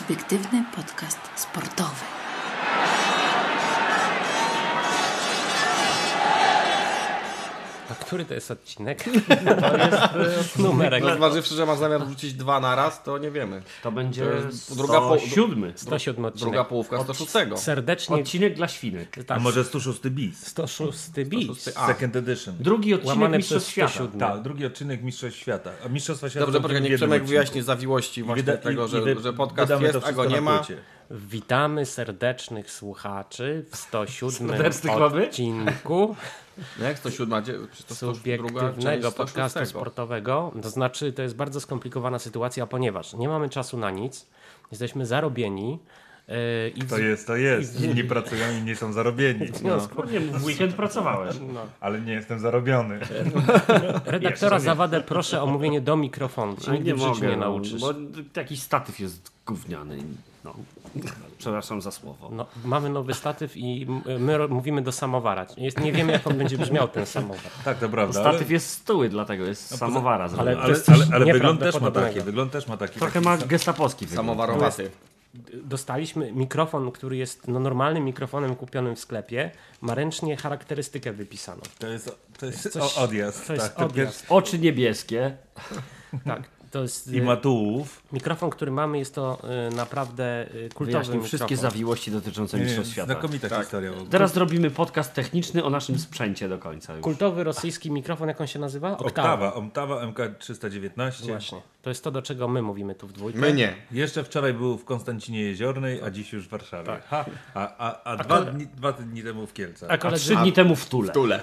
Subiektywny podcast sportowy. A który to jest odcinek? To jest e, numerek. No, zważywszy, że masz zamiar wrzucić dwa na raz, to nie wiemy. To będzie To jest druga po- 107. 107 odcinek. Druga połówka 106. Serdecznie Odcinek dla świnek. tak, A może 106 bis? 106 bis. 106 A. Second edition. Drugi odcinek Łamane Mistrzostw przez Świata. 107. Tak, drugi odcinek Mistrzostw Świata. A Mistrzostwa Świata Dobrze, poczekaj, niech Przemek wyjaśni zawiłości właśnie wyda- tego, że, że podcast jest, a go nie ma. płycie. Witamy serdecznych słuchaczy w 107 Serdecznych mamy? odcinku No Jak 107? Gdzie- czy to 102 subiektywnego podcastu 106? sportowego. To znaczy, to jest bardzo skomplikowana sytuacja, ponieważ nie mamy czasu na nic, jesteśmy zarobieni yy, i To jest, to jest. Inni pracują, inni są zarobieni. No. No nie, w weekend pracowałeś. Ale nie jestem zarobiony. redaktora Jeszcze nie. Zawadę proszę o mówienie do mikrofonu. Ci No, nigdy w życiu nie no, nauczysz. Bo jakiś statyw jest gówniany. No. Przepraszam za słowo. No, mamy nowy statyw i my mówimy do samowara. Jest, nie wiemy, jak on będzie brzmiał ten samowar. Tak, to prawda. ale- Statyw jest stuły, dlatego jest samowara ale to Ale, jest ale, coś ale wygląd też ma taki. Wygląd też ma taki. Trochę taki ma gestapowski wygląd. Samowarowaty. Dostaliśmy mikrofon, który jest no, normalnym mikrofonem kupionym w sklepie. Ma ręcznie charakterystykę wypisaną. To jest, to jest Coś- o- odjazd. to jest tak, to odjazd. Oczy niebieskie. Tak, to jest I y, ma tułów. mikrofon, który mamy, jest to y, naprawdę y, kultowy Wyjaśnił mikrofon. wszystkie zawiłości dotyczące Mistrzostw Świata. znakomita Tak. historia. w. Teraz zrobimy podcast techniczny o naszym sprzęcie do końca już. Kultowy rosyjski mikrofon, jak on się nazywa? Oktawa, Oktawa MK319. Właśnie. To jest to, do czego my mówimy tu w dwójkę. My nie. Jeszcze wczoraj był w Konstancinie Jeziornej, a dziś już w Warszawie. Tak. A, a, a, dwa, dni, dwa dni temu w Kielcach. A A koledzy, trzy dni temu w Tule. Tule.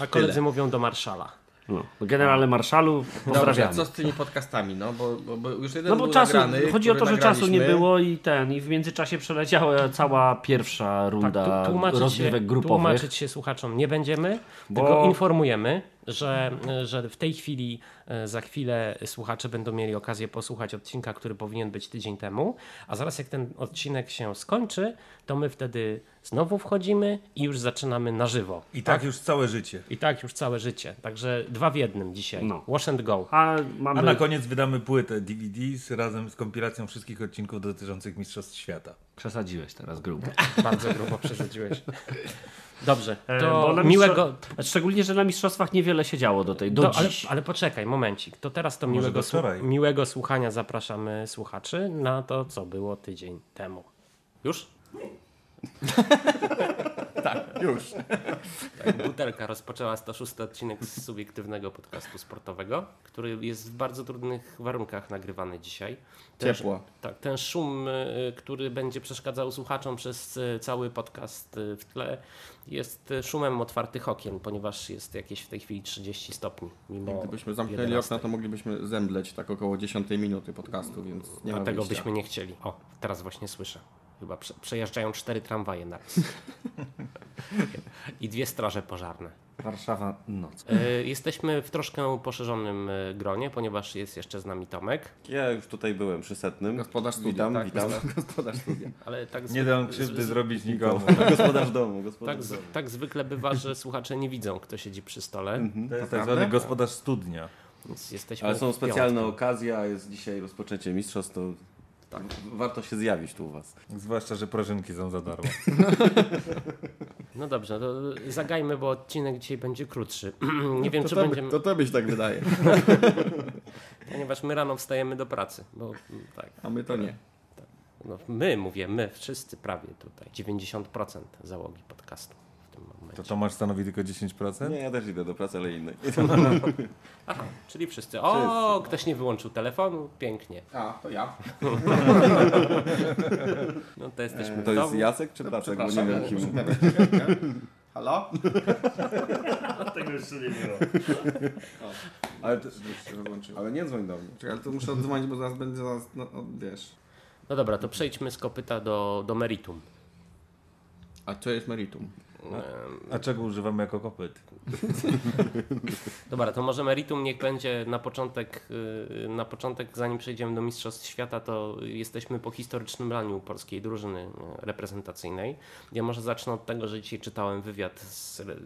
a koledzy mówią do marszala. No. Generale Marszalu, Dobrze, pozdrawiamy. co z tymi podcastami? No bo, bo, bo już jeden No bo był czasu, nagrany, chodzi o to, że czasu nie było i ten, i w międzyczasie przeleciała cała pierwsza runda Tak, tu- tłumaczyć, rozgrywek się, grupowych. tłumaczyć się słuchaczom nie będziemy, Bo- tylko informujemy, że, że w tej chwili, e, za chwilę słuchacze będą mieli okazję posłuchać odcinka, który powinien być tydzień temu, a zaraz jak ten odcinek się skończy, to my wtedy znowu wchodzimy i już zaczynamy na żywo. I tak już całe życie. I tak już całe życie. Także dwa w jednym dzisiaj. No. Wash and go. A A mamy na koniec wydamy płytę DVD z, razem z kompilacją wszystkich odcinków dotyczących Mistrzostw Świata. Przesadziłeś teraz grubo. Bardzo grubo przesadziłeś. Dobrze, E, to na miłego... Szczególnie, że na mistrzostwach niewiele się działo do tej, do Do, ale, ale poczekaj, momencik. To teraz to miłego, miłego słuchania zapraszamy słuchaczy na to, co było tydzień temu. Już? Już. Tak, butelka rozpoczęła 106 odcinek z subiektywnego podcastu sportowego, który jest w bardzo trudnych warunkach nagrywany dzisiaj. Ten, Ciepło. Tak, ten szum, y, który będzie przeszkadzał słuchaczom przez y, cały podcast y, w tle, jest szumem otwartych okien, ponieważ jest jakieś w tej chwili 30 stopni. Mimo Gdybyśmy zamknęli 11. okna, to moglibyśmy zemdleć tak około 10 minuty podcastu, więc nie A ma tego wyjścia. byśmy nie chcieli. O, teraz właśnie słyszę. Chyba prze, przejeżdżają cztery tramwaje naraz. I dwie straże pożarne. Warszawa noc. E, jesteśmy w troszkę poszerzonym e, gronie, ponieważ jest jeszcze z nami Tomek, Ja już tutaj byłem przy setnym. Gospodarz studia, Witam, tak, witam. Gospodarz studia. ale tak, Nie dam krzywdy z- zrobić nikomu. Gospodarz domu, gospodarz tak, domu. tak zwykle bywa, że słuchacze nie widzą, kto siedzi przy stole, To jest tak Naprawdę? zwany gospodarz studnia. Ale są specjalne okazje, a jest dzisiaj rozpoczęcie mistrzostw, to tak, warto się zjawić tu u was. Zwłaszcza, że prażynki są za darmo. No dobrze, to zagajmy, bo odcinek dzisiaj będzie krótszy. nie wiem, To czy to, będziemy, to tobie się tak wydaje, ponieważ my rano wstajemy do pracy, bo mm, tak. a my to nie. No, my, mówię, my, wszyscy prawie tutaj. 90% załogi podcastu momencie. To Tomasz stanowi tylko 10%? Nie, ja też idę do pracy, ale innej. Aha, czyli wszyscy. O, ktoś nie wyłączył telefonu, pięknie. A, to ja. No to jesteśmy To w jest. Jacek czy Placek? Bo nie wiem kim. Halo? Tego jeszcze nie było. Ale, to, ale nie dzwoń do mnie. Czekaj, ale to muszę odzwonić, bo zaraz będzie zaraz, no, o, wiesz. No dobra, to przejdźmy z kopyta do, do meritum. A co jest meritum? A czego używamy jako kopyt? Dobra, to może meritum niech będzie na początek, yy, na początek zanim przejdziemy do Mistrzostw Świata, to jesteśmy po historycznym raniu polskiej drużyny yy, reprezentacyjnej. Ja może zacznę od tego, że dzisiaj czytałem wywiad z re-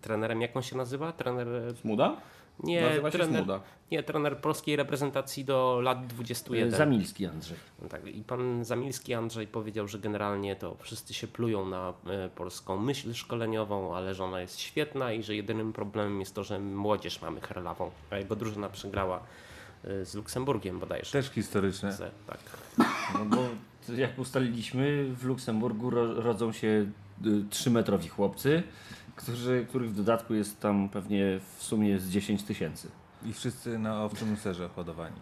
trenerem, jak on się nazywa? Trener, Smuda? Nie, Nazywa się trener, nie, trener polskiej reprezentacji do lat 21. Zamilski Andrzej. No Tak, I pan Zamilski Andrzej powiedział, że generalnie to wszyscy się plują na e, polską myśl szkoleniową, ale że ona jest świetna i że jedynym problemem jest to, że młodzież mamy herlawą, a jego drużyna przegrała e, z Luksemburgiem bodajże. Też historyczne. Ze- Tak. No bo jak ustaliliśmy, w Luksemburgu ro, rodzą się y, trzymetrowi chłopcy, którzy, których w dodatku jest tam pewnie w sumie z 10 tysięcy. I wszyscy na owczym serze hodowani.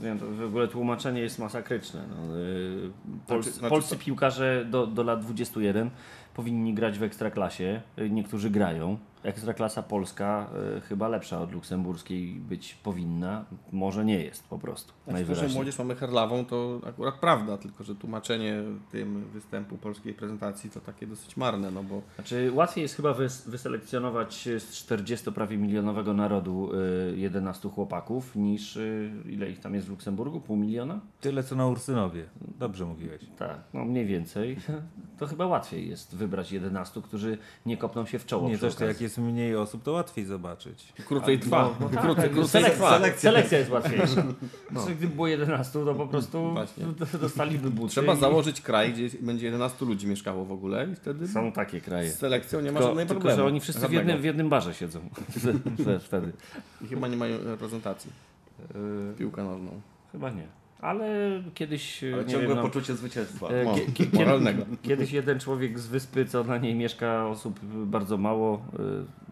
Nie wiem, to w ogóle tłumaczenie jest masakryczne. No, y, Pols, Znaczy- znaczy polscy piłkarze do, do lat 21 powinni grać w ekstraklasie. Y, Niektórzy grają. Ekstraklasa polska y, chyba lepsza od luksemburskiej być powinna. Może nie jest po prostu. Znaczy, to, że młodzież mamy herlawą, to akurat prawda, tylko że tłumaczenie tym występu polskiej prezentacji to takie dosyć marne, no bo Znaczy, łatwiej jest chyba wys- wyselekcjonować z 40 prawie milionowego narodu y, 11 chłopaków niż y, ile ich tam jest w Luksemburgu? Pół miliona? Tyle co na Ursynowie. Dobrze mówiłeś. Tak, no mniej więcej. To chyba łatwiej jest wybrać 11, którzy nie kopną się w czoło. Nie, też to jak okazji. Jest mniej osób, to łatwiej zobaczyć. krócej trwa. No, krócej, krócej Selek- trwa. selek- selekcja jest łatwiejsza. No. Gdyby było 11, to po prostu Właśnie. dostaliby buty. Trzeba i- założyć kraj, gdzie będzie 11 ludzi mieszkało w ogóle i wtedy Są takie kraje. z selekcją nie ma Tylko, żadnej tylko problemu. że oni wszyscy w Żadnego. jednym, w jednym barze siedzą. Wtedy. I chyba nie mają reprezentacji. Piłka nożną. Chyba nie. Ale kiedyś. Ale nie ciągłe wiem, no, poczucie zwycięstwa. e, O, kie- kie- moralnego. Kiedyś jeden człowiek z wyspy, co na niej mieszka osób bardzo mało,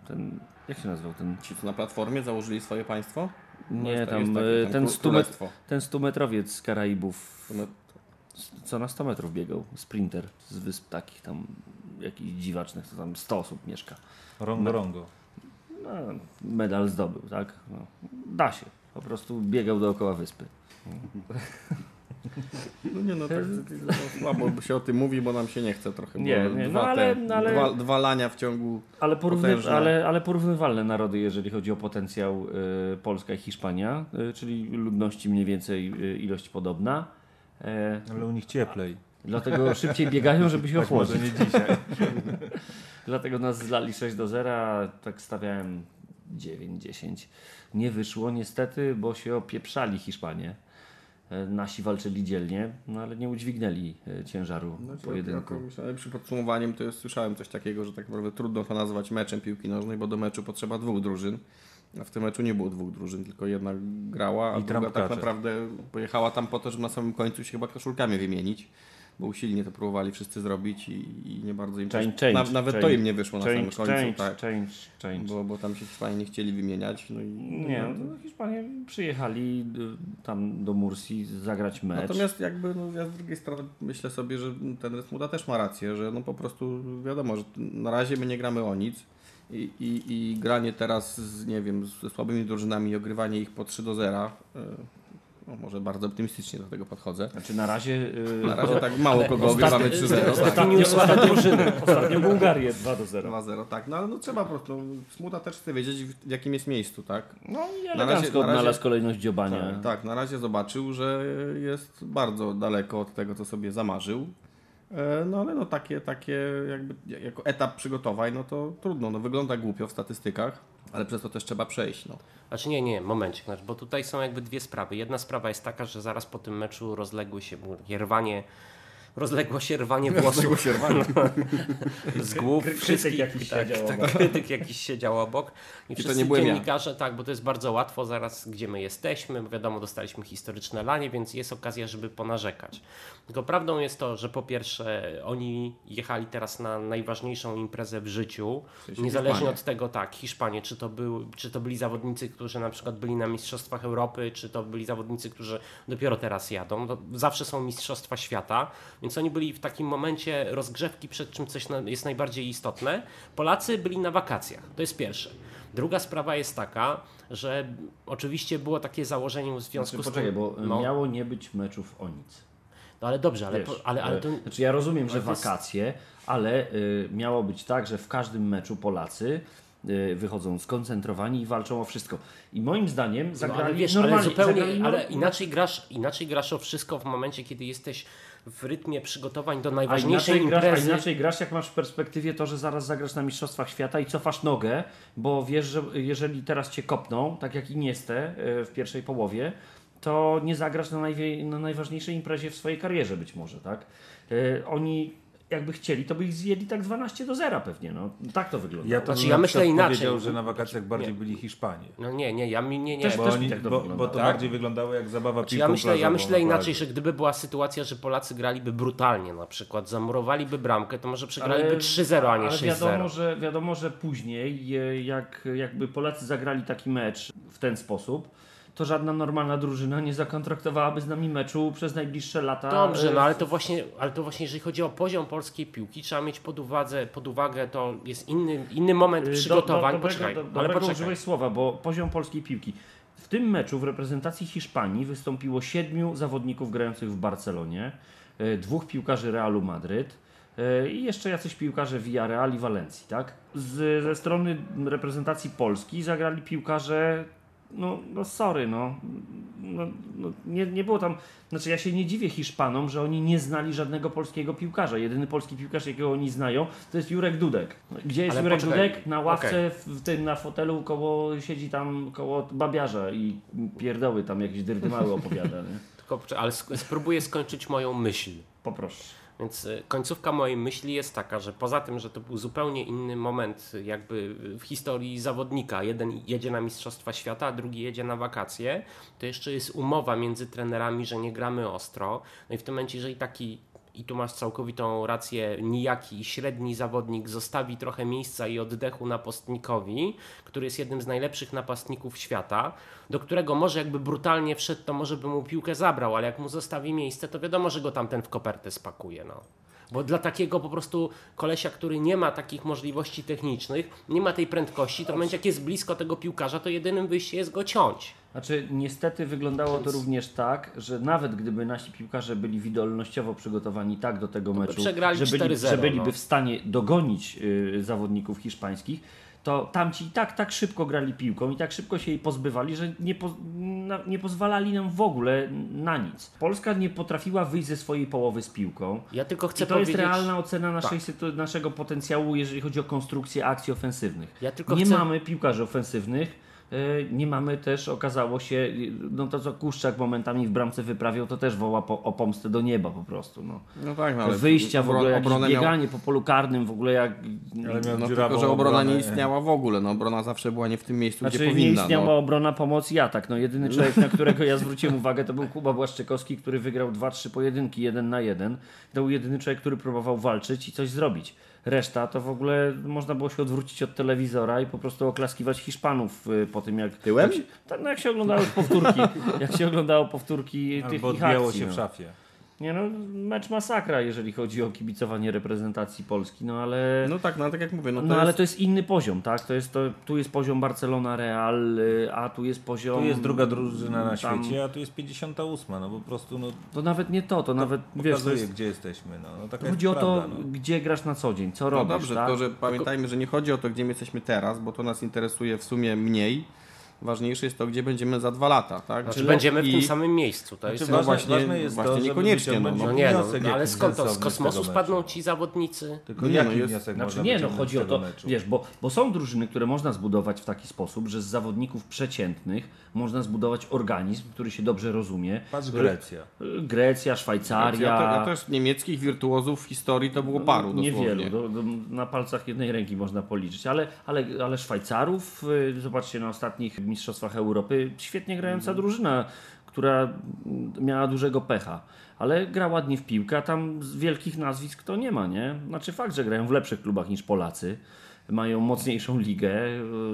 y, ten, jak się nazywał ten, Ci, co na platformie założyli swoje państwo? No nie jest tam, jest ten, kró- 100 met, królestwo. ten 100 metrowiec z Karaibów, co na 100 metrów biegał, sprinter z wysp takich tam, jakichś dziwacznych, to tam 100 osób mieszka. Rongo Rongo. No, medal zdobył, tak? No, da się, po prostu biegał dookoła wyspy. No nie no, tak no, słabo się o tym mówi, bo nam się nie chce trochę. Nie, nie, no dwa, ale- te, no ale- dwa, dwa lania w ciągu Ale, porówny, ale, ale porównywalne narody, jeżeli chodzi o potencjał y, Polska i Hiszpania, y, czyli ludności mniej więcej y, ilość podobna. E, Ale u nich cieplej. dlatego szybciej biegają, żeby się Tak ochłodzić. nie dzisiaj. Dlatego nas zlali 6 do 0, a tak stawiałem 9-10. Nie wyszło niestety, bo się opieprzali Hiszpanie. E, Nasi walczyli dzielnie, no ale nie udźwignęli e, ciężaru pojedynku. Ja, ja, myślę, lepszym podsumowaniem to jest, słyszałem coś takiego, że tak naprawdę trudno to nazwać meczem piłki nożnej, bo do meczu potrzeba dwóch drużyn. A w tym meczu nie było dwóch drużyn, tylko jedna grała, a I druga tak naprawdę pojechała tam po to, żeby na samym końcu się chyba koszulkami wymienić. Bo usilnie to próbowali wszyscy zrobić i, i nie bardzo im Change, change, na, Nawet to change, im nie wyszło na samym końcu. change, tak, change, change. bo, bo tam się Hiszpanie nie chcieli wymieniać. No i, Nie, no to Hiszpanie przyjechali y, tam do Mursi zagrać mecz. Natomiast jakby no, ja z drugiej strony myślę sobie, że ten Smuda też ma rację, że no po prostu wiadomo, że na razie my nie gramy o nic i, i, i granie teraz z, nie wiem, ze słabymi drużynami i ogrywanie ich po 3 do 0, y, no może bardzo optymistycznie do tego podchodzę. Znaczy na razie... y, Na razie tak mało kogo ogrywamy 3 0. Tak. Ostatnio, ostatnio, ostatnio Bułgarię 2 do 0. 2-0, tak, no ale no trzeba po prostu, Smuda też chce wiedzieć w jakim jest miejscu, tak? No i razie- elegancko na razie- odnalazł kolejność dziobania. Tak, tak, na razie zobaczył, że jest bardzo daleko od tego, co sobie zamarzył. E, No ale no takie, takie jakby jako etap przygotowań, no to trudno, no wygląda głupio w statystykach, ale przez to też trzeba przejść, no. Znaczy nie, nie, momencik, znaczy, bo tutaj są jakby dwie sprawy. Jedna sprawa jest taka, że zaraz po tym meczu rozległy się rwanie, rozległo się rwanie włosów z głów wszystkich. jakiś tak, siedział tak, obok. krytyk jakiś siedział obok. I, to wszyscy nie byłem ja. dziennikarze, tak, bo to jest bardzo łatwo zaraz, gdzie my jesteśmy, bo wiadomo, dostaliśmy historyczne lanie, więc jest okazja, żeby ponarzekać. Tylko prawdą jest to, że po pierwsze oni jechali teraz na najważniejszą imprezę w życiu, sensie niezależnie Hiszpanię. od tego, tak, Hiszpanie, czy to, był, czy to byli zawodnicy, którzy na przykład byli na Mistrzostwach Europy, czy to byli zawodnicy, którzy dopiero teraz jadą, to zawsze są Mistrzostwa Świata, więc oni byli w takim momencie rozgrzewki przed czym coś jest najbardziej istotne. Polacy byli na wakacjach, to jest pierwsze. Druga sprawa jest taka, że oczywiście było takie założenie w związku Znaczy, z poczekaj, tym... bo no, miało nie być meczów o nic. no ale dobrze, ale, Wiesz, po, ale, ale e, to... Znaczy ja rozumiem, że wakacje, ale y, miało być tak, że w każdym meczu Polacy wychodzą skoncentrowani i walczą o wszystko. I moim zdaniem No, zagrali ale wiesz, normalnie. ale zupełnie, zagrali ale inaczej grasz, inaczej grasz o wszystko w momencie, kiedy jesteś w rytmie przygotowań do A najważniejszej inaczej, grasz, a imprezy. inaczej grasz, jak masz w perspektywie to, że zaraz zagrasz na Mistrzostwach Świata i cofasz nogę, bo wiesz, że jeżeli teraz cię kopną, tak jak Iniestę y, w pierwszej połowie, to nie zagrasz na, najwie, na najważniejszej imprezie w swojej karierze być może, tak? Y, Oni jakby chcieli, to by ich zjedli tak 12 do 0 pewnie, no. Tak to wygląda. Ja to Znaczy, bym ja myślę inaczej. powiedział, że na wakacjach bardziej Nie. byli Hiszpanie. No nie, nie, ja mi nie, nie. Też- Bo, też oni, tak to bo, wygląda. bo to Tak? bardziej wyglądało jak zabawa Znaczy, ja myślę, ja myślę na inaczej, że gdyby była sytuacja, że Polacy graliby brutalnie na przykład, zamurowaliby bramkę, to może przegraliby Ale- 3-0, a nie Ale 6-0. wiadomo, że, wiadomo, że później, e, jak jakby Polacy zagrali taki mecz w ten sposób, to żadna normalna drużyna nie zakontraktowałaby z nami meczu przez najbliższe lata. Dobrze, e, no ale to właśnie, ale to właśnie jeżeli chodzi o poziom polskiej piłki, trzeba mieć pod uwadze, pod uwagę, to jest inny, inny moment do- przygotowań. do- poczekaj, dobrego, do, ale poczekaj. użyłeś słowa, bo poziom polskiej piłki. W tym meczu w reprezentacji Hiszpanii wystąpiło siedmiu zawodników grających w Barcelonie, e, dwóch piłkarzy Realu Madryt e, i jeszcze jacyś piłkarze Villarreal i Walencji, tak? Z, ze strony reprezentacji Polski zagrali piłkarze no, no sorry, no. no, no nie, nie było tam. Znaczy, ja się nie dziwię Hiszpanom, że oni nie znali żadnego polskiego piłkarza. Jedyny polski piłkarz, jakiego oni znają, to jest Jurek Dudek. Gdzie jest Ale Jurek poczekaj. Dudek? Na ławce, w, w tym, na fotelu koło, siedzi tam koło babiarza i pierdoły tam jakieś dyrdymały opowiada. Nie? Tylko, ale spróbuję skończyć moją myśl. Poproszę. Więc y, końcówka mojej myśli jest taka, że poza tym, że to był zupełnie inny moment y, jakby w historii zawodnika, jeden jedzie na Mistrzostwa Świata, a drugi jedzie na wakacje, to jeszcze jest umowa między trenerami, że nie gramy ostro. No i w tym momencie, jeżeli taki i tu masz całkowitą rację, nijaki średni zawodnik zostawi trochę miejsca i oddechu napastnikowi, który jest jednym z najlepszych napastników świata, do którego może jakby brutalnie wszedł, to może by mu piłkę zabrał, ale jak mu zostawi miejsce, to wiadomo, że go tamten w kopertę spakuje. No. Bo dla takiego po prostu kolesia, który nie ma takich możliwości technicznych, nie ma tej prędkości, to w momencie jak jest blisko tego piłkarza, to jedynym wyjściem jest go ciąć. Znaczy, niestety wyglądało to również tak, że nawet gdyby nasi piłkarze byli wydolnościowo przygotowani tak do tego meczu, że, byli, 4-0, że byliby no. w stanie dogonić y, zawodników hiszpańskich, to tamci i tak, tak szybko grali piłką i tak szybko się jej pozbywali, że nie, po, na, nie pozwalali nam w ogóle na nic. Polska nie potrafiła wyjść ze swojej połowy z piłką. Ja tylko chcę I to powiedzieć... jest realna ocena naszej, Tak. naszego potencjału, jeżeli chodzi o konstrukcję akcji ofensywnych. Ja tylko nie chcę- mamy piłkarzy ofensywnych, nie mamy też, okazało się, no to co Kuszczak momentami w bramce wyprawiał, to też woła po, o pomstę do nieba po prostu. No. No tak, no, ale Wyjścia w ogóle, jakieś obronę miał- bieganie po polu karnym, w ogóle jak... Ale miał No tylko, że obrona nie istniała w ogóle. No, obrona zawsze była nie w tym miejscu, gdzie Znaczy nie powinna. istniała no. obrona, pomoc i atak. No, jedyny człowiek, na którego ja zwróciłem uwagę, to był Kuba Błaszczykowski, który wygrał 2-3 pojedynki, jeden na jeden. To był jedyny człowiek, który próbował walczyć i coś zrobić. Reszta to w ogóle można było się odwrócić od telewizora i po prostu oklaskiwać Hiszpanów y, po tym jak... Tyłem? Jak się, tak, no, jak się oglądało powtórki, jak się oglądało powtórki tych Albo ich odbijało akcji. się no. w szafie. Nie no, mecz masakra, jeżeli chodzi o kibicowanie reprezentacji Polski, no ale... No tak, no ale tak jak mówię, no to No, jest... ale to jest inny poziom, tak? To jest to, tu jest poziom Barcelona Real, y, a tu jest poziom. Tu jest druga drużyna na tam- świecie, a tu jest 58. No po prostu no, To nawet nie to, to nawet wiesz, to pokazuje, jest, gdzie jesteśmy. No, no taka chodzi o jest to, prawda, no. gdzie grasz na co dzień, co No robisz. dobrze, tak? tylko że pamiętajmy, że nie chodzi o to, gdzie my jesteśmy teraz, bo to nas interesuje w sumie mniej. Ważniejsze jest to, gdzie będziemy za dwa lata, tak? Znaczy będziemy w I- tym samym miejscu. To jest... Znaczy, No ważne, właśnie- ważne jest właśnie to, niekoniecznie, no, No nie, no, wniosek ale skąd to? Z kosmosu spadną ci zawodnicy? Tylko No nie, jaki no jest- wniosek Znaczy nie, no chodzi o to, meczu? wiesz, bo, bo są drużyny, które można zbudować w taki sposób, że z zawodników przeciętnych można zbudować organizm, który się dobrze rozumie. Patrz Grecja. Grecja, Szwajcaria. Ja, to, też niemieckich wirtuozów w historii to było paru dosłownie. Niewielu, do, do, na palcach jednej ręki można policzyć, ale, ale, ale Szwajcarów, y, zobaczcie na ostatnich Mistrzostwach Europy, świetnie grająca drużyna, która miała dużego pecha, ale gra ładnie w piłkę, a tam z wielkich nazwisk to nie ma, nie? Znaczy fakt, że grają w lepszych klubach niż Polacy, mają mocniejszą ligę,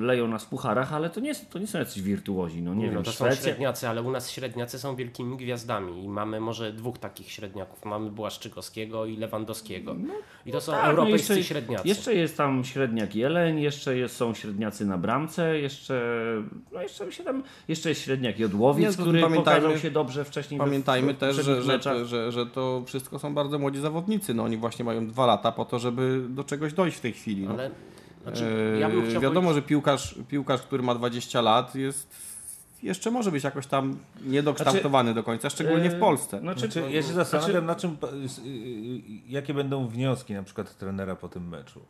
leją nas w pucharach, ale to nie, to nie są jacyś wirtuozi, no nie, Nie, wiem, no to są Szwecja, średniacy, ale u nas średniacy są wielkimi gwiazdami i mamy może dwóch takich średniaków. Mamy Błaszczykowskiego i Lewandowskiego. I to są Tak, no europejscy jeszcze, średniacy. Jeszcze jest tam średniak Jeleń, jeszcze jest, są średniacy na bramce, jeszcze, no jeszcze, się tam, jeszcze jest średniak Jodłowiec, Nie, który pokazał się dobrze wcześniej. Pamiętajmy w, w też, że, poprzednich że, meczach. że, że to wszystko są bardzo młodzi zawodnicy. No, oni właśnie mają dwa lata po to, żeby do czegoś dojść w tej chwili. No. Znaczy, ja bym chciał Wiadomo, powiedzieć- że piłkarz, piłkarz, który ma 20 lat jest jeszcze może być jakoś tam niedokształtowany do końca, szczególnie w Yy, Polsce. Znaczy, Znaczy, ja się znaczy- zastanawiam, na czym, y- y- jakie będą wnioski na przykład trenera po tym meczu.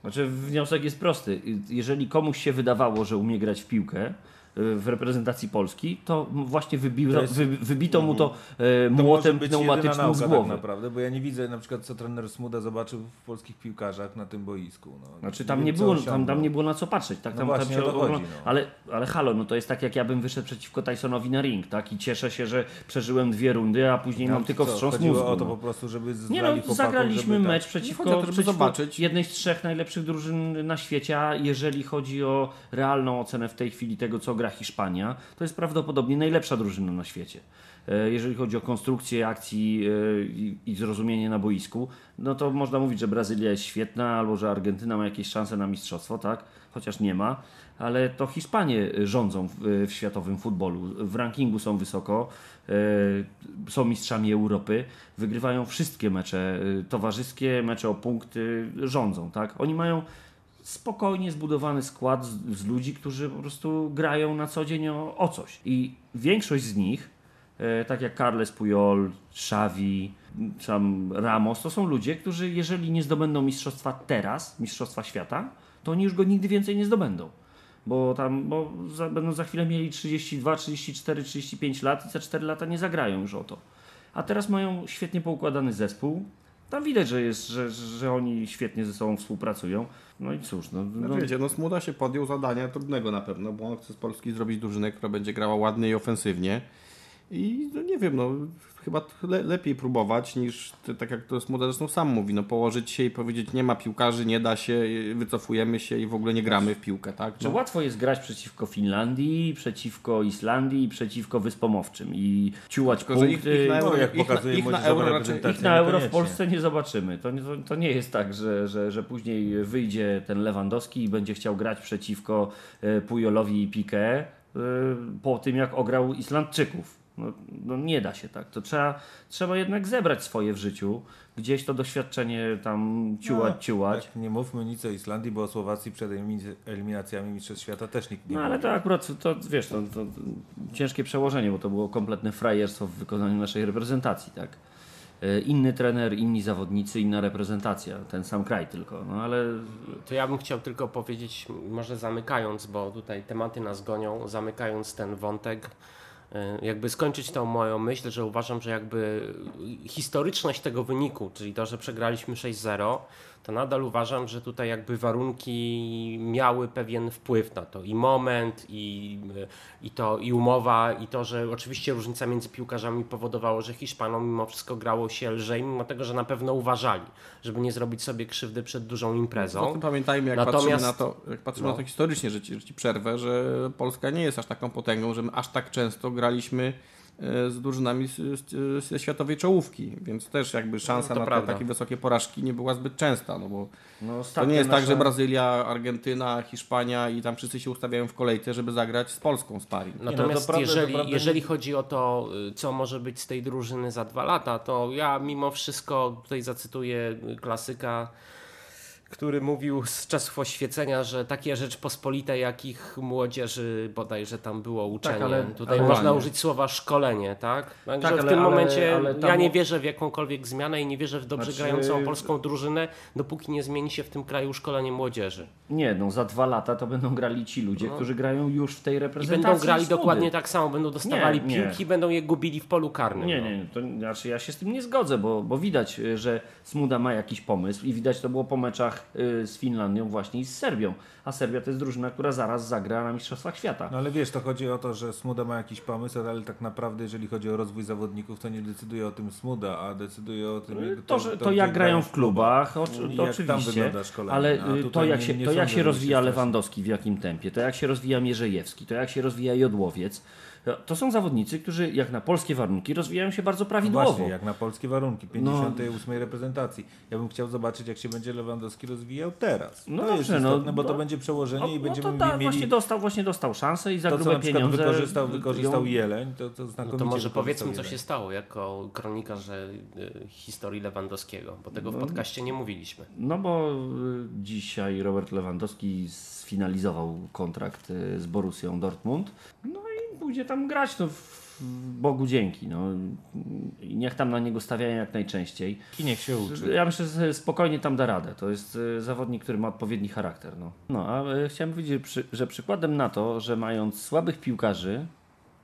Znaczy wniosek jest prosty. Jeżeli komuś się wydawało, że umie grać w piłkę w reprezentacji Polski, to właśnie wybi To jest- wy, wybito mu to e, To może młotem jedyna pneumatycznym z tak głowy. naprawdę, bo ja nie widzę na przykład co trener Smuda zobaczył w polskich piłkarzach na tym boisku. No, Znaczy tam nie, co było, tam, tam nie było na co patrzeć. Tak? No Tam, właśnie, tam to chodzi, no. ale, ale halo, no to jest tak jak ja bym wyszedł przeciwko Tysonowi na ring, tak? I cieszę się, że przeżyłem dwie rundy, a później mam tylko co, wstrząs mózgu. o to no. po prostu, żeby Nie no, chłopaków, zagraliśmy żeby, mecz tak. przeciwko, to, żeby przeciwko zobaczyć. jednej z trzech najlepszych drużyn na świecie, a jeżeli chodzi o realną ocenę w tej chwili tego, co gra Hiszpania, to jest prawdopodobnie najlepsza drużyna na świecie. E, Jeżeli chodzi o konstrukcję akcji e, i- zrozumienie na boisku, no to można mówić, że Brazylia jest świetna, albo że Argentyna ma jakieś szanse na mistrzostwo, tak? Chociaż nie ma, ale to Hiszpanie rządzą w, światowym futbolu. W rankingu są wysoko, e, są mistrzami Europy, wygrywają wszystkie mecze towarzyskie, mecze o punkty, rządzą, tak? Oni mają spokojnie zbudowany skład z, z ludzi, którzy po prostu grają na co dzień o, o coś. I większość z nich, e, tak jak Carles Puyol, Xavi, sam Ramos, to są ludzie, którzy jeżeli nie zdobędą mistrzostwa teraz, mistrzostwa świata, to oni już go nigdy więcej nie zdobędą. Bo tam, bo za, będą za chwilę mieli 32, 34, 35 lat i za 4 lata nie zagrają już o to. A teraz mają świetnie poukładany zespół. Tam widać, że, jest, że, że oni świetnie ze sobą współpracują. No i cóż, no, No, no, wiecie, no Smuda się podjął zadania trudnego na pewno, bo on chce z Polski zrobić drużynę, która będzie grała ładnie i ofensywnie. I no nie wiem, no chyba le, lepiej próbować niż, ty- tak jak to Smuda zresztą sam mówi, no położyć się i powiedzieć nie ma piłkarzy, nie da się, wycofujemy się i w ogóle nie gramy w piłkę, tak? No, łatwo jest grać przeciwko Finlandii, przeciwko Islandii, przeciwko Wyspomowczym i ciułać Tylko, że ich, punkty. ich na euro, No, jak ich na, pokazuje ich na euro raczej... Ich na euro w. Polsce nie zobaczymy. To nie, to, to nie jest tak, że, że, że później wyjdzie ten Lewandowski i będzie chciał grać przeciwko e, Pujolowi i Piqué e, po tym, jak ograł Islandczyków. No, no nie da się tak. To trzeba, trzeba jednak zebrać swoje w życiu. Gdzieś to doświadczenie tam ciułać, No, ciułać. Tak, nie mówmy nic o Islandii, bo o Słowacji przed elimi- eliminacjami Mistrzostw Świata też nikt nie No ale mówi. to akurat, to wiesz, to, to, ciężkie przełożenie, bo to było kompletne frajerstwo w wykonaniu naszej reprezentacji, tak? E, Inny trener, inni zawodnicy, inna reprezentacja, ten sam kraj tylko, no ale To ja bym chciał tylko powiedzieć, może zamykając, bo tutaj tematy nas gonią, zamykając ten wątek, jakby skończyć tą moją myśl, że uważam, że jakby historyczność tego wyniku, czyli to, że przegraliśmy 6-0, to nadal uważam, że tutaj jakby warunki miały pewien wpływ na to i moment, i, i to, i umowa, i to, że oczywiście różnica między piłkarzami powodowało, że Hiszpanom mimo wszystko grało się lżej, mimo tego, że na pewno uważali, żeby nie zrobić sobie krzywdy przed dużą imprezą. tym pamiętajmy, jak Natomiast- patrzymy na to, jak patrzymy No. na to historycznie, że ci, że ci przerwę, że Polska nie jest aż taką potęgą, że my aż tak często graliśmy z drużynami z, z, ze światowej czołówki, więc też jakby szansa No na te, takie wysokie porażki nie była zbyt częsta, no bo no, to nie jest tak, nasza- że Brazylia, Argentyna, Hiszpania i tam wszyscy się ustawiają w kolejce, żeby zagrać z Polską sparring. no, Natomiast to prawda, jeżeli, prawda, jeżeli chodzi o to, y, co może być z tej drużyny za dwa lata, to ja mimo wszystko tutaj zacytuję y, klasyka, który mówił z czasów oświecenia, że takie Rzeczpospolite, jakich młodzieży bodajże tam było uczenie. ale- tutaj ale- można użyć słowa szkolenie, tak? Także Tak, w ale- tym momencie tam- ja nie wierzę w jakąkolwiek zmianę i nie wierzę w dobrze Znaczy- grającą polską drużynę, dopóki nie zmieni się w tym kraju szkolenie młodzieży. Nie, no za dwa lata to będą grali ci ludzie, którzy grają już w tej No. I reprezentacji. będą grali dokładnie tak samo, będą dostawali Nie, nie. piłki, będą je gubili w polu karnym. Nie, no. nie, nie, to znaczy ja się z tym nie zgodzę, bo, bo widać, że Smuda ma jakiś pomysł i widać to było po meczach z Finlandią właśnie i z Serbią. A Serbia to jest drużyna, która zaraz zagra na Mistrzostwach Świata. No ale wiesz, to chodzi o to, że Smuda ma jakiś pomysł, ale tak naprawdę jeżeli chodzi o rozwój zawodników, to nie decyduje o tym Smuda, a decyduje o tym... jak- To, że, to, gdzie jak grają w klubach, o, to oczywiście, wygląda szkolenie. ale y, to jak nie- się, nie to jak się rozwija Lewandowski w jakim tempie, to jak się rozwija Mierzejewski, to jak się rozwija Jodłowiec, to są zawodnicy, którzy jak na polskie warunki rozwijają się bardzo No prawidłowo. Właśnie, jak na polskie warunki, 58 reprezentacji. Ja bym chciał zobaczyć, jak się będzie Lewandowski rozwijał teraz. No to dobrze, jest no, istotne, bo no, to będzie przełożenie No, i no będziemy to da, mieli właśnie dostał, właśnie dostał szansę i za to, co grube na przykład pieniądze wykorzystał, wykorzystał ją- Jeleń, to, to No znakomicie to może powiedzmy, co się stało jako kronikarze y, historii Lewandowskiego, bo tego w podcaście nie mówiliśmy. No bo y, dzisiaj Robert Lewandowski sfinalizował kontrakt y, z Borussią Dortmund. No i pójdzie tam grać, no w Bogu dzięki. No. I niech tam na niego stawiają jak najczęściej. I niech się uczy. Ja myślę, że spokojnie tam da radę. To jest y, zawodnik, który ma odpowiedni charakter. No, no a y, chciałem powiedzieć, że przy- że przykładem na to, że mając słabych piłkarzy,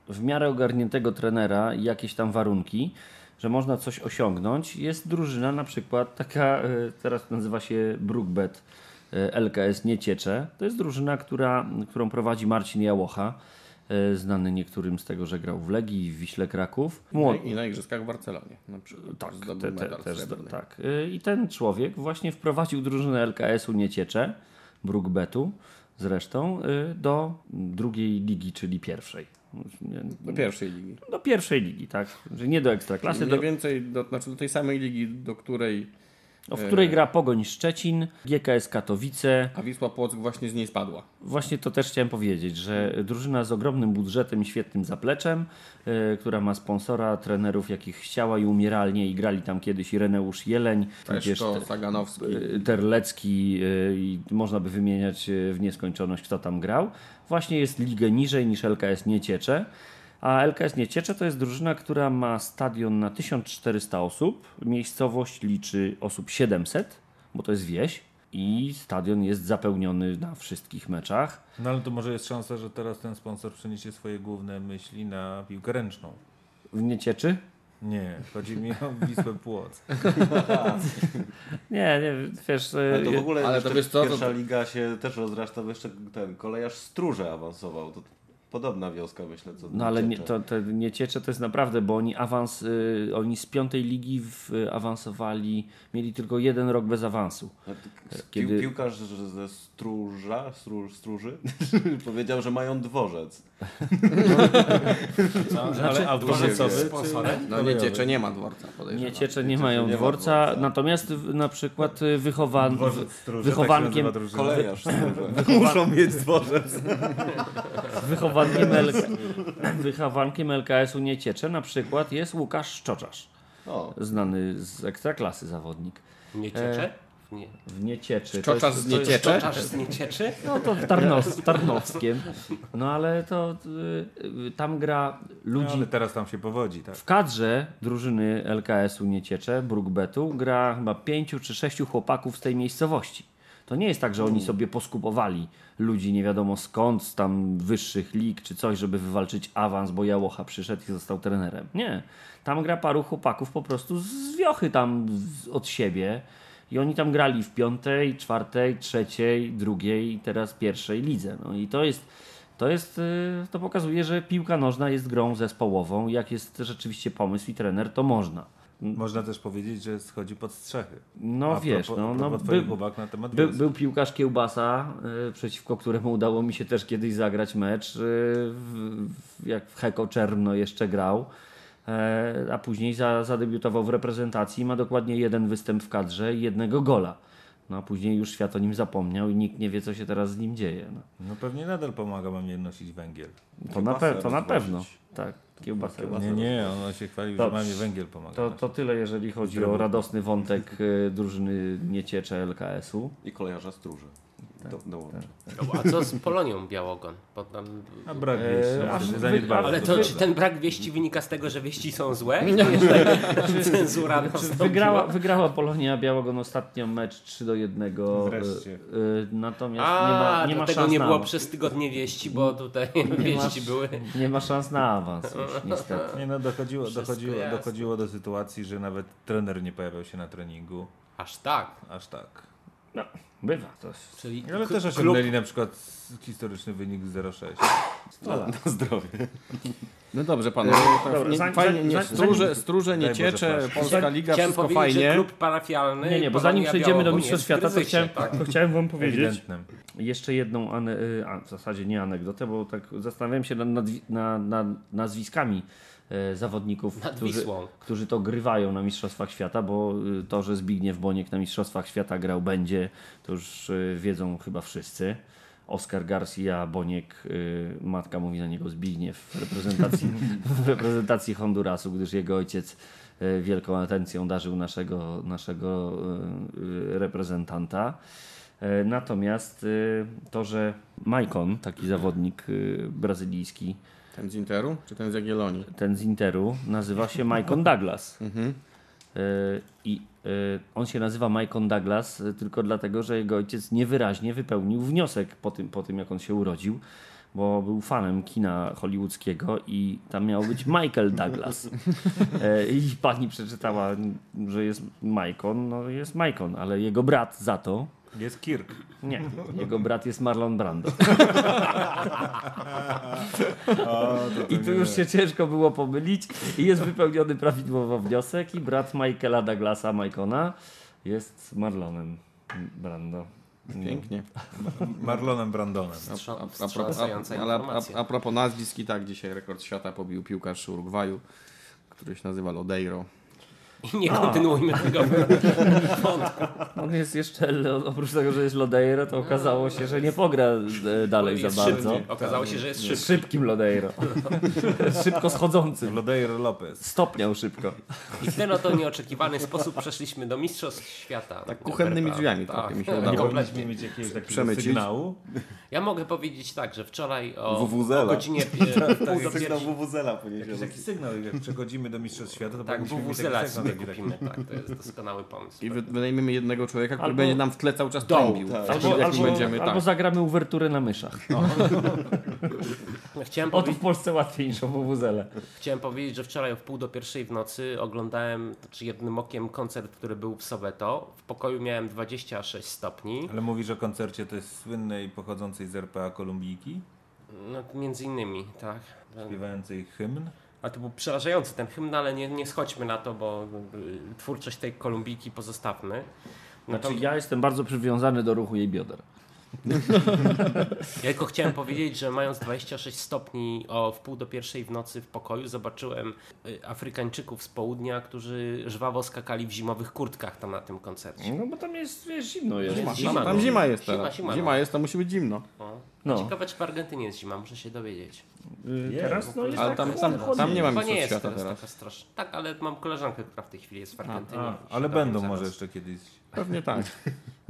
w miarę ogarniętego trenera i jakieś tam warunki, że można coś osiągnąć, jest drużyna na przykład taka, y, teraz nazywa się Brookbet LKS Nieciecze. To jest drużyna, która, którą prowadzi Marcin Jałocha, znany niektórym z tego, że grał w Legii i w Wiśle Kraków. Młody, I na Igrzyskach w Barcelonie na przykład. tak, te, te, też, tak. Y, I ten człowiek właśnie wprowadził drużynę LKS-u Nieciecze, Brookbetu zresztą, y, do drugiej ligi, czyli pierwszej. Do pierwszej ligi. Do pierwszej ligi, tak? Że nie do ekstraklasy, Mniej do, więcej do, znaczy do tej samej ligi, do której no, w której gra Pogoń Szczecin, GKS Katowice. a Wisła Płock właśnie z niej spadła. Właśnie to też chciałem powiedzieć, że drużyna z ogromnym budżetem i świetnym zapleczem, y, która ma sponsora, trenerów, jakich chciała i umieralnie i grali tam kiedyś Ireneusz Jeleń, Peszko, Saganowski. Y, Terlecki y, i można by wymieniać w nieskończoność, kto tam grał. Właśnie jest ligę niżej niż LKS Nieciecze. A LKS Nieciecze to jest drużyna, która ma stadion na 1400 osób. Miejscowość liczy osób 700, bo to jest wieś. I stadion jest zapełniony na wszystkich meczach. No ale to może jest szansa, że teraz ten sponsor przeniesie swoje główne myśli na piłkę ręczną. W Niecieczy? Nie, chodzi mi o Wisłę Płoc. Nie, nie, wiesz... y, Ale to w ogóle Ale to wiesz co, to- pierwsza liga się też rozrasta, bo jeszcze ten kolejarz Stróże awansował. To podobna wioska myślę, co No ale nie, Nieciecze. to, to nie ciecze to jest naprawdę, bo oni awans, y, oni z piątej ligi w, awansowali, mieli tylko jeden rok bez awansu. A ty- Pił, kiedy- Piłkarz ze Stróża, Stróż, Stróży powiedział, że mają dworzec. ale autobusowy Sponsorem? No nie ciecze, nie ma dworca. podejrzewam. Nie ciecze nie mają nie dworca, dworca. natomiast w- na przykład y, wychowan, Dworzec w- Stróże, wychowankiem, tak. Kolejarz Stróże. Muszą mieć dworzec. wychowankiem, LK, wychowankiem LKS-u nie ciecze na przykład jest Łukasz Szczoczarz, O, znany z ekstraklasy zawodnik. Nie ciecze? Nie. W Niecieczy. Szczoczarz z Nieciecze? Aż z nie cieczy? No to w, Tarnow, w Tarnowskiem. No ale to y, y, tam gra No, ludzi. ale teraz tam się powodzi, tak. W kadrze drużyny LKS-u Nieciecze, Brookbetu, gra chyba pięciu czy sześciu chłopaków z tej miejscowości. To nie jest tak, że oni sobie poskupowali ludzi nie wiadomo skąd, z tam wyższych lig czy coś, żeby wywalczyć awans, bo Jałocha przyszedł i został trenerem. Nie. Tam gra paru chłopaków po prostu z wiochy tam od siebie. I oni tam grali w piątej, czwartej, trzeciej, drugiej i teraz pierwszej lidze. No i to jest, to jest, y, to pokazuje, że piłka nożna jest grą zespołową. Jak jest rzeczywiście pomysł i trener, to można. Można też powiedzieć, że schodzi pod strzechy. No A wiesz, propos- no, no by, na temat by, był piłkarz Kiełbasa, y, przeciwko któremu udało mi się też kiedyś zagrać mecz, y, w, w, jak w Heko Czerno jeszcze grał. E, a później za, zadebiutował w reprezentacji i ma dokładnie jeden występ w kadrze i jednego gola. No a później już świat o nim zapomniał i nikt nie wie, co się teraz z nim dzieje. No. No pewnie nadal pomaga wam nie nosić węgiel. To, na, pe- to na pewno. Tak, kiełbasę. Kiełbasę. Nie, nie, on się chwalił, To- że mamie węgiel pomaga. To, to tyle, jeżeli chodzi o radosny wątek y, drużyny Nieciecze LKS-u. I kolejarza Stróże. Do, dołączę. A co z Polonią Białogon? Bo tam... A brak Eee, wieści, a no, wy- zaniedbałem. Ale to czy ten brak wieści wynika z tego, że wieści są złe? Czy cenzura? Wygrała, wygrała Polonia Białogon ostatnio mecz 3 do 1. Wreszcie. y, y, natomiast A, nie ma, nie ma szans nie na było awans. przez tygodnie wieści, bo tutaj Nie wieści masz- były. Nie ma szans na awans już, niestety. Nie no, dochodziło, dochodziło, dochodziło do sytuacji, że nawet trener nie pojawiał się na treningu. Aż tak. Aż tak. No, bywa. To jest... Czyli Ale też klub, osiągnęli na przykład historyczny wynik 0,6. Na, na zdrowie. No dobrze panowie, tak, Dobra, nie, zanim- fajnie, nie, stróże, stróże nie Boże, ciecze, proszę. Polska Liga, Chciałem wszystko powiedzieć, że fajnie. klub parafialny Nie, nie, bo zanim przejdziemy do Mistrzostw Świata, to chciałem, tak? to chciałem wam powiedzieć Ewidentnym. jeszcze jedną, ane, y, a, w zasadzie nie anegdotę, bo tak zastanawiałem się nad, nad, nad, nad nazwiskami zawodników, Nad którzy, którzy to grywają na Mistrzostwach Świata, bo y, to, że Zbigniew Boniek na Mistrzostwach Świata grał będzie, to już y, wiedzą chyba wszyscy. Oskar Garcia Boniek, matka mówi na niego Zbigniew w reprezentacji, w reprezentacji Hondurasu, gdyż jego ojciec wielką atencją darzył naszego, naszego reprezentanta. E, Natomiast to, że Maicon, taki zawodnik brazylijski, Ten z Interu, czy ten z Jagiellonii? ten z Interu, nazywa się Maicon Douglas. E, I e, on się nazywa Maicon Douglas e, tylko dlatego, że jego ojciec niewyraźnie wypełnił wniosek po tym, po tym jak on się urodził, bo był fanem kina hollywoodzkiego i tam miał być Michael Douglas. I pani przeczytała, że jest Maicon, no jest Maicon, ale jego brat za to Jest Kirk. nie, jego brat jest Marlon Brando. I tu już się ciężko było pomylić. I jest wypełniony prawidłowo wniosek i brat Michaela Douglasa Maicona jest Marlonem Brando. Pięknie. Marlonem Brandonem. Wstrząs- A, a, a, ale a, informacja. a, a propos nazwisk i tak dzisiaj rekord świata pobił piłkarz Urugwaju, który się nazywa Lodeiro. I nie kontynuujmy tego. On jest jeszcze, oprócz tego, że jest Lodeiro, to okazało się, że nie pogra e, dalej za bardzo. szybki. Okazało się, że jest szybki. Szybkim Lodeiro. szybko schodzącym. Lodeiro Lopez. Stopniał szybko. I w ten oto nieoczekiwany sposób przeszliśmy do Mistrzostw Świata. Tak kuchennymi drzwiami trochę mi się tak, udało. Nie mieć jakiegoś takiego sygnału. Ja mogę powiedzieć tak, że wczoraj o, Wuwuzela. o godzinie e, pół do Sygnał. Wuwuzela taki sygnał, jak przechodzimy do Mistrzostw Świata, to Tak, sygnał. sobie kupimy, tak, to jest doskonały pomysł. I wy, wynajmiemy jednego człowieka, który Albo- będzie nam w tle cały czas Doł, trąbił. tak. Albo, jak albo, będziemy albo tak. zagramy uwerturę na myszach. Chciałem, O to w Polsce łatwiej niż o WWZele. chciałem powiedzieć, że wczoraj o wpół do pierwszej w nocy oglądałem znaczy jednym okiem koncert, który był w Soweto. W pokoju miałem 26 stopni. Ale mówisz o koncercie tej słynnej, pochodzącej z RPA Kolumbijki, No, między innymi, tak. śpiewającej hymn. A to był przerażający ten hymn, ale nie, nie schodźmy na to, bo y, twórczość tej Kolumbijki pozostawmy. Znaczy, ja jestem bardzo przywiązany do ruchu jej bioder. Ja tylko chciałem powiedzieć, że mając 26 stopni o wpół do pierwszej w nocy w pokoju zobaczyłem y, Afrykańczyków z południa, którzy żwawo skakali w zimowych kurtkach tam na tym koncercie. No bo tam jest, wiesz, zimno jest. Jest Tam, zima, tam no. zima jest Zima, teraz. zima, Zima no. jest, to musi być zimno. O. No. Ciekawe, czy w Argentynie jest zima, muszę się dowiedzieć. Y, Teraz no jest Ale tak tam, tam, tam nie ma nie mistrzostw jest świata teraz teraz. taka straszna. Tak, ale mam koleżankę, która w tej chwili jest w Argentynie. A, Się ale będą zaraz. może jeszcze kiedyś. Pewnie tak.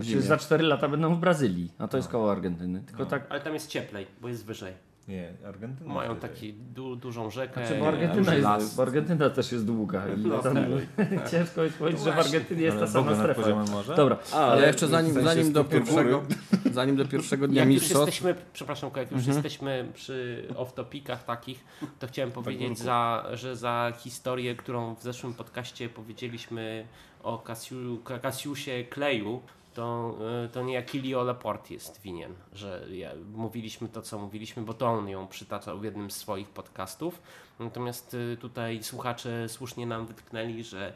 W Czy zimie. za 4 lata będą w Brazylii, a to jest koło Argentyny. Tylko tak, Ale tam jest cieplej, bo jest wyżej. Nie, Argentyna. Mają wyżej. taki du dużą rzekę. znaczy, bo Argentyna, jest, las. bo Argentyna też jest długa. I No, tam, tak. ciężko jest powiedzieć, że w Właśnie. Argentynie jest Ale ta sama strefa. morza? Dobra, Ale jeszcze zanim, zanim do pierwszego, zanim do pierwszego dnia Jak już mistrzostw, jesteśmy, przepraszam, jak już jesteśmy przy off-topikach takich, to chciałem powiedzieć, za, że za historię, którą w zeszłym podcaście powiedzieliśmy o Kasiu, Kasiusie Kleju, to, y, to nie Akilio Laporte jest winien, że ja, mówiliśmy to, co mówiliśmy, bo to on ją przytaczał w jednym z swoich podcastów. Natomiast y, tutaj słuchacze słusznie nam wytknęli, że,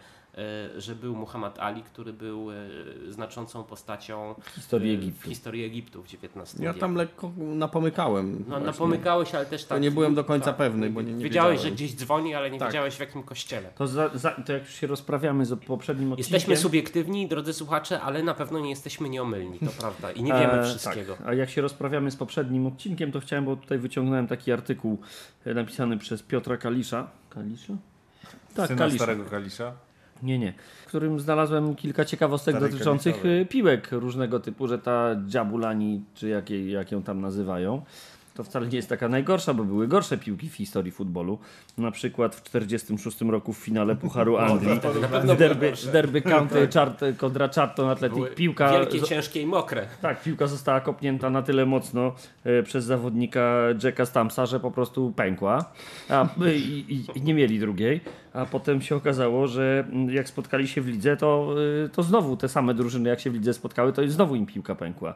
że był Muhammad Ali, który był y, znaczącą postacią w historii y, Egiptu. w historii Egiptu w XIX ja wieku. tam lekko napomykałem. No, napomykałeś, ale też tak. nie byłem do końca pewny, bo nie- nie Wiedziałeś, wiedziałem. że gdzieś dzwoni, ale nie Tak. wiedziałeś w jakim kościele. To, za, za, to jak już się rozprawiamy z poprzednim odcinkiem... Jesteśmy subiektywni, drodzy słuchacze, ale na pewno nie jesteśmy nieomylni, to prawda. I nie wiemy E, wszystkiego. Tak. A jak się rozprawiamy z poprzednim odcinkiem, to chciałem, bo tutaj wyciągnąłem taki artykuł e, napisany przez Piotra Kalisza. Kalisza? Tak, Syna Kalisza. starego Kalisza. Nie, nie. W którym znalazłem kilka ciekawostek Starej dotyczących y, piłek różnego typu, że ta Dżabulani, czy jak, jej- jak ją tam nazywają, to wcale nie jest taka najgorsza, bo były gorsze piłki w historii futbolu. Na przykład w 1946 roku w finale Pucharu Anglii w derby, w derby County Chart, kontra Charlton Athletic Były piłka... wielkie, ciężkie i mokre. tak, piłka została kopnięta na tyle mocno e, przez zawodnika Jacka Stamsa, że po prostu pękła a, i, i, i nie mieli drugiej. A potem się okazało, że jak spotkali się w lidze, to, e, to znowu te same drużyny, jak się w lidze spotkały, to znowu im piłka pękła.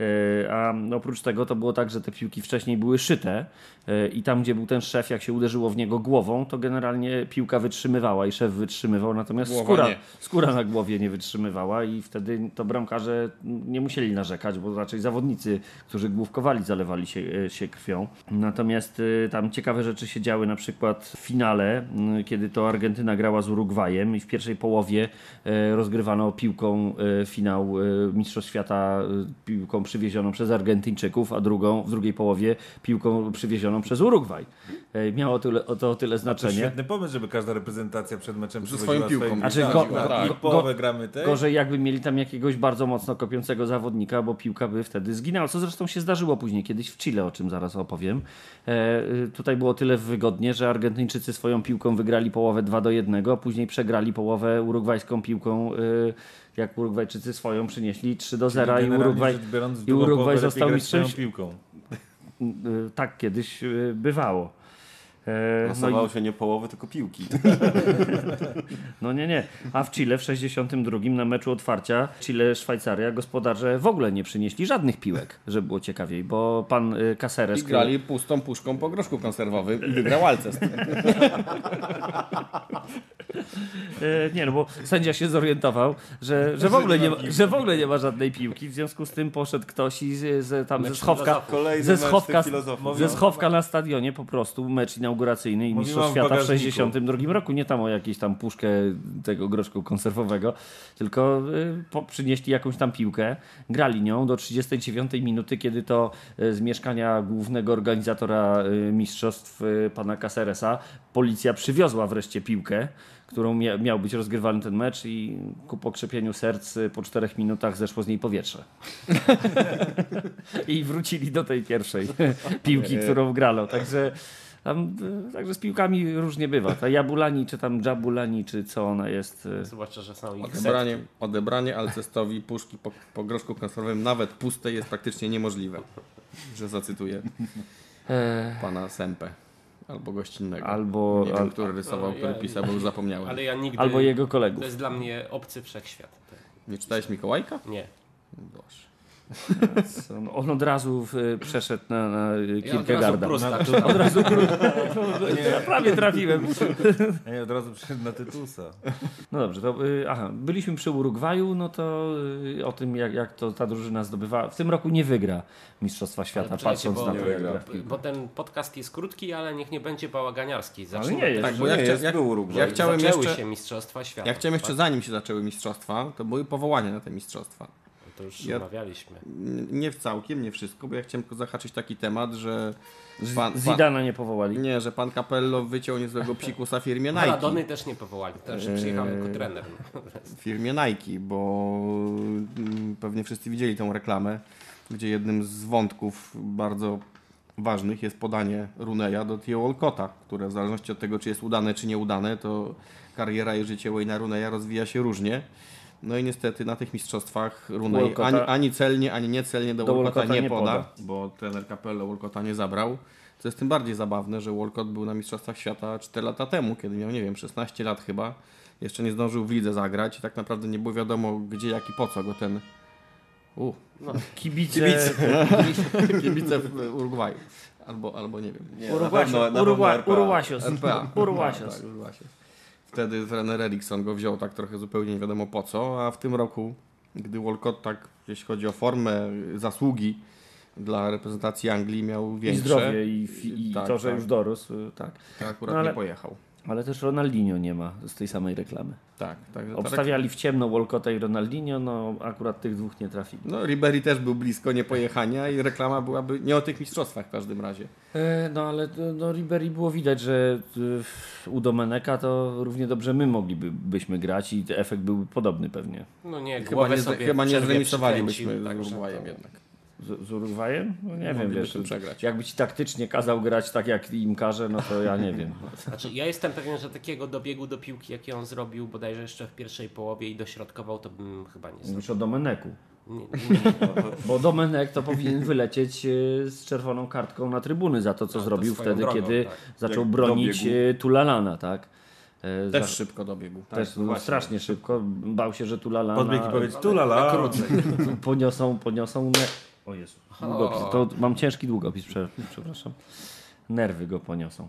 E, a oprócz tego to było tak, że te piłki wcześniej były szyte e, i tam, gdzie był ten szef, jak się uderzyło w niego głową, to generalnie piłka wytrzymywała i szef wytrzymywał, natomiast Głowa skóra, nie. skóra na głowie nie wytrzymywała i wtedy to bramkarze nie musieli narzekać, bo raczej zawodnicy, którzy główkowali, zalewali się, się krwią. Natomiast tam ciekawe rzeczy się działy, na przykład w finale, kiedy to Argentyna grała z Urugwajem i w pierwszej połowie e, rozgrywano piłką e, finał e, Mistrzostw Świata piłką przywiezioną przez Argentyńczyków, a drugą w drugiej połowie piłką przywiezioną przez Urugwaj. Miało tyle, o to o tyle To znaczenie. świetny pomysł, żeby każda reprezentacja przed meczem przywoziła swoją piłką. swoją Znaczy, piłkę. go- Tak. go- połowę gramy tej. Gorzej jakby mieli tam jakiegoś bardzo mocno kopiącego zawodnika, bo piłka by wtedy zginęła. Co zresztą się zdarzyło później kiedyś w Chile, o czym zaraz opowiem. E, y, tutaj było tyle wygodnie, że Argentyńczycy swoją piłką wygrali połowę 2 do 1, a później przegrali połowę urugwajską piłką, y, jak Urugwajczycy swoją przynieśli 3 do 0 i Urugwaj, i Urugwaj połowę został mistrzem. piłką. y, tak kiedyś y, bywało. E, no i- Losowało się nie połowy, tylko piłki. No nie, nie. A w Chile w 62 na meczu otwarcia Chile-Szwajcaria gospodarze w ogóle nie przynieśli żadnych piłek, żeby było ciekawiej, bo pan y, Caceres... I grali pustą puszką po groszku konserwowym i wygrał Alces. E, nie, no bo sędzia się zorientował, że, że, w ogóle nie ma, że w ogóle nie ma żadnej piłki, w związku z tym poszedł ktoś i z, z, tam ze schowka, ze schowka, ze schowka na stadionie po prostu mecz inauguracyjny i Mówiłam Mistrzostw Świata w bagażniku. 62 roku, nie tam o jakieś tam puszkę tego groszku konserwowego, tylko y, po, przynieśli jakąś tam piłkę, grali nią do 39 minuty, kiedy to y, z mieszkania głównego organizatora y, mistrzostw, pana Caceresa, policja przywiozła wreszcie piłkę, którą mia miał być rozgrywany ten mecz i ku pokrzepieniu serc po czterech minutach zeszło z niej powietrze. I wrócili do tej pierwszej piłki, którą grano. Także, tam, y, także z piłkami różnie bywa. Ta Jabulani, czy tam Jabulani, czy co ona jest. y, Zwłaszcza, że są ich Odebranie, odebranie Alcestowi puszki po, po groszku konserwowym, nawet pustej, jest praktycznie niemożliwe. Że zacytuję e, pana Sempę. Albo gościnnego. Albo- Nie wiem, który rysował, no, który ja- pisał, bo już zapomniałem. Ale ja nigdy... albo jego To kolegów. jest dla mnie obcy wszechświat. Nie czytałeś Mikołajka? Nie. Boże. On, on od razu y, przeszedł na, na y, Ja od razu Kierkegaarda. Czytam. Od razu ja prawie trafiłem. Ja nie od razu przyszedł na Tytusa. No dobrze, to y, aha, byliśmy przy Urugwaju, no to o tym jak, jak to ta drużyna zdobywa. W tym roku nie wygra Mistrzostwa Świata, patrząc bo, na to, wygra. bo ten podcast jest krótki, ale niech nie będzie bałaganiarski. Ale Zacznijmy nie jest. Tak, bo Nie ja, chcia, jest, ja, był Urugwaj. ja chciałem Zaczęły jeszcze... się Mistrzostwa Świata. Ja chciałem jeszcze tak? zanim się zaczęły mistrzostwa, to były powołania na te mistrzostwa. To już Ja- omawialiśmy. Nie w całkiem, nie wszystko, bo ja chciałem tylko zahaczyć taki temat, że pan, pan, Zidana nie powołali. nie, że pan Capello wyciął niezłego psikusa firmie Nike. Maradony też nie powołali, też przyjechał jako trener. w firmie Nike, bo mm, pewnie wszyscy widzieli tą reklamę, gdzie jednym z wątków bardzo ważnych jest podanie Runeya do Theo Walcotta, które w zależności od tego, czy jest udane, czy nieudane, to kariera i życie Wayne'a Runeya rozwija się różnie. No i niestety na tych mistrzostwach Runej ani, ani celnie, ani niecelnie do, do Walcotta nie, nie poda, poda. bo trener Capello Walcotta nie zabrał. Co jest tym bardziej zabawne, że Walcott był na Mistrzostwach Świata 4 lata temu, kiedy miał, nie wiem, 16 lat chyba. Jeszcze nie zdążył w lidze zagrać i tak naprawdę nie było wiadomo gdzie, jak i po co go ten... U, Kibice, kibice, kibice w Urugwaju. Albo, albo nie wiem. Nie, RPA. Uruguasios, RPA. Tak. Wtedy trener Eriksson go wziął tak trochę zupełnie nie wiadomo po co, a w tym roku, gdy Walcott tak, jeśli chodzi o formę, zasługi dla reprezentacji Anglii miał I większe. zdrowie i, i Tak, to, że tak. już dorósł, tak. To akurat No ale- nie pojechał. Ale też Ronaldinho nie ma z tej samej reklamy. Tak, tak. Obstawiali w ciemno Walcotta i Ronaldinho, no akurat tych dwóch nie trafili. No, Ribery też był blisko niepojechania i reklama byłaby nie o tych mistrzostwach w każdym razie. E, No ale no, Ribery było widać, że y, u Domeneka to równie dobrze my moglibyśmy grać i efekt byłby podobny pewnie. No nie, Chyba nie, sobie chyba nie zremisowalibyśmy to- jednak. Z, z Urugwajem? No nie wiem, Moglibyśmy wiesz, przegrać. jakby ci taktycznie kazał grać tak jak im każe, no to ja nie wiem. Znaczy, ja jestem pewien, że takiego dobiegu do piłki, jaki on zrobił bodajże jeszcze w pierwszej połowie i dośrodkował, to bym chyba nie zrobił. Mówisz o Domeneku. Nie, nie, Bo Domenek to powinien wylecieć e, z czerwoną kartką na trybuny za to, co No, to zrobił swoją wtedy, drogą, kiedy tak. zaczął Jak bronić dobiegł. e, Tulalana, tak? E, Też za- szybko dobiegł. też no, właśnie. strasznie szybko. Bał się, że Tulalana Podbieg i powiedz tu lala. poniosą, poniosą ne, O Jezu. Długopis. To mam ciężki długopis, prze- przepraszam. Nerwy go poniosą.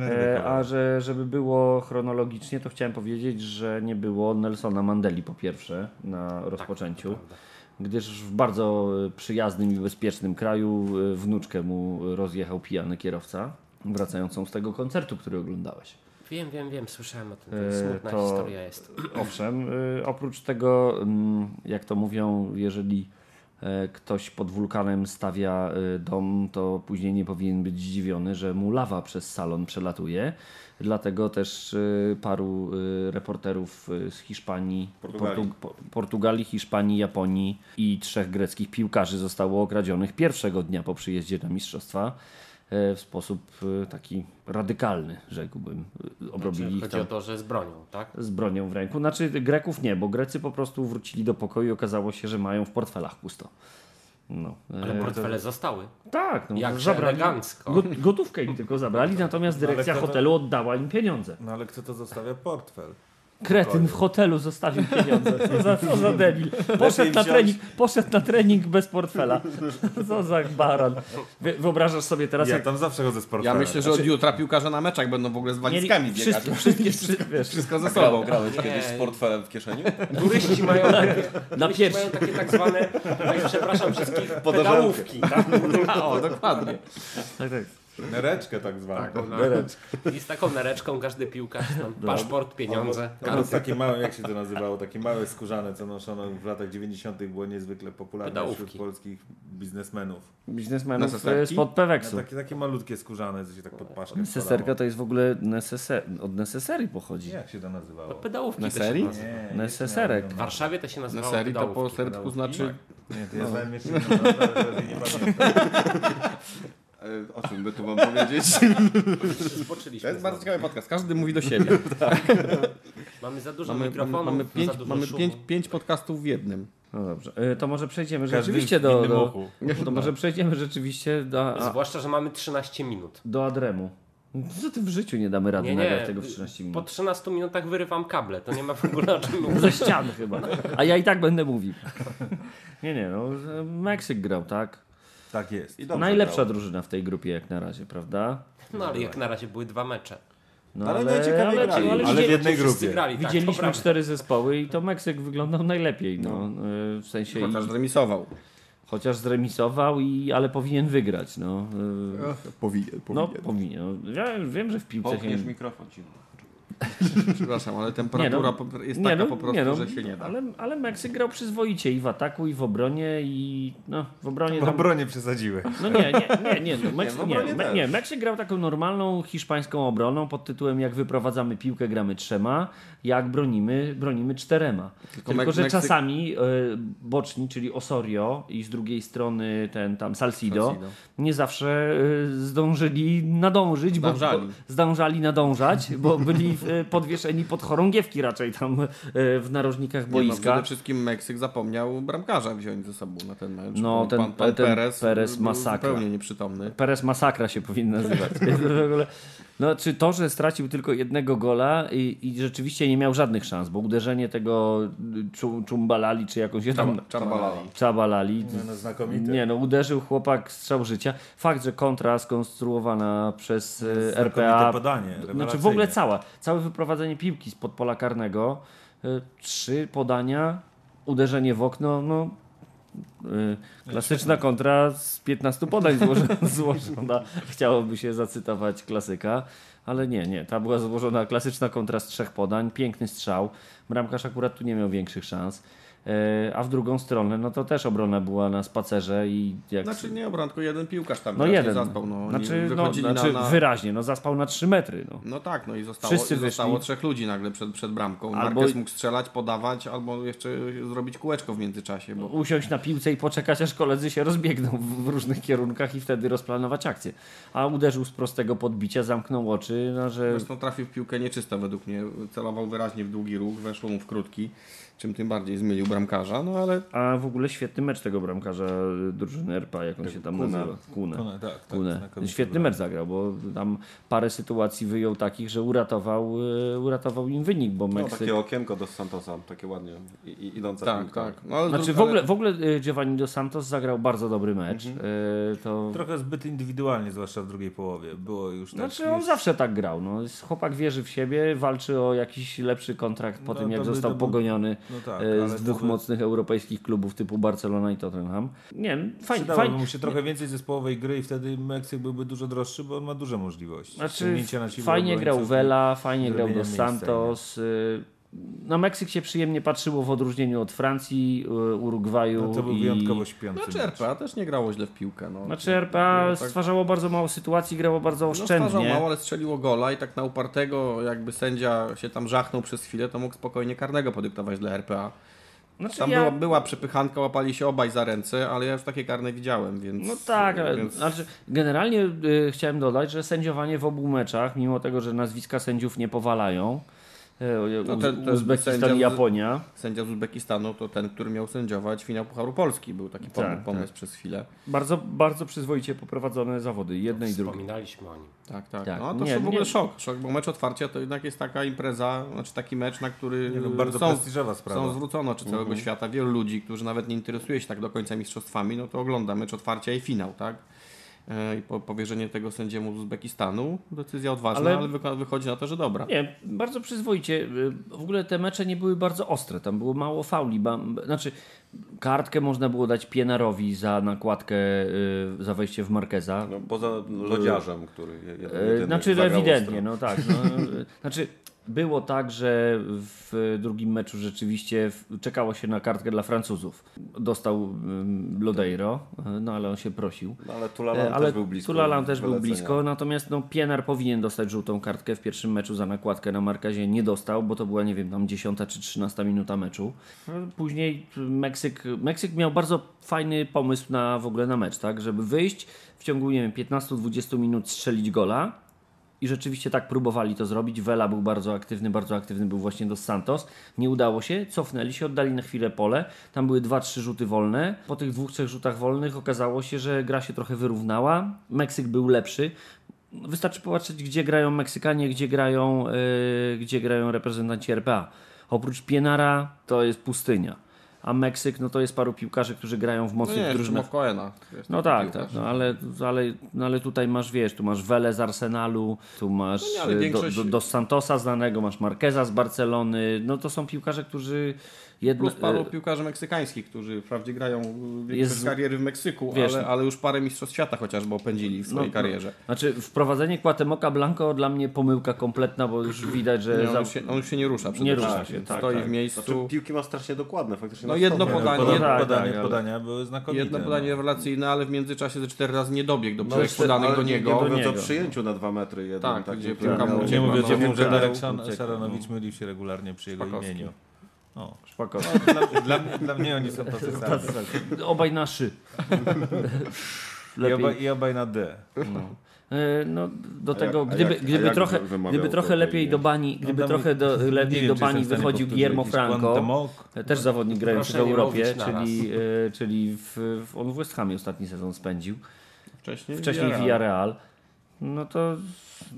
E, a że, żeby było chronologicznie, to chciałem powiedzieć, że nie było Nelsona Mandeli po pierwsze na rozpoczęciu, gdyż w bardzo e, przyjaznym i bezpiecznym kraju e, wnuczkę mu rozjechał pijany kierowca, wracającą z tego koncertu, który oglądałeś. Wiem, wiem, wiem, słyszałem o tym. To E, smutna to- historia jest. Owszem, oprócz tego, mm, jak to mówią, jeżeli ktoś pod wulkanem stawia y, dom, to później nie powinien być zdziwiony, że mu lawa przez salon przelatuje. Dlatego też y, paru reporterów z Hiszpanii, Portugalii. Portu- po- Portugalii, Hiszpanii, Japonii i trzech greckich piłkarzy zostało okradzionych pierwszego dnia po przyjeździe na mistrzostwa. E, W sposób y, taki radykalny, rzekłbym. Y, Obrobili Znaczy, ich chodzi tam o to, że z bronią, tak? z bronią w ręku. Znaczy Greków nie, bo Grecy po prostu wrócili do pokoju i okazało się, że mają w portfelach pusto. No. Ale E, portfele zostały. tak, no, Jakże zabrali elegancko. go- gotówkę im tylko zabrali, natomiast dyrekcja kto to- hotelu oddała im pieniądze. No ale kto to zostawia portfel? Kretyn w hotelu zostawił pieniądze. Co za, co za debil. Poszedł na, trening, poszedł na trening bez portfela. Co za baran. Wy- Wyobrażasz sobie teraz, Ja jak tam zawsze chodzę z Ja portfelem. myślę, że od jutra piłkarze na meczach będą w ogóle z walizkami biegać. wszystkie, wszystkie, wszystkie, wiesz, Wszystko ze sobą. grałeś kiedyś z portfelem w kieszeni? Turyści mają takie, na turyści mają takie tak zwane, tak, przepraszam wszystkich, pedałówki. Tak? O, dokładnie. Tak, tak. Nereczkę tak zwaną. I z taką nareczką każdy piłkarz, tam, paszport, pieniądze, To było takie małe, jak się to nazywało, takie małe skórzane, co noszono w latach 90. było niezwykle popularne Pedałówki. wśród polskich biznesmenów. Biznesmenów e, spod No, Peweksu. takie, takie malutkie skórzane, co się tak pod paszkę Neseserka to jest w ogóle neseser, od nesesery pochodzi. Jak się to nazywało? pedałówki nazywa. Nie, Neseserek. W Warszawie to się Na nazywało serii to po sertku znaczy... Nie, to ja jeszcze ale teraz jej nie pamiętam. E, O czym by tu mam powiedzieć? To Zboczyliśmy jest bardzo ciekawy podcast. Każdy mówi do siebie. Mamy za dużo Mamy, mamy, mikrofonów, mamy, pięć, mamy pięć, pięć podcastów w jednym. No dobrze, E, to może przejdziemy Każdy rzeczywiście do, do, to może przejdziemy rzeczywiście do, a, Zwłaszcza, że mamy 13 minut. do Adremu. Co ty w życiu nie damy rady Nie, nagrać nie, tego w 13 po minut. 13 minutach wyrywam kable, to nie ma w ogóle o czym mówić. Ze ściany chyba. A ja i tak będę mówił. Nie, nie, no że Meksyk grał, tak? Tak jest. I Najlepsza grał. drużyna w tej grupie jak na razie, prawda? No ale jak na razie były dwa mecze. No, Ale najciekawiej grali. ale, Ale w jednej grupie. grali, tak, Widzieliśmy cztery zespoły i to Meksyk wyglądał najlepiej. No, y, w sensie i, Chociaż zremisował. chociaż zremisował, i, ale powinien wygrać. No, y, Powinien, no powinien. No, ja już wiem, że w piłce się... Połkniesz mikrofon ci. Przepraszam, ale temperatura po- jest taka po prostu, nie no, że się nie da. Ale, ale Meksyk grał przyzwoicie i w ataku, i w obronie, i no, w obronie... W tam- obronie przesadziły. No nie, nie, nie, nie, no, Meksyk, nie, me, też. nie, Meksyk grał taką normalną hiszpańską obroną pod tytułem jak wyprowadzamy piłkę, gramy trzema, jak bronimy, bronimy czterema. Tylko, Mek- że Meksyk- czasami e, boczni, czyli Osorio i z drugiej strony ten tam Salcido, Salcido. nie zawsze e, zdążyli nadążyć, bo, bo Zdążali. zdążali nadążać, bo byli e, podwieszeni pod chorągiewki raczej tam w narożnikach Nie, no, boiska. przede wszystkim Meksyk zapomniał bramkarza wziąć ze sobą na ten mecz. No, ten- pan, pan ten Perez, Perez masakra. zupełnie nieprzytomny. Perez Masakra się powinien nazywać. w ogóle, no, czy to, że stracił tylko jednego gola i, i rzeczywiście nie miał żadnych szans, bo uderzenie tego Czu- Czumbalali, czy jakąś się tam Czabalali. Czabalali. No, no, znakomity. Nie no, uderzył chłopak strzał życia. Fakt, że kontra skonstruowana przez e, Znakomite RPA. podanie, Znaczy w ogóle cała, całe wyprowadzenie piłki spod pola karnego, e, trzy podania, uderzenie w okno, no klasyczna kontra z 15 podań złożona, złożona. Chciałoby się zacytować klasyka, ale nie, nie, ta była złożona klasyczna kontra z trzech podań, piękny strzał, bramkarz akurat tu nie miał większych szans. E, A w drugą stronę, no to też obrona była na spacerze i jak Znaczy nie obron, tylko jeden piłkarz tam no jeden. zaspał. No, znaczy, no, znaczy na, na... wyraźnie, no zaspał na 3 metry. No. No tak, no i zostało, Wszyscy i zostało trzech ludzi nagle przed, przed bramką. Albo- Marquez mógł strzelać, podawać, albo jeszcze zrobić kółeczko w międzyczasie. Bo... Usiąść na piłce i poczekać, aż koledzy się rozbiegną w- w różnych kierunkach i wtedy rozplanować akcję. A uderzył z prostego podbicia, zamknął oczy, no, że Zresztą trafił w piłkę nieczysto według mnie. Celował wyraźnie w długi róg, weszło mu w krótki. Czym tym bardziej zmielił bramkarza, no ale A w ogóle świetny mecz tego bramkarza y, drużyny RPA, jak on się tam Kuna. nazywa. Kunę. Kunę, tak, tak, Kunę. Świetny mecz zagrał, bo tam parę sytuacji wyjął takich, że uratował, y, uratował im wynik, bo No, Meksyk... takie okienko do Santosa, takie ładnie i, i, idące tak, piłka. tak. No, Znaczy w ogóle, w ogóle y, Giovanni Dos Santos zagrał bardzo dobry mecz. Mhm. Y, To... Trochę zbyt indywidualnie, zwłaszcza w drugiej połowie. Było już tak. Znaczy on jest- zawsze tak grał. No. Chłopak wierzy w siebie, walczy o jakiś lepszy kontrakt po No, tym, jak został to by- pogoniony No tak, e, z dwóch by- mocnych europejskich klubów typu Barcelona i Tottenham. Nie, fajnie. Przydałoby mu się trochę więcej zespołowej gry i wtedy Meksyk byłby dużo droższy, bo on ma duże możliwości. Znaczy, fajnie grał Vela, fajnie grał Dos Santos. y, Na Meksyk się przyjemnie patrzyło w odróżnieniu od Francji, y, Urugwaju No to był i... wyjątkowo śpiący Znaczy mecz. RPA też nie grało źle w piłkę. No. Znaczy RPA Było tak- stwarzało bardzo mało sytuacji, grało bardzo no, oszczędnie. mało, ale strzeliło gola i tak na upartego, jakby sędzia się tam żachnął przez chwilę, to mógł spokojnie karnego podyktować dla RPA. Znaczy, Tam ja... była, była przepychanka, łapali się obaj za ręce, ale ja już takie karne widziałem, więc... No tak, ale więc... znaczy, generalnie y, chciałem dodać, że sędziowanie w obu meczach, mimo tego, że nazwiska sędziów nie powalają, No ten- ten Uzbekistan sędzia i z- Japonia, Sędzia z Uzbekistanu to ten, który miał sędziować finał Pucharu Polski. Był taki pomysł, Tak, pomysł przez chwilę. bardzo, bardzo przyzwoicie poprowadzone zawody, jedne i drugie. Wspominaliśmy o nim. Tak, tak. Tak. No to Nie, w ogóle nie- szok, szok, bo mecz otwarcia to jednak jest taka impreza, znaczy taki mecz, na który Nie, no, bardzo są, prestiżowa sprawa. są zwrócono oczy całego świata. Wielu ludzi, którzy nawet nie interesuje się tak do końca mistrzostwami, no to ogląda mecz otwarcia i finał, tak? E, I po, powierzenie tego sędziemu z Uzbekistanu, decyzja odważna, Ale- ale, wychodzi na to, że dobra. Nie, bardzo przyzwoicie. Y, W ogóle te mecze nie były bardzo ostre. Tam było mało fauli. Ba- Znaczy, kartkę można było dać Pienarowi za nakładkę, y, za wejście w Markeza. No, poza lodziarzem, który jedyny Znaczy ewidentnie, ostro. no tak. No, znaczy było tak, że w drugim meczu rzeczywiście czekało się na kartkę dla Francuzów. Dostał Lodeiro, e, no ale on się prosił. No, ale E, Tulalan Ale też był blisko. Tulalan też był blisko, natomiast no, Pienar powinien dostać żółtą kartkę w pierwszym meczu za nakładkę na Markazie. Nie dostał, bo to była, nie wiem, tam 10 czy 13 minuta meczu. No, Później Meksyk, Meksyk miał bardzo fajny pomysł na w ogóle na mecz, tak? Żeby wyjść w ciągu, nie wiem, 15-20 minut strzelić gola. I rzeczywiście tak próbowali to zrobić. Vela był bardzo aktywny, bardzo aktywny był właśnie Dos Santos. Nie udało się, cofnęli się, oddali na chwilę pole. Tam były dwa, trzy rzuty wolne. Po tych dwóch, trzech rzutach wolnych okazało się, że gra się trochę wyrównała. Meksyk był lepszy. Wystarczy popatrzeć, gdzie grają Meksykanie, gdzie grają, yy, gdzie grają reprezentanci RPA. Oprócz Pienara to jest pustynia. A Meksyk, no to jest paru piłkarzy, którzy grają w No mocnych nie, jeszcze drużynach. No tak, piłkarz. tak, no ale, ale, no ale tutaj masz, wiesz, tu masz Vele z Arsenalu, tu masz No nie, e, większość- do, do, Dos Santosa znanego, masz Marqueza z Barcelony, no to są piłkarze, którzy jedno, Plus paru e, piłkarzy meksykańskich, którzy wprawdzie grają większość Jest- kariery w Meksyku, wiesz- ale, ale już parę mistrzostw świata chociażby opędzili w swojej no, karierze. Znaczy wprowadzenie Quatemoca Blanco dla mnie pomyłka kompletna, bo już widać, że Nie, on, za- już się, on się nie rusza przede Nie rusza się, tak, Stoi tak. w miejscu. Znaczy, piłki ma strasznie dokładne, faktycznie. No jedno podanie, Podanie, jedno tak, podanie, tak, ale- podania były znakomite. Jedno podanie no. rewelacyjne, ale w międzyczasie ze cztery razy nie dobiegł do No, podanych ale do nie- niego. Nie mówiąc o przyjęciu na dwa metry jeden. Tak, taki, gdzie piłka mu Nie mówiąc no, o tym, że Darek. Szaranowicz mylił się regularnie przy jego imieniu. O. Szpakowski. Dla, dla, mnie- dla mnie oni są tacy sami. Obaj na szy. I obaj, I obaj na D. E, No, do tego, jak- gdyby, jak- gdyby jak trochę, gdyby trochę lepiej do bani, gdyby tam- trochę do, lepiej wiem, do bani wychodził Guillermo Franco, też zawodnik grający w Europie, czyli, e, czyli w, w, on w West Hamie ostatni sezon spędził, Wcześniej, wcześniej. Villarreal, no to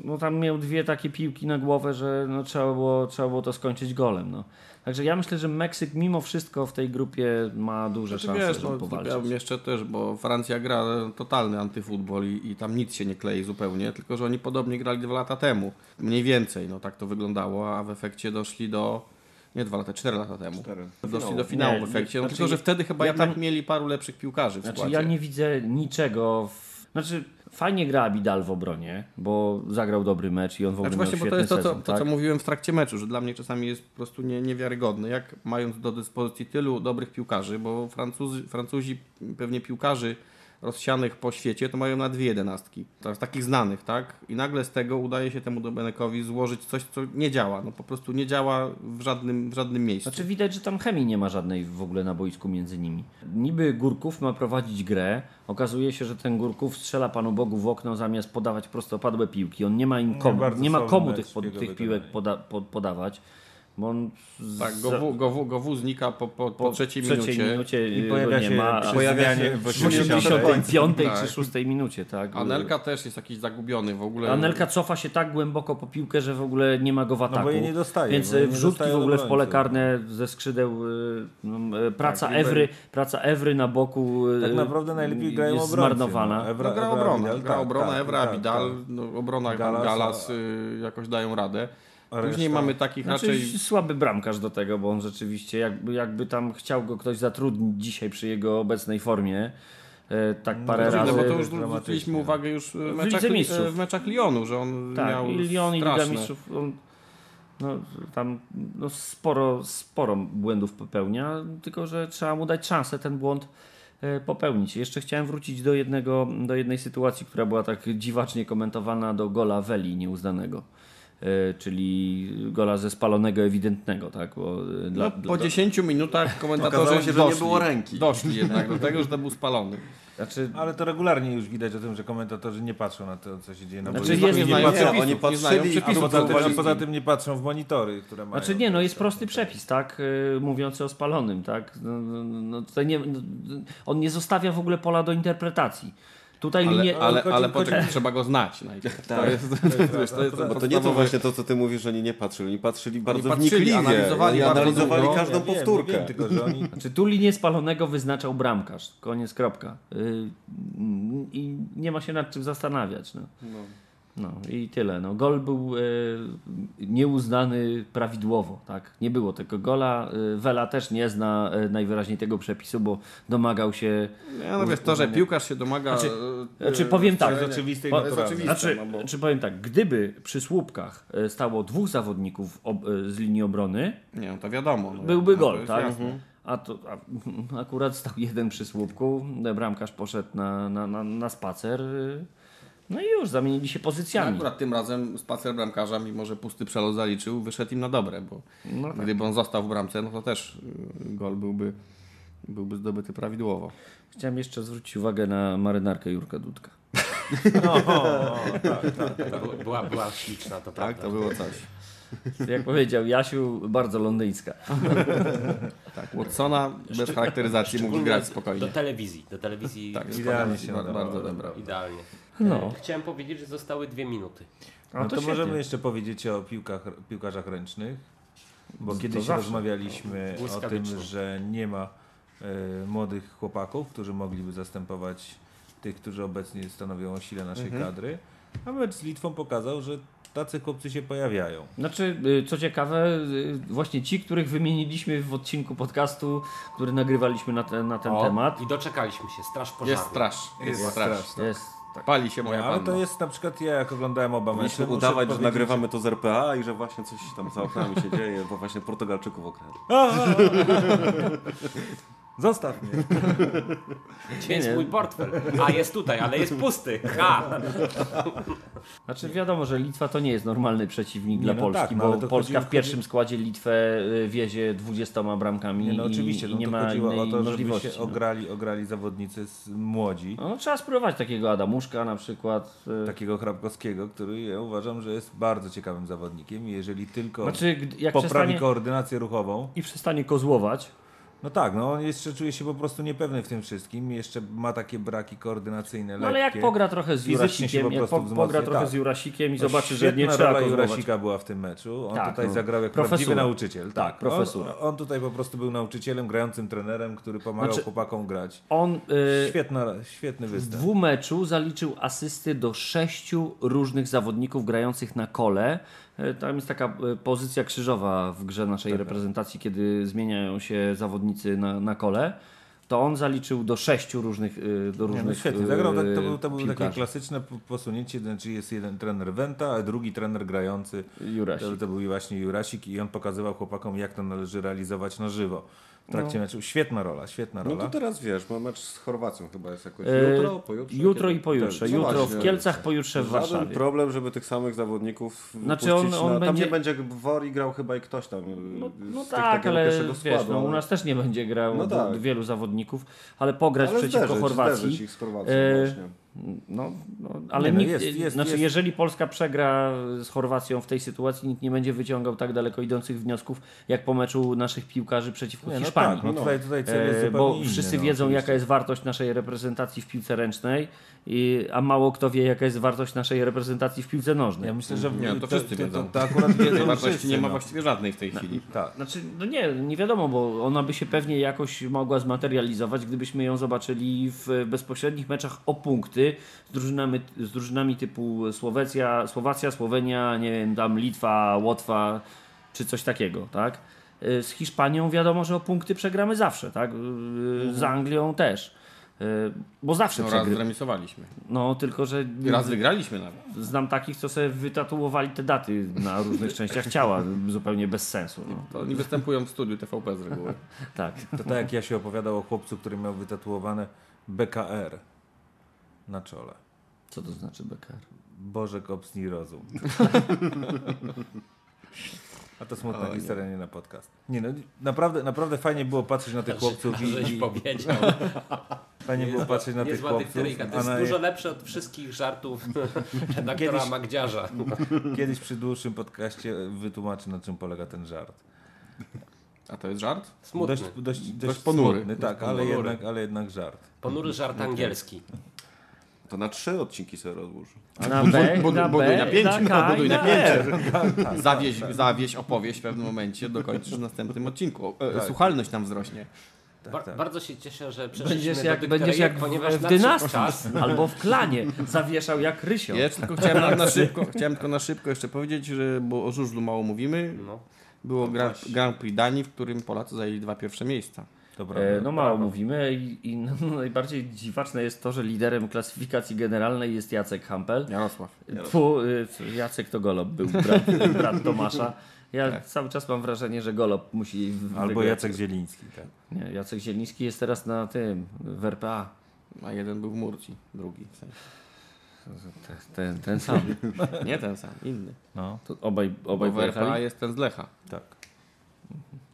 no tam miał dwie takie piłki na głowę, że no trzeba, było, trzeba było to skończyć golem. No. Także ja myślę, że Meksyk mimo wszystko w tej grupie ma duże Znaczy, szanse, wiesz, żeby no, powalczyć. ja bym jeszcze też, bo Francja gra totalny antyfutbol i, i tam nic się nie klei zupełnie, tylko że oni podobnie grali dwa lata temu. Mniej więcej, no tak to wyglądało, a w efekcie doszli do. Nie dwa lata, cztery lata temu. Cztery. Doszli do finału Nie, w efekcie. No, znaczy, tylko, że wtedy chyba ja jednak tam- mieli paru lepszych piłkarzy w Znaczy składzie. ja nie widzę niczego. W... Znaczy fajnie gra Abidal w obronie, bo zagrał dobry mecz i on w ogóle Znaczy miał właśnie, bo świetny to jest to, co, sezon. to, tak? co mówiłem w trakcie meczu, że dla mnie czasami jest po prostu nie, niewiarygodne, jak mając do dyspozycji tylu dobrych piłkarzy, bo Francuzi, Francuzi pewnie piłkarzy rozsianych po świecie to mają na dwie jedenastki, tak, takich znanych, tak? I nagle z tego udaje się temu Dobenekowi złożyć coś, co nie działa, no po prostu nie działa w żadnym, w żadnym miejscu. Znaczy widać, że tam chemii nie ma żadnej w ogóle na boisku między nimi. Niby Górków ma prowadzić grę, okazuje się, że ten Górków strzela Panu Bogu w okno zamiast podawać prostopadłe piłki. On nie ma im komu, bardzo nie ma komu tych, pod, tych piłek poda, pod, podawać. Bo on Tak, Gowu, gowu, gowu znika po, po, po, trzeciej minucie. minucie I pojawia się ma. przy pojawia się w w 80. 85 Tak. czy 6 minucie, tak? Anelka też jest jakiś zagubiony w ogóle. Anelka cofa się tak głęboko po piłkę, że w ogóle nie ma go w ataku. No bo jej nie dostaje, Więc e, nie wrzutki dostaje w ogóle w pole karne ze skrzydeł. e, e, Praca Tak, Ewry, praca Ewry na boku Tak naprawdę najlepiej grają jest obrońcy. zmarnowana. No. Evra, No, gra Evra, obrona, Vidal, gra tak, obrona, tak, Evra, tak, Vidal, no, obrona Galas, y, jakoś dają radę. A Później reszta- mamy takich Znaczy, raczej... słaby bramkarz do tego, bo on rzeczywiście, jakby, jakby tam chciał go ktoś zatrudnić dzisiaj przy jego obecnej formie, e, tak parę Dziwne, razy. bo to już zwróciliśmy uwagę już w meczach, w meczach Lyonu, że on Tak, miał i Lyon i Liga straszne. Mistrzów. On, no, tam no, sporo, sporo błędów popełnia, tylko że trzeba mu dać szansę ten błąd e, popełnić. Jeszcze chciałem wrócić do, jednego, do jednej sytuacji, która była tak dziwacznie komentowana do gola Weli nieuznanego. E, Czyli gola ze spalonego ewidentnego, tak? Bo, e, dla, No, po dla, 10 minutach komentatorzy Okazało się, że nie doszli, było ręki. Doszli jednak do tego, że to był spalony. znaczy, Ale to regularnie już widać o tym, że komentatorzy nie patrzą na to, co się dzieje na Znaczy, boisku. jest- nie nie patrzą, oni nie znają patrzyli- poza, tym, poza tym nie patrzą w monitory, które mają. Znaczy nie, no jest prosty przepis, tak? Yy, mówiący o spalonym, tak? No, no, no, tutaj nie, no, on nie zostawia w ogóle pola do interpretacji. Tutaj Ale, linie... ale, chodzi- ale chodzi- trzeba go znać najpierw. Tak. To jest, to jest, to jest, to jest Bo to nie to właśnie to, co ty mówisz, że oni nie patrzyli. Oni patrzyli bardzo patrzyli, wnikliwie. analizowali oni bardzo analizowali długo. każdą Ja powtórkę. Wiem, tylko, że oni... Czy tu linię spalonego wyznaczał bramkarz? Koniec, kropka. Yy, I nie ma się nad czym zastanawiać. No. No i tyle. No, gol był e, nieuznany prawidłowo. Tak? Nie było tego gola. E, Wela też nie zna e, najwyraźniej tego przepisu, bo domagał się. Ja, no wiesz, to, że piłkarz się domaga... Znaczy- e, Znaczy, powiem tak. Jest oczywiste Po- jest oczywiste. Znaczy, no bo- czy powiem tak, gdyby przy słupkach e, stało dwóch zawodników ob, e, z linii obrony, Nie, no to wiadomo. No, byłby no, gol, tak? jasne. A to a, akurat stał jeden przy słupku, e, bramkarz poszedł na, na, na, na spacer. No i już, zamienili się No, pozycjami. akurat tym razem spacer bramkarza, mimo że pusty przelot zaliczył, wyszedł im na dobre, bo No tak. gdyby on został w bramce, no to też y, gol byłby, byłby zdobyty prawidłowo. Chciałem jeszcze zwrócić uwagę na marynarkę Jurka Dudka. Była, była śliczna, to Tak, prawda. to było coś. Jak powiedział Jasiu, bardzo londyńska. Tak, Watsona bez charakteryzacji mógł grać Do spokojnie. telewizji. Do telewizji Tak, Idealnie się bardzo, bardzo dobra. idealnie. No. E, Chciałem powiedzieć, że zostały dwie minuty. A No to, świetnie. możemy jeszcze powiedzieć o piłkach, piłkarzach ręcznych, bo kiedyś zawsze. rozmawialiśmy o tym, że nie ma e, młodych chłopaków, którzy mogliby zastępować tych, którzy obecnie stanowią o sile naszej kadry, a mecz z Litwą pokazał, że tacy chłopcy się pojawiają. Znaczy, y, co ciekawe, y, właśnie ci, których wymieniliśmy w odcinku podcastu, który nagrywaliśmy na, te, na ten O, temat. I doczekaliśmy się. Straż pożarna. Jest straż. Jest, Jest straż. straż. Jest, tak. Pali się moja No, ale panna. to jest na przykład ja, jak oglądałem oba mecze, Powinniśmy udawać, że powiedzieć, nagrywamy to z RPA i że właśnie coś tam za oknami się dzieje, bo właśnie Portugalczyków okradli. Zostaw mnie. Gdzie jest mój portfel? A, jest tutaj, ale jest pusty. Ha! Znaczy wiadomo, że Litwa to nie jest normalny przeciwnik Nie, dla no Polski, tak, no, bo Polska chodzi- w pierwszym składzie Litwę y, wiezie 20 bramkami Nie, no i, oczywiście, i no nie ma chodziło innej o to, żeby możliwości. się no. ograli, ograli zawodnicy z młodzi. No, trzeba spróbować takiego Adamuszka na przykład. y, Takiego Hrabkowskiego, który ja uważam, że jest bardzo ciekawym zawodnikiem i jeżeli tylko Znaczy, poprawi przestanie, koordynację ruchową, i przestanie kozłować, no tak, no on jeszcze czuje się po prostu niepewny w tym wszystkim, jeszcze ma takie braki koordynacyjne, no ale jak lekkie. pogra trochę z Jurasikiem, po jak po, pogra trochę tak. z Jurasikiem i No, zobaczy, że nie trzeba rola. Jurasika była w tym meczu. On Tak, tutaj no. zagrał jak Profesura. prawdziwy nauczyciel. Tak, profesura. On, on tutaj po prostu był nauczycielem, grającym trenerem, który pomagał Znaczy- chłopakom grać. On y, Świetna, świetny w występ. dwumeczu zaliczył asysty do sześciu różnych zawodników grających na kole. E, Tam jest taka e, pozycja krzyżowa w grze naszej Tak. reprezentacji, kiedy zmieniają się zawodnicy na, na kole. To on zaliczył do sześciu różnych, e, do Nie, różnych no świetnie, zagrał, tak, to, był, to było takie klasyczne posunięcie, znaczy jest jeden trener Wenta, a drugi trener grający. Jurasik. To, to był właśnie Jurasik i on pokazywał chłopakom, jak to należy realizować na żywo. W No. trakcie meczu. Świetna rola, świetna No rola. to teraz wiesz, bo mecz z Chorwacją chyba jest jakoś E, jutro, pojutrze. Jutro kiedy? i pojutrze. Tak, no Jutro właśnie. w Kielcach, pojutrze w Żaden Warszawie. problem, żeby tych samych zawodników Znaczy on- on na... Tam będzie- nie będzie Wori grał chyba i ktoś tam No, y, no z tak, takiego ale pierwszego wiesz, no, u nas też nie będzie grał No tak. wielu zawodników, ale pograć ale przeciwko zderzyć, Chorwacji. zderzyć ich z Chorwacją E, właśnie. No, no, ale Nie, no nikt, jest- jest- znaczy, jest- jeżeli Polska przegra z Chorwacją w tej sytuacji, nikt nie będzie wyciągał tak daleko idących wniosków, jak po meczu naszych piłkarzy przeciwko Nie, no Hiszpanii. tak, no tutaj, tutaj cel jest E, bo inny, wszyscy no, wiedzą, oczywiście. jaka jest wartość naszej reprezentacji w piłce ręcznej, i, a mało kto wie, jaka jest wartość naszej reprezentacji w piłce nożnej. Ja myślę, że Nie, to wszyscy to, wiedzą. to, to akurat wiedzą wartości wszyscy, nie ma no. właściwie żadnej w tej chwili. Tak. Znaczy, no nie, nie wiadomo, bo ona by się pewnie jakoś mogła zmaterializować, gdybyśmy ją zobaczyli w bezpośrednich meczach o punkty z drużynami, z drużynami typu Słowecja, Słowacja, Słowenia, nie wiem, tam Litwa, Łotwa, czy coś takiego, tak? Y, Z Hiszpanią wiadomo, że o punkty przegramy zawsze, tak? Y, Z Anglią też. Y, Bo zawsze No raz przegramy. zremisowaliśmy. No, tylko że I raz wygraliśmy nawet. znam takich, co sobie wytatuowali te daty na różnych częściach ciała, zupełnie bez sensu. No. To oni występują w studiu TVP z reguły. Tak. To tak jak ja się opowiadał o chłopcu, który miał wytatuowane BKR na czole. Co to znaczy BKR? Boże, kopsnij rozum. A to smutna O, historia, nie na podcast. Nie no, naprawdę, naprawdę fajnie było patrzeć na tych chłopców i, Żeś i powiedział. fajnie było patrzeć na tych chłopców. To jest na, dużo lepsze od wszystkich żartów redaktora Kiedyś- Magdziarza. Kiedyś przy dłuższym podcaście wytłumaczę na czym polega ten żart. A to jest żart? Smutny. Dość, dość, dość, ponury. Smutny, tak, ale ponury. jednak, ale jednak żart. Ponury żart angielski. To na trzy odcinki sobie rozłóż. Na B, Buduj- na buduj B, napięcie, na K buduj i na napięcie. R. Zawieź, zawieź opowieść w pewnym momencie, dokończysz w następnym odcinku. E, Tak. Słuchalność nam wzrośnie. Ba- tak. Bardzo się cieszę, że przeszliśmy Będziesz do jak, dykteryjek, będziesz jak w, ponieważ w czas. albo w klanie. Zawieszał jak Rysio. Ja tylko chciałem na, na szybko, chciałem tylko na szybko jeszcze powiedzieć, że bo o żużlu mało mówimy. No. Było Grand, Grand Prix Danii, w którym Polacy zajęli dwa pierwsze miejsca. Prawda. E, no mało mówimy i, i no, najbardziej dziwaczne jest to, że liderem klasyfikacji generalnej jest Jacek Hampel. Jarosław. Fu, y, Jacek to Golob był, brat, brat Tomasza. Ja cały czas mam wrażenie, że Golob musi Albo wygrać. Jacek Zieliński, tak. Nie, Jacek Zieliński jest teraz na tym, w RPA. A jeden był w Murci, drugi. W sensie. Ten, ten, ten sam. Nie ten sam, inny. No, To obaj, Bo obaj w RPA jest ten z Lecha. tak.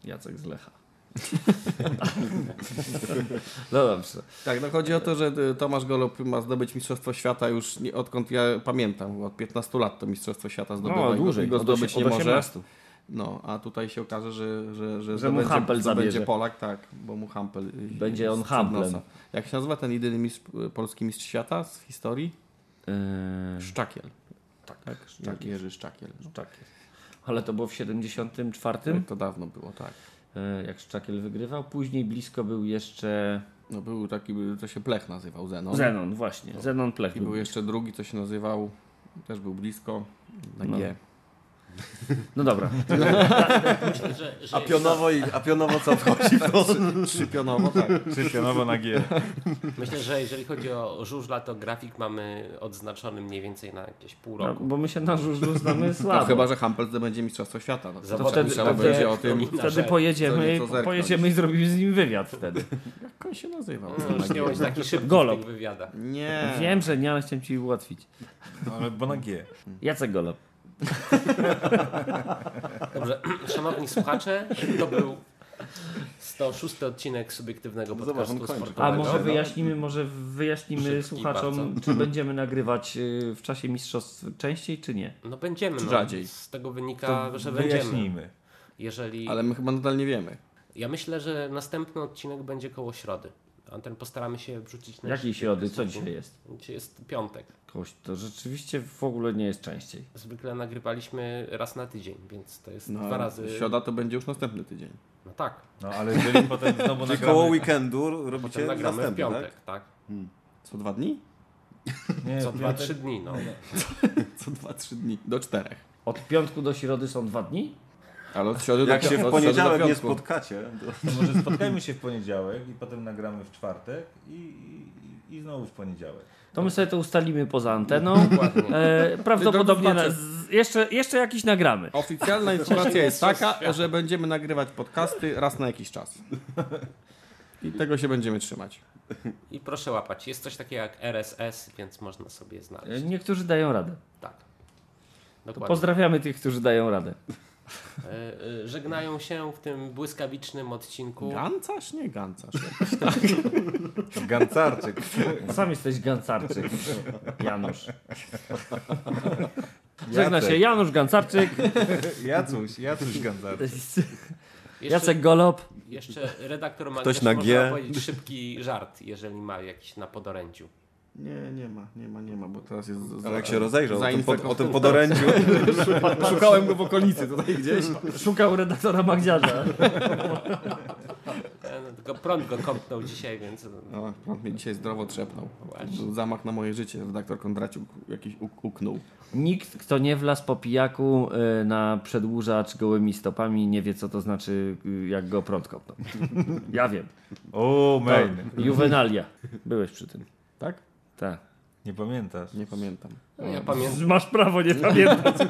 Jacek z Lecha. no dobrze. Tak, no chodzi o to, że y, Tomasz Golob ma zdobyć Mistrzostwo Świata już nie, odkąd ja pamiętam, od 15 lat to Mistrzostwo Świata zdobywa No, i go- dłużej, go zdobyć nie może. 18. No, a tutaj się okaże, że, że, że, Że mu Hampel zabierze. Polak, tak, bo mu Hampel y, Będzie on Hamplem. Jak się nazywa ten jedyny mistrz, polski mistrz świata z historii? Yy, Szczakiel. tak, Tak, Jerzy Szczakiel. No. jest. Ale to było w 74, To dawno było, tak. Yy, jak Szczakiel wygrywał. Później blisko był jeszcze No był taki, to się Plech nazywał, Zenon. Zenon, właśnie. Zenon Plech I był. był jeszcze drugi, co się nazywał, też był blisko, na No. G. No dobra. Myślę, że, że A pionowo, i, a pionowo co wchodzi w to? Trzypionowo, tak. Czempionowo na G. Myślę, że jeżeli chodzi o żużla, to grafik mamy odznaczony mniej więcej na jakieś pół No, roku. bo my się na żużlu znamy słabo. No chyba, że Hampel zdobędzie Mistrzostwo Świata. No, to To To wtedy, wtedy, będzie o tym, wtedy pojedziemy, zerknąć. pojedziemy i zrobimy z nim wywiad wtedy. jak on się nazywał. No, bądź taki szybki Golob. w tych wywiadach. Nie. Wiem, że nie, ale chciałem ci ułatwić. No, ale bo na G. Jacek Golob. Dobrze, szanowni słuchacze, to był 106 odcinek subiektywnego Zobacz, podcastu kończy. sportowego. A może no. wyjaśnimy, może wyjaśnimy Szybki słuchaczom, bardzo. czy będziemy nagrywać y, w czasie mistrzostw częściej, czy nie? No będziemy, Czy no. rzadziej? Z tego wynika, To że będziemy. wyjaśnijmy. Jeżeli... Ale my chyba nadal nie wiemy. Ja myślę, że następny odcinek będzie koło środy. A ten postaramy się wrzucić na Jakiej środy? Co dzisiaj jest? Dzisiaj jest piątek. Koś, to rzeczywiście w ogóle nie jest częściej. Zwykle nagrywaliśmy raz na tydzień, więc to jest No, dwa razy. Środa to będzie już następny tydzień. No tak, No ale jeżeli potem znowu nagramy... koło weekendu potem robicie nagramy w następny, piątek, tak? tak? Co dwa dni? Nie, Co dwa, trzy dni, no. Co dwa, trzy dni. Do czterech. Od piątku do środy są dwa dni? Ale od środy Jak do się od w poniedziałek nie spotkacie, to... To może spotkajmy się w poniedziałek i potem nagramy w czwartek i, i, znowu w poniedziałek. To my sobie to ustalimy poza anteną. Dokładnie. E, prawdopodobnie na, z, jeszcze, jeszcze jakiś nagramy. Oficjalna informacja jest taka, że będziemy nagrywać podcasty raz na jakiś czas. I tego się będziemy trzymać. I proszę łapać. Jest coś takiego jak RSS, więc można sobie znaleźć. Niektórzy dają radę. Tak. To Dokładnie. pozdrawiamy tych, którzy dają radę. E, e, Żegnają się w tym błyskawicznym odcinku. Gancarz? Nie gancarz. Gancarczyk. Sam jesteś Gancarczyk. Janusz. Żegna się Janusz Gancarczyk. Jacuś, Jacuś Gancarczyk. Jeszcze, Jacek Golob. jeszcze redaktor ma Ktoś na G. powiedzieć szybki żart, jeżeli ma jakiś na podorędziu. Nie, nie ma, nie ma, nie ma, bo teraz jest... Ale jak się rozejrzał o tym, pod, o tym podorędziu, Szukałem go w okolicy tutaj gdzieś. Szukał redaktora Magdziarza. E, No, tylko prąd go kąpnął dzisiaj, więc No, prąd mnie dzisiaj zdrowo trzepnął. Właśnie. Był Zamach na moje życie. Redaktor Kondraciuk jakiś uk- uknął. Nikt, kto nie wlazł po pijaku y, na przedłużacz gołymi stopami, nie wie, co to znaczy, y, jak go prąd kopnął. Ja wiem. O, main. Juvenalia. Byłeś przy tym. Tak? Tak. Nie pamiętasz. Nie pamiętam. no, ja pamiętam. Masz prawo nie pamiętać.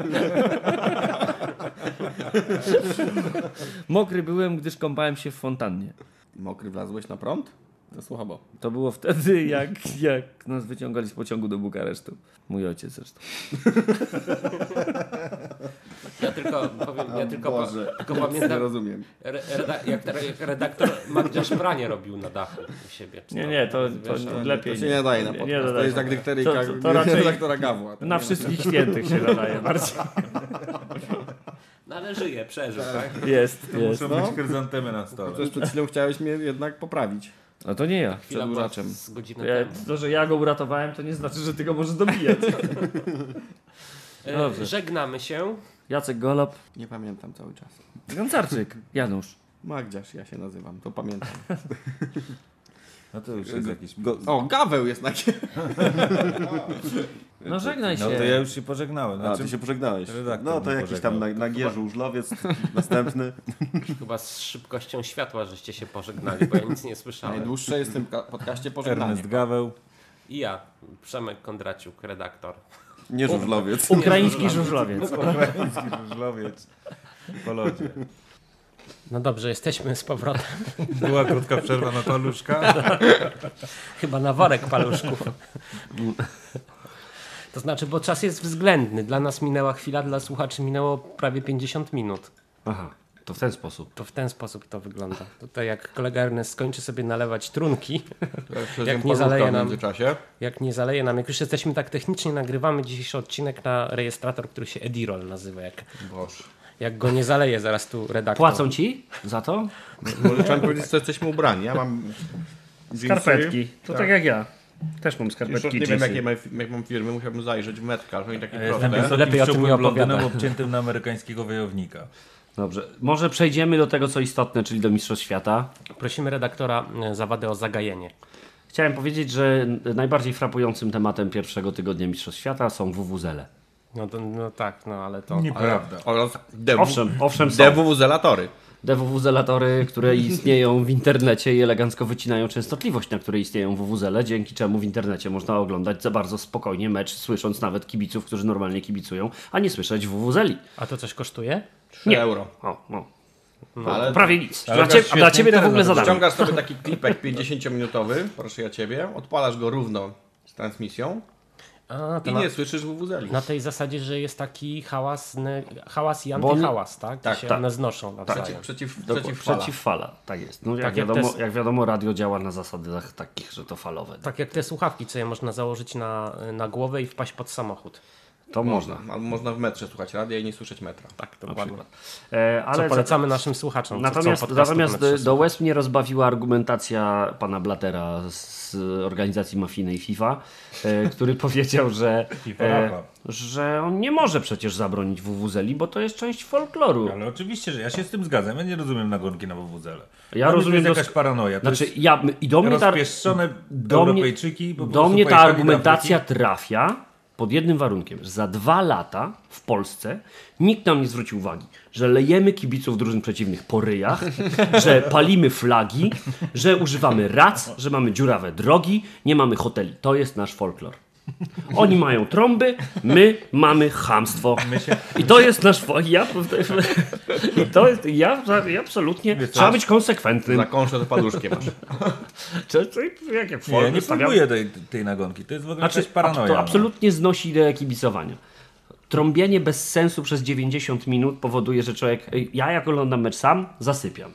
Mokry byłem, gdyż kąpałem się w fontannie. Mokry wlazłeś na prąd? To słabo. To było wtedy, jak, jak nas wyciągali z pociągu do Bukaresztu. Mój ojciec zresztą. Ja tylko powiem, ja tylko, pa, tylko Nie pamiętam, rozumiem. re, reda, jak, jak redaktor Magdziarz pranie robił na dachu u siebie. Czy Nie, nie, to, to wiesz, lepiej To się nie nadaje na podcast. to nadaje. jest jak dykteryjka To- to- to raczej redaktora Gawła. To Na nie- wszystkich świętych się nadaje bardziej. No ale żyje, przeżył, tak? Jest, To jest. muszą być chryzantemy na stole. Chociaż przed chwilą chciałeś mnie jednak poprawić. No to nie ja. Chwila Przedłużaczem. z godziny ja. To, że ja go uratowałem, to nie znaczy, że ty go możesz dobijać. Dobrze. Żegnamy się. Jacek Golob. Nie pamiętam cały czas. Gancarczyk. Janusz. Magdziarz ja się nazywam, to pamiętam. No to już jest jakiś... go, O, Gaweł jest na No żegnaj się. No to ja już się pożegnałem. a, Znaczy, ty się pożegnałeś. redaktor No to jakiś tam na, pożegnał. na Gierzu żużlowiec następny. Chyba z szybkością światła żeście się pożegnali, bo ja nic nie słyszałem. Najdłuższe jest w tym podcaście pożegnanie. Ernest Gaweł. I ja, Przemek Kondraciuk, redaktor. Nie żużlowiec. Ukraiński żużlowiec. Ukraiński żużlowiec. Po lodzie. No dobrze, jesteśmy z powrotem. Była krótka przerwa na paluszka. Chyba na worek paluszków. To znaczy, bo czas jest względny. Dla nas minęła chwila, dla słuchaczy minęło prawie 50 minut. Aha, to w ten sposób. To w ten sposób to wygląda. Tutaj jak kolega Ernest skończy sobie nalewać trunki, Jak Jak nie zaleje nam- jak nie zaleje nam, jak już jesteśmy tak technicznie, nagrywamy dzisiejszy odcinek na rejestrator, który się Edirol nazywa. Jak, Boże. jak go nie zaleje zaraz tu redaktor. Płacą ci za to? Może trzeba powiedzieć, co jesteśmy ubrani. Ja mam. Skarpetki. To tak jak ja. Też mam Już skarpetki nie wiem, jakie mam, jak mam firmy, musiałbym zajrzeć w metka, że oni takie proste. wysokim, Lepiej o tym nie obciętym na amerykańskiego wojownika. Dobrze. Może przejdziemy do tego, co istotne, czyli do Mistrzostw Świata. Prosimy redaktora e, Zawady o zagajenie. Chciałem powiedzieć, że najbardziej frapującym tematem pierwszego tygodnia Mistrzostw Świata są WWZele. No, to, no tak, no ale to... Nieprawda. Oraz DW, Owszem, owszem są. DWW-zelatory. DWWzelatory, które istnieją w internecie i elegancko wycinają częstotliwość, na której istnieją WWZele, dzięki czemu w internecie można oglądać za bardzo spokojnie mecz, słysząc nawet kibiców, którzy normalnie kibicują, a nie słyszeć WWZeli. A to coś kosztuje? 3 euro. O, no. Ale Prawie nic. Dla, masz cie, a dla ciebie to w ogóle zadanie. ściągasz sobie taki klipek 50-minutowy, proszę ja ciebie, odpalasz go równo z transmisją A, i na, nie słyszysz WWZeli. na tej zasadzie, że jest taki hałas, hałas i antyhałas, tak? Tak, się tak. one znoszą nawzajem. Przeciw, przeciw, Do- przeciwfala. Przeciwfala, tak jest. No, jak, Tak jak wiadomo, te- jak wiadomo, radio działa na zasadach takich, że to falowe. Tak jak te słuchawki, co je można założyć na, na głowę i wpaść pod samochód. To można. Albo można w metrze słuchać radia i nie słyszeć metra. Tak, dokładnie. E, Co ale polecamy naszym słuchaczom. co Natomiast, natomiast na do, łez mnie rozbawiła argumentacja pana Blatera z organizacji mafijnej FIFA, e, który powiedział, że, e, że on nie może przecież zabronić WWZeli, bo to jest część folkloru. Ale oczywiście, że ja się z tym zgadzam. Ja nie rozumiem nagonki na WWZele. Ja Dla rozumiem To jest jakaś paranoja. To Znaczy, jest ja, i do mnie ta, do Europejczyki. do mnie ta argumentacja trafia pod jednym warunkiem, że za dwa lata w Polsce nikt nam nie zwróci uwagi, że lejemy kibiców drużyn przeciwnych po ryjach, że palimy flagi, że używamy rac, że mamy dziurawe drogi, nie mamy hoteli. To jest nasz folklor. Oni mają trąby, my mamy chamstwo. I to jest nasz. Ja, I to jest. Ja, ja absolutnie. Trzeba być konsekwentnym. Za kąszę to paluszkiem masz. Czy- czy- Jak, jak Nie, nie próbuję tej, tej nagonki. To jest w ogóle znaczy, jakaś paranoja. to no. absolutnie znosi ideę kibicowania. trąbienie bez sensu przez 90 minut powoduje, że człowiek, ja jak oglądam mecz sam, zasypiam.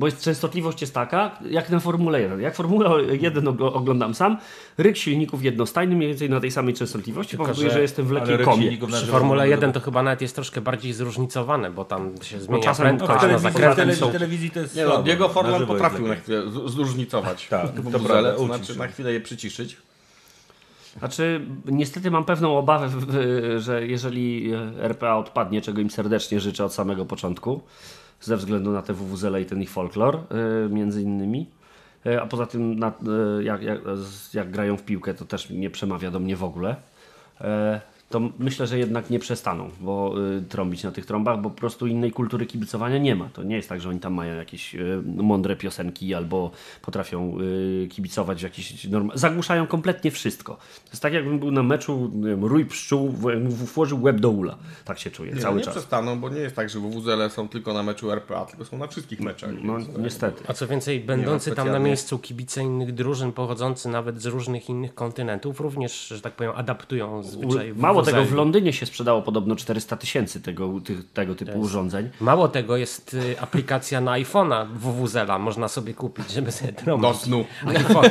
Bo jest, częstotliwość jest taka, jak na Formule 1. Jak Formule 1 ogl- oglądam sam, ryk silników jednostajny mniej więcej na tej samej częstotliwości powoduje, że- że, jestem w Ale lekkiej komie. Przy Formule będą- 1 to chyba nawet jest troszkę bardziej zróżnicowane, bo tam się zmienia czasem- prędkość w na telewizji, są- telewizji to jest Nie no. Diego jest potrafił na chwilę zróżnicować Tak, prawda, to znaczy na chwilę je przyciszyć. Znaczy, niestety mam pewną obawę, że jeżeli e, RPA odpadnie, czego im serdecznie życzę od samego początku, ze względu na te WWZL i ten ich folklor, e, między innymi, e, a poza tym e, jak, jak, jak grają w piłkę, to też nie przemawia do mnie w ogóle, to myślę, że jednak nie przestaną bo, y, trąbić na tych trąbach, bo po prostu innej kultury kibicowania nie ma. To nie jest tak, że oni tam mają jakieś y, mądre piosenki albo potrafią y, kibicować w jakiś norm... Zagłuszają kompletnie wszystko. To jest tak, jakbym był na meczu, nie wiem, rój pszczół, w- w- włożył łeb do ula. Tak się czuję Nie, cały nie czas. przestaną, bo nie jest tak, że WWZL są tylko na meczu RPA, tylko są na wszystkich meczach. No więc- niestety. A co więcej, będący tam na miejscu kibice innych drużyn, pochodzący nawet z różnych innych kontynentów, również, że tak powiem, adaptują zwyczaj Mało tego, w. Londynie się sprzedało podobno 400 tysięcy tego, tych, tego typu urządzeń. Mało tego, jest y, aplikacja na iPhone'a WWZela, można sobie kupić, żeby sobie trąbić snu. iPhone.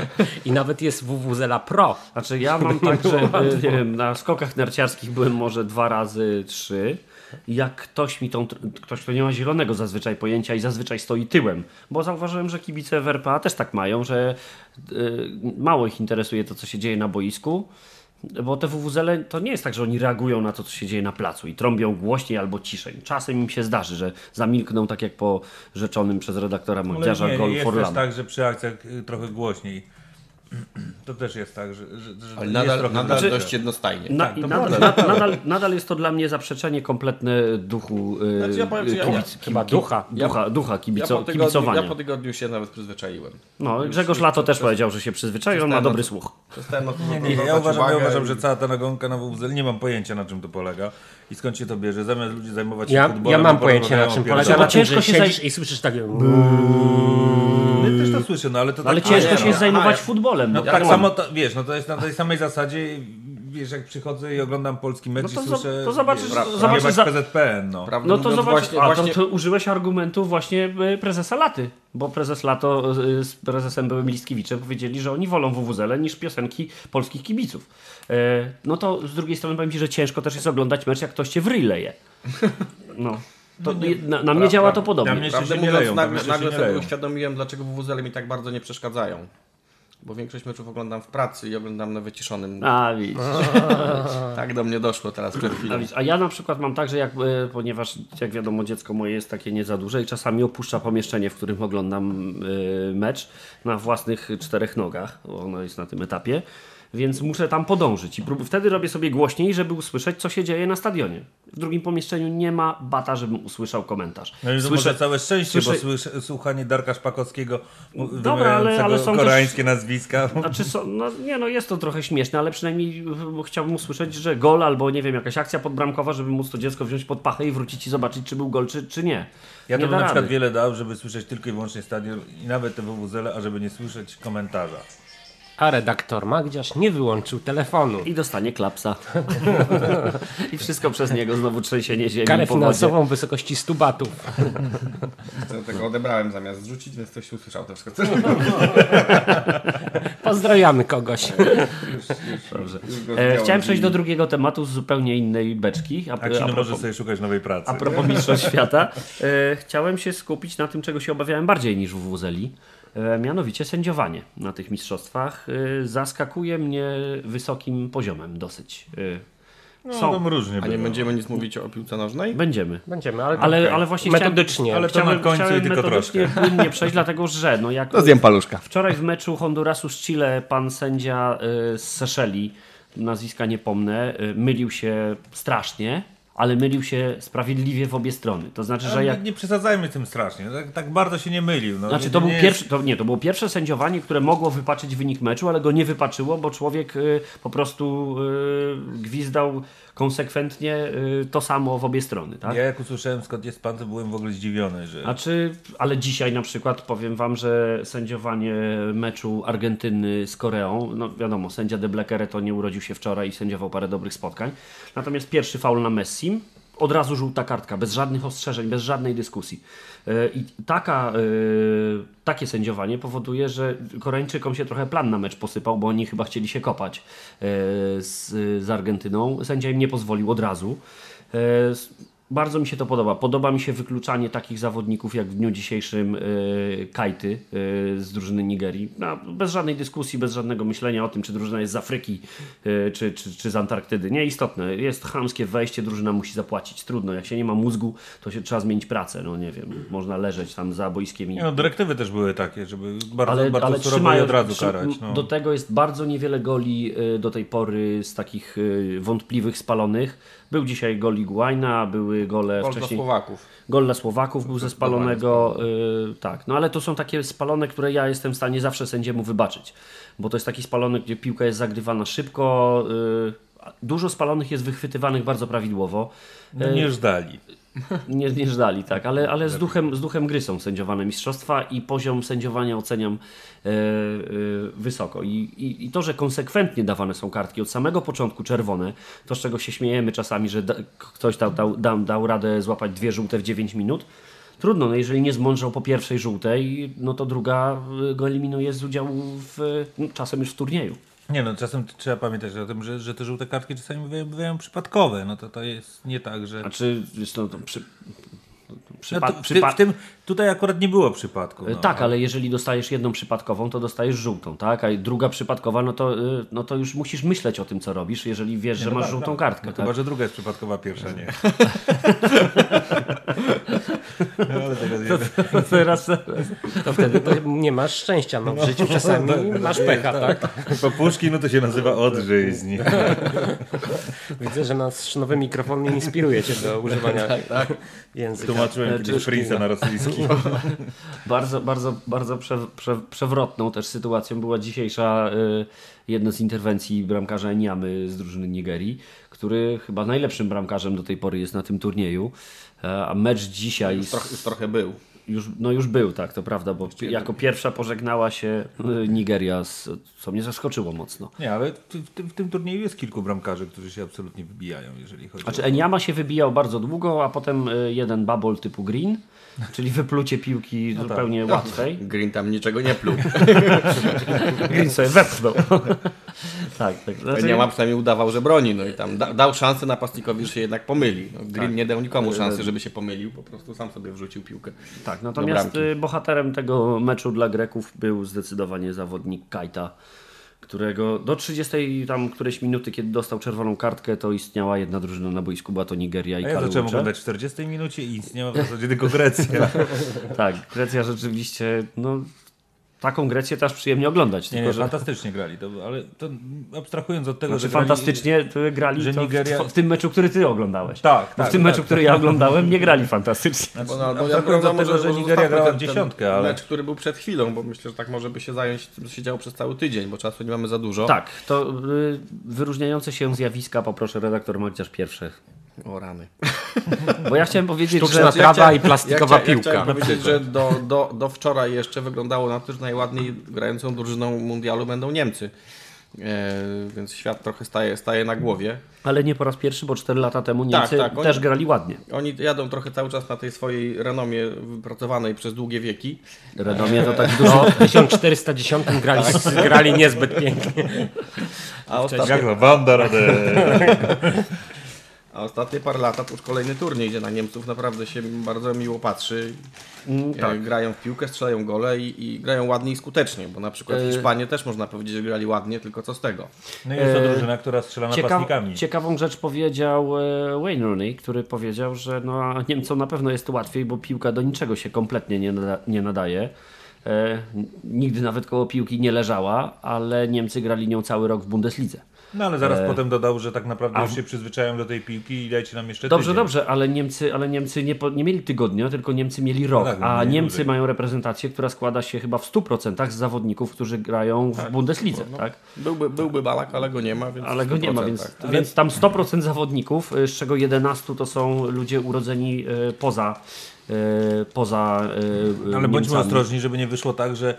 I nawet jest WWZela Pro. Znaczy ja mam tak, że y, nie wiem, na skokach narciarskich byłem może dwa razy trzy. Jak ktoś mi tą, ktoś, kto nie ma zielonego zazwyczaj pojęcia i zazwyczaj stoi tyłem, bo zauważyłem, że kibice w RPA też tak mają, że y, mało ich interesuje to, co się dzieje na boisku, bo te WWZele to nie jest tak, że oni reagują na to, co się dzieje na placu i trąbią głośniej albo ciszej. Czasem im się zdarzy, że zamilkną tak jak po rzeczonym przez redaktora Ale Moździarza nie, gol jest for też Lam. tak, że przy akcjach y, trochę głośniej. To też jest tak, że, że, że Ale jest nadal, trochę nadal znaczy, dość jednostajnie. Na, Tak, nadal, nadal, nadal jest to dla mnie zaprzeczenie kompletne duchu yy, Znaczy ja powiem ja- kibic, Chyba ducha. ducha, ducha Ja kibico, po, tygodniu, kibicowania. ja po tygodniu się nawet przyzwyczaiłem. No, Grzegorz Lato też powiedział, że się przyzwyczaił, on ma dobry słuch. Nie, nie, ja uważam, ja że cała ta nagonka na WWZL, nie mam pojęcia na czym to polega i skąd się to bierze. Zamiast ludzie zajmować się Ja, futbolem, ja mam pojęcie na czym polega, na ciężko się siedzisz i słyszysz takie... Ja też to słyszę, no ale to Ale tak... ciężko się no. jest zajmować futbolem. No No, tak samo, to, wiesz, no to jest na tej samej zasadzie, wiesz, jak przychodzę i oglądam polski mecz No to i słyszę, to zobaczysz- wiesz, zobaczysz zobaczysz za- PZPN, no. Prawdę no to mówiąc, zobacz, właśnie, a właśnie, to, to użyłeś argumentu właśnie y, prezesa Laty, bo prezes Lato y, z prezesem byłym Liskiewiczem powiedzieli, że oni wolą WWZL niż piosenki polskich kibiców. E, No to z drugiej strony powiem Ci, że ciężko też jest oglądać mecz, jak ktoś Cię w ryj leje. No. To, na, na mnie działa to podobnie. Dla mnie prawdę się nie mówiąc, leją, nagle, nagle się nie sobie leją. uświadomiłem, dlaczego WWZL mi tak bardzo nie przeszkadzają. Bo większość meczów oglądam w pracy i oglądam na wyciszonym. A, widzisz. Tak do mnie doszło teraz przed A, chwilą. widzisz, a ja na przykład mam tak, że jak, e, ponieważ jak wiadomo dziecko moje jest takie nie za duże i czasami opuszcza pomieszczenie, w którym oglądam e, mecz na własnych czterech nogach, bo ono jest na tym etapie, więc muszę tam podążyć i wtedy robię sobie głośniej, żeby usłyszeć co się dzieje na stadionie. W drugim pomieszczeniu nie ma bata, żebym usłyszał komentarz. No i Słyszę- może całe szczęście, słyszę- bo słyszę, słuchanie Darka Szpakowskiego Dobra, ale- ale są też- koreańskie nazwiska. Znaczy, są, no, nie no, jest to trochę śmieszne, ale przynajmniej chciałbym usłyszeć, że gol albo nie wiem, jakaś akcja podbramkowa, żeby móc to dziecko wziąć pod pachę i wrócić i zobaczyć, czy był gol, czy, czy nie. Ja nie to bym na przykład wiele dał, żeby słyszeć tylko i wyłącznie stadion i nawet te WWZL, a żeby nie słyszeć komentarza. A redaktor Magdziarz nie wyłączył telefonu. I dostanie klapsa. I wszystko przez niego, znowu trzęsienie ziemi Karę finansową w wysokości 100 batów. Tego odebrałem zamiast zrzucić, więc ktoś usłyszał to wszystko. Pozdrawiamy kogoś. Dobrze. E, chciałem przejść do drugiego tematu z zupełnie innej beczki. A, A a, może propos, sobie szukać nowej pracy. a propos Mistrzostw Świata. E, chciałem się skupić na tym, czego się obawiałem bardziej niż w WWZeli. E, mianowicie sędziowanie na tych mistrzostwach. E, zaskakuje mnie wysokim poziomem dosyć. E, no, są- tam różnie A nie bywa. będziemy nic mówić o piłce nożnej? Będziemy. Będziemy, ale, Ale, okej. ale właśnie metodycznie. ale chciałem, to na końcu chciałem i tylko metodycznie płynnie przejść, dlatego że no jak To zjem paluszka. Wczoraj w meczu Hondurasu z Chile pan sędzia y, z Seszeli, nazwiska nie pomnę, y, mylił się strasznie, ale mylił się sprawiedliwie w obie strony. To znaczy, że Ale jak... nie, nie przesadzajmy tym strasznie. Tak, tak bardzo się nie mylił. No, Znaczy nie, to, był nie pierwszy, to, nie, to było pierwsze sędziowanie, które mogło wypaczyć wynik meczu, ale go nie wypaczyło, bo człowiek y, po prostu y, gwizdał konsekwentnie y, to samo w obie strony. Tak? Ja jak usłyszałem skąd jest pan, to byłem w ogóle zdziwiony, że... Znaczy, ale dzisiaj na przykład powiem wam, że sędziowanie meczu Argentyny z Koreą, no wiadomo, sędzia De Blackere to nie urodził się wczoraj i sędziował parę dobrych spotkań. Natomiast pierwszy faul na Messim, od razu żółta kartka, bez żadnych ostrzeżeń, bez żadnej dyskusji. E, I taka, e, takie sędziowanie powoduje, że Koreańczykom się trochę plan na mecz posypał, bo oni chyba chcieli się kopać e, z, z Argentyną. Sędzia im nie pozwolił od razu. Bardzo mi się to podoba. Podoba mi się wykluczanie takich zawodników jak w dniu dzisiejszym e, Kajty e, z drużyny Nigerii. No, bez żadnej dyskusji, bez żadnego myślenia o tym, czy drużyna jest z Afryki, e, czy, czy, czy z Antarktydy. Nieistotne. Jest chamskie wejście, drużyna musi zapłacić. Trudno. Jak się nie ma mózgu, to się trzeba zmienić pracę. No nie wiem, można leżeć tam za boiskiem i... Nie, no, dyrektywy też były takie, żeby bardzo, Ale, bardzo ale surowo i trzymają, od razu karać. No. Do tego jest bardzo niewiele goli y, do tej pory z takich y, wątpliwych, spalonych. Był dzisiaj gol Iguaina, były gole Gol dla wcześniej. Słowaków. Gol dla Słowaków był ze spalonego. Y, tak, no ale to są takie spalone, które ja jestem w stanie zawsze sędziemu wybaczyć. Bo to jest taki spalony, gdzie piłka jest zagrywana szybko. Y, dużo spalonych jest wychwytywanych bardzo prawidłowo. No nie żdali. Nie, nie żdali, tak, ale, ale z, duchem, z duchem gry są sędziowane mistrzostwa i poziom sędziowania oceniam e, e, wysoko. I, i, I to, że konsekwentnie dawane są kartki od samego początku czerwone, to z czego się śmiejemy czasami, że da, ktoś dał, dał, dał, dał radę złapać dwie żółte w 9 minut. Trudno, no jeżeli nie zmądrzał po pierwszej żółtej, no to druga y, go eliminuje z udziału w, no, czasem już w turnieju. Nie no, czasem trzeba pamiętać o tym, że, że te żółte kartki czasami bywają przypadkowe. No to to jest nie tak, że... Znaczy, wiesz, no, to przy, No przypa, to w, ty, przypa- w tym, tutaj akurat nie było przypadku. No. Tak, ale jeżeli dostajesz jedną przypadkową, to dostajesz żółtą, tak? A druga przypadkowa, no to, y, no to już musisz myśleć o tym, co robisz, jeżeli wiesz, że no masz tak, żółtą tak. kartkę. No tak? Chyba, że druga jest przypadkowa, pierwsza nie. No, ale teraz nie. Teraz, To wtedy to nie masz szczęścia. No, w życiu czasami masz pecha, tak? Popuszki, no to się nazywa odżyźń. Widzę, że nas nowy mikrofon nie inspiruje cię do używania języka. Tłumaczyłem Czy- kiedyś Prince'a na rosyjski. bardzo, bardzo, bardzo prze, prze, przewrotną też sytuacją była dzisiejsza y, jedna z interwencji bramkarza Niamy z drużyny Nigerii, który chyba najlepszym bramkarzem do tej pory jest na tym turnieju. E, A mecz dzisiaj Już trochę, już trochę był. Już, no już był, tak, to prawda, bo jako pierwsza pożegnała się y, Nigeria, z, co mnie zaskoczyło mocno. Nie, ale w, tym, w tym turnieju jest kilku bramkarzy, którzy się absolutnie wybijają, jeżeli chodzi Znaczy o... Enyama się wybijał bardzo długo, a potem y, jeden bubble typu green, czyli wyplucie piłki zupełnie łatwej. Green tam niczego nie pluł. Green sobie wepchnął. tak, tak. Znaczy, nie ma przynajmniej udawał, że broni. No i tam da, dał szansę napastnikowi, że się jednak pomyli. No, Green nie dał nikomu szansy, żeby się pomylił, po prostu sam sobie wrzucił piłkę. tak, natomiast bramki. y, bohaterem tego meczu dla Greków był zdecydowanie zawodnik Kajta, którego do 30 tam któreś minuty, kiedy dostał czerwoną kartkę, to istniała jedna drużyna na boisku, była to Nigeria i A ja zacząłem Kalucze. oglądać w 40 minucie i istniała w zasadzie tylko Grecja. Tak, Grecja rzeczywiście, no taką Grecję też przyjemnie oglądać. Nie, tylko, nie, że, fantastycznie grali, to, ale to abstrahując od tego, znaczy że grali- fantastycznie to grali że to Nigeria- w, w tym meczu, który ty oglądałeś. Tak, Bo tak, w tym tak, meczu, który ja oglądałem, nie grali fantastycznie. Bo, no, bo abstrahując od tego, że Nigeria grała w dziesiątkę, ale... Mecz, który był przed chwilą, bo myślę, że tak może by się zająć tym, co się działo przez cały tydzień, bo czasu nie mamy za dużo. Tak, to y, wyróżniające się zjawiska, poproszę redaktor Magdziarz pierwszy. O rany. Bo ja chciałem powiedzieć, Sztuczna że... trawa chciałem- i plastikowa ja piłka. Ja chciałem powiedzieć, że do, do, do wczoraj jeszcze wyglądało na to, że najładniej grającą drużyną mundialu będą Niemcy. E, więc świat trochę staje, staje na głowie. Ale nie po raz pierwszy, bo 4 lata temu Niemcy tak, oni- też grali ładnie. Oni jadą trochę cały czas na tej swojej renomie wypracowanej przez długie wieki. Renomie to tak dużo... No, w 1410 grali, grali niezbyt pięknie. A? Banda radę. a ostatnie parę lat to już kolejny turniej, gdzie na Niemców naprawdę się bardzo miło patrzy. E, Grają w piłkę, strzelają gole i, i grają ładnie i skutecznie, bo na przykład Hiszpanie też można powiedzieć, że grali ładnie, tylko co z tego. No i jest to drużyna, która strzela Ciekaw, napastnikami. ciekawą rzecz powiedział e, Wayne Rooney, który powiedział, że no, Niemcom na pewno jest łatwiej, bo piłka do niczego się kompletnie nie, nada, nie nadaje. E, nigdy nawet koło piłki nie leżała, ale Niemcy grali nią cały rok w Bundeslidze. No ale zaraz E, potem dodał, że tak naprawdę a już się przyzwyczają do tej piłki i dajcie nam jeszcze Dobrze, tydzień. dobrze, ale Niemcy, ale Niemcy nie, po, nie mieli tygodnia, tylko Niemcy mieli rok, Tak, a mieli Niemcy dłużej. mają reprezentację, która składa się chyba w 100% z zawodników, którzy grają w Bundeslidze, tak? Byłby, byłby Balak, ale go nie ma, więc Ale go nie ma, więc, 100%. więc tam 100% zawodników, y, z czego 11 to są ludzie urodzeni y, poza y, poza Ale bądźmy ostrożni, żeby nie wyszło tak, że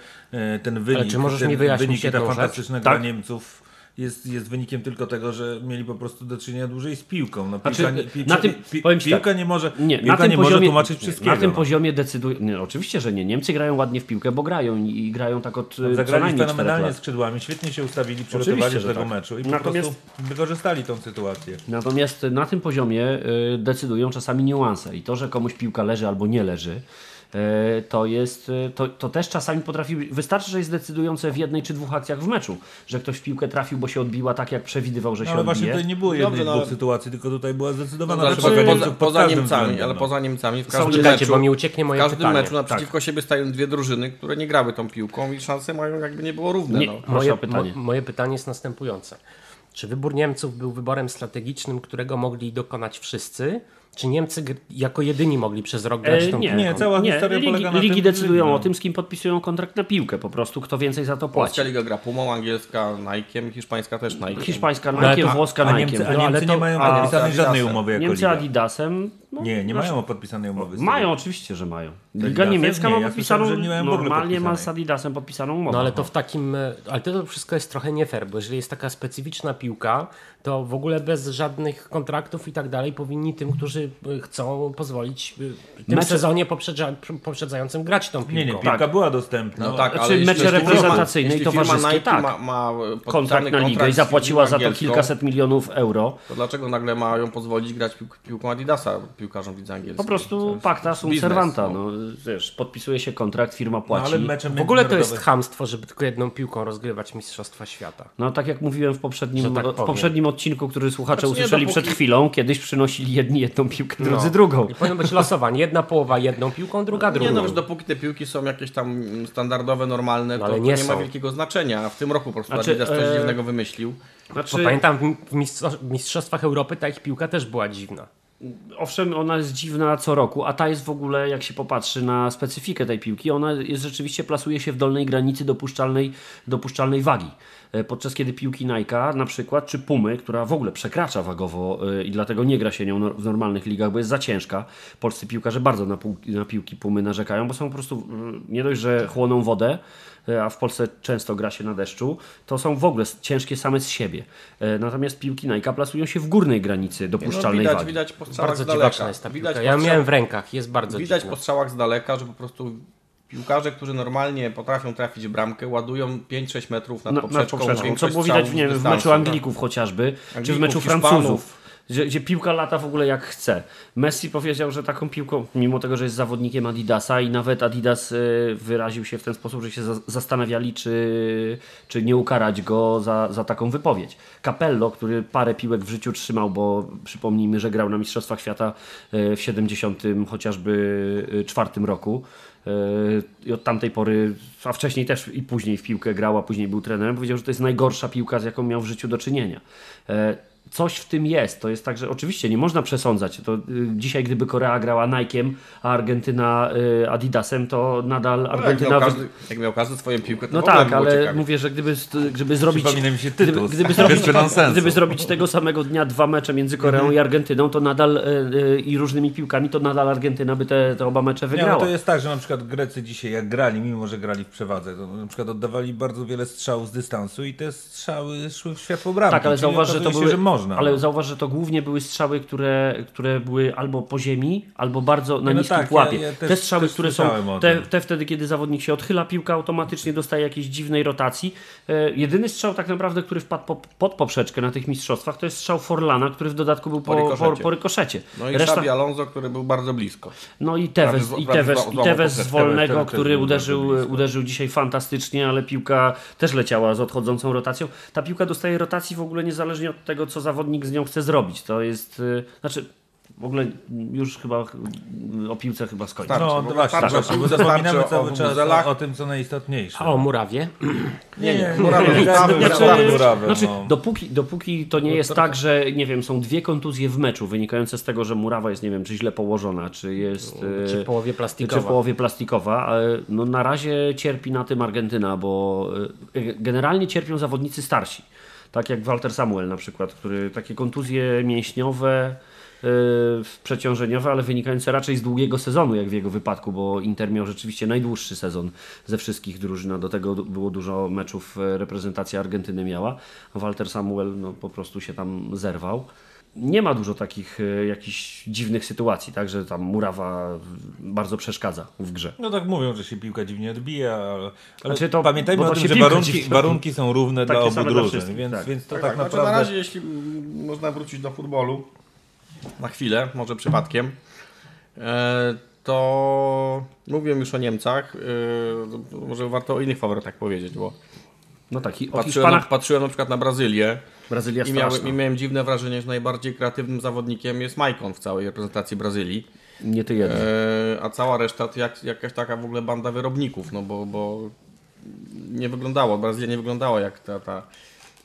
ten wynik, czy możesz ten mi wyjaśnić wynik ta gra Tak. Niemców jest, jest wynikiem tylko tego, że mieli po prostu do czynienia dłużej z piłką. No, piłka, Znaczy, nie, piłka, na tym- pi, powiem piłka tak. nie może, Nie, piłka na tym nie może poziomie, tłumaczyć nie, wszystkiego. Na tym no. poziomie decyduje. Nie, oczywiście, że nie. Niemcy grają ładnie w piłkę, bo grają i, i grają tak od co Zagrali najmniej 4 fenomenalnie skrzydłami, świetnie się ustawili, przygotowali do tego tak. meczu i po Natomiast- prostu wykorzystali tą sytuację. Natomiast na tym poziomie y, decydują czasami niuanse i to, że komuś piłka leży albo nie leży, to jest, y, to, to też czasami potrafi, wystarczy, że jest decydujące w jednej czy dwóch akcjach w meczu, że ktoś w piłkę trafił, bo się odbiła tak, jak przewidywał, że No, się ale właśnie tutaj nie było jednej, Dobrze, no dwóch ale- sytuacji, tylko tutaj była zdecydowana Znaczy, przewaga poza, poza Niemcami, względem, ale no. poza Niemcami w Są- każdym Czekajcie, meczu, bo mi ucieknie w moje każdym pytanie. meczu naprzeciwko siebie stają dwie drużyny, które nie grały tą piłką i szanse mają jakby nie było równe. Nie. No. Moje, pytanie. mo, moje pytanie jest następujące. Czy wybór Niemców był wyborem strategicznym, którego mogli dokonać wszyscy? Czy Niemcy jako jedyni mogli przez rok grać E, tą nie, piłką? Nie, cała nie, historia ligi, polega na ligi tym, decydują o tym, z kim podpisują kontrakt na piłkę, po prostu kto więcej za to płaci. Polska liga gra Pumą, angielska Nike'em, hiszpańska też Nike'em. Hiszpańska Nike, włoska A Nike. Niemcy, a No, ale Niemcy to- nie mają a, podpisanej żadnej umowy jako Niemcy liga. Adidasem. No, Nie, nie znaczy- mają podpisanej umowy. z tym. Mają, oczywiście, że mają. Liga niemiecka Nie, ma ja podpisaną, słyszałem, w ogóle normalnie ma z. Adidasem podpisaną umowę. No ale to w takim. Ale to wszystko jest trochę nie fair, bo jeżeli jest taka specyficzna piłka, to w ogóle bez żadnych kontraktów i tak dalej powinni tym, którzy e, chcą pozwolić e, w tym Mecze- sezonie poprzedza, poprzedzającym grać tą piłką. Nie, nie, piłka była dostępna. No tak, Znaczy, mecze jeśli firma- reprezentacyjne i towarzyskie, tak. ma, ma kontrakt na ligę i zapłaciła za to kilkaset milionów euro. To dlaczego nagle mają pozwolić grać pił, piłką Adidasa piłkarzom widza angielskiego? Po prostu pacta sunt biznes, servanta. no. No, wiesz, podpisuje się kontrakt, firma No, płaci. ale mecze W ogóle to jest chamstwo, żeby tylko jedną piłką rozgrywać Mistrzostwa Świata. No tak jak mówiłem w poprzednim, tak w poprzednim odcinku, który słuchacze Znaczy nie, usłyszeli dopóki- przed chwilą, kiedyś przynosili jedni jedną piłkę, drudzy No. drugą. I powinno być losowanie. Jedna połowa jedną piłką, druga drugą. Nie no, wiesz, dopóki te piłki są jakieś tam standardowe, normalne, to, ale to nie nie, ma wielkiego znaczenia. A w tym roku po prostu Znaczy, Adidas coś e, dziwnego wymyślił. Znaczy, Bo pamiętam, w Mistrzostwach Europy ta ich piłka też była dziwna. Owszem, ona jest dziwna co roku, a ta jest w ogóle, jak się popatrzy na specyfikę tej piłki, ona jest rzeczywiście plasuje się w dolnej granicy dopuszczalnej, dopuszczalnej wagi. E, Podczas kiedy piłki Nike na przykład, czy Pumy, która w ogóle przekracza wagowo e, i dlatego nie gra się nią w normalnych ligach, bo jest za ciężka. Polscy piłkarze bardzo na, piłki Pumy narzekają, bo są po prostu mm, nie dość, że chłoną wodę, a w Polsce często gra się na deszczu, to są w ogóle ciężkie same z siebie. E, Natomiast piłki Nike plasują się w górnej granicy No, dopuszczalnej widać, wagi. widać po strzałach Bardzo z daleka. jest ta widać Ja strzał- miałem w rękach, jest bardzo Widać dziwna. po strzałach z daleka, że po prostu piłkarze, którzy normalnie potrafią trafić w bramkę, ładują 5-6 metrów nad na, nad poprzeczką. poprzeczką. Co było widać strzałów nie, w meczu tak. Anglików chociażby, czy w Anglików, meczu Hiszpanów. Francuzów. Gdzie, gdzie piłka lata w ogóle jak chce. Messi powiedział, że taką piłką, mimo tego, że jest zawodnikiem Adidasa i nawet Adidas y, wyraził się w ten sposób, że się za, zastanawiali, czy, czy nie ukarać go za, za taką wypowiedź. Capello, który parę piłek w życiu trzymał, bo przypomnijmy, że grał na Mistrzostwach Świata y, w 70 chociażby y, czwartym roku. I od tamtej pory, a wcześniej też i później w piłkę grał, a później był trenerem, powiedział, że to jest najgorsza piłka, z jaką miał w życiu do czynienia. Coś w tym jest. To jest tak, że oczywiście nie można przesądzać. To, y, dzisiaj, gdyby Korea grała Nike'em, a Argentyna y, Adidasem, to nadal No, jak, Argentyna. miał każdy, jak miał każdy swoją piłkę, to no tak, ale ciekawie. mówię, że gdyby, gdyby zrobić. Mi się Gdyby, tytuł. gdyby, zrobić, nonsensu. gdyby zrobić tego samego dnia dwa mecze między Koreą i Argentyną, to nadal y, i różnymi piłkami, to nadal Argentyna by te, te oba mecze Nie, no wygrała. to jest tak, że na przykład Grecy dzisiaj jak grali, mimo że grali w przewadze, to na przykład oddawali bardzo wiele strzałów z dystansu i te strzały szły w światło bramki. Tak, ale zauważ, że to były, się, że można. ale no. zauważ, że to głównie były strzały, które, które były albo po ziemi, albo bardzo na no niskim tak, pułapie. ja- ja też- te strzały, które są, te, te wtedy, kiedy zawodnik się odchyla, piłka automatycznie dostaje jakiejś dziwnej rotacji. E, jedyny strzał tak naprawdę, który wpadł po, pod poprzeczkę na tych mistrzostwach, to jest strzał Forlana, który w dodatku był po, Po po, rykoszecie. po rykoszecie. No i Reszta, Xabi Alonso, który był bardzo blisko. no i Tevez, Prawie- i Tevez, i Tevez z wolnego, który uderzył, uderzył dzisiaj fantastycznie, ale piłka też leciała z odchodzącą rotacją. Ta piłka dostaje rotacji w ogóle niezależnie od tego, co zawodnik z nią chce zrobić. To jest, y, znaczy w ogóle już chyba o piłce chyba skończył. No właśnie, wystarczy zapominamy o cały czas o, o tym, co najistotniejsze. A o Murawie? Nie, nie, Murawy, Murawy, Murawy, Murawy, Znaczy, Murawy, Murawy, znaczy no. dopóki, dopóki to nie jest tak, że nie wiem, są dwie kontuzje w meczu wynikające z tego, że murawa jest, nie wiem, czy źle położona, czy jest. Czy e, w połowie czy plastikowa? w połowie plastikowa. ale No na razie cierpi na tym Argentyna, bo generalnie cierpią zawodnicy starsi. Tak jak Walter Samuel na przykład, który takie kontuzje mięśniowe, e, przeciążeniowe, ale wynikające raczej z długiego sezonu, jak w jego wypadku, bo Inter miał rzeczywiście najdłuższy sezon ze wszystkich drużyn, a do tego było dużo meczów e, reprezentacja Argentyny miała, Walter Samuel no, po prostu się tam zerwał. Nie ma dużo takich e, jakichś dziwnych sytuacji, tak, że tam murawa bardzo przeszkadza w grze. No tak mówią, że się piłka dziwnie odbija, ale, ale Znaczy to- pamiętajmy o tym, że warunki, dziwnie warunki są równe dla obu drużyn, więc, tak. więc to Tak, tak, tak, znaczy naprawdę... na razie, jeśli można wrócić do futbolu, na chwilę, może przypadkiem, e, to mówiłem już o Niemcach, e, może warto o innych faworytach powiedzieć, bo No tak, i patrzyłem na, Hiszpanach patrzyłem na przykład na Brazylię. Brazylia i i miałem dziwne wrażenie, że najbardziej kreatywnym zawodnikiem jest Maicon w całej reprezentacji Brazylii, Nie ty jeden. e, a cała reszta to jak, jakaś taka w ogóle banda wyrobników, no bo, bo nie wyglądało, Brazylia nie wyglądała jak ta, ta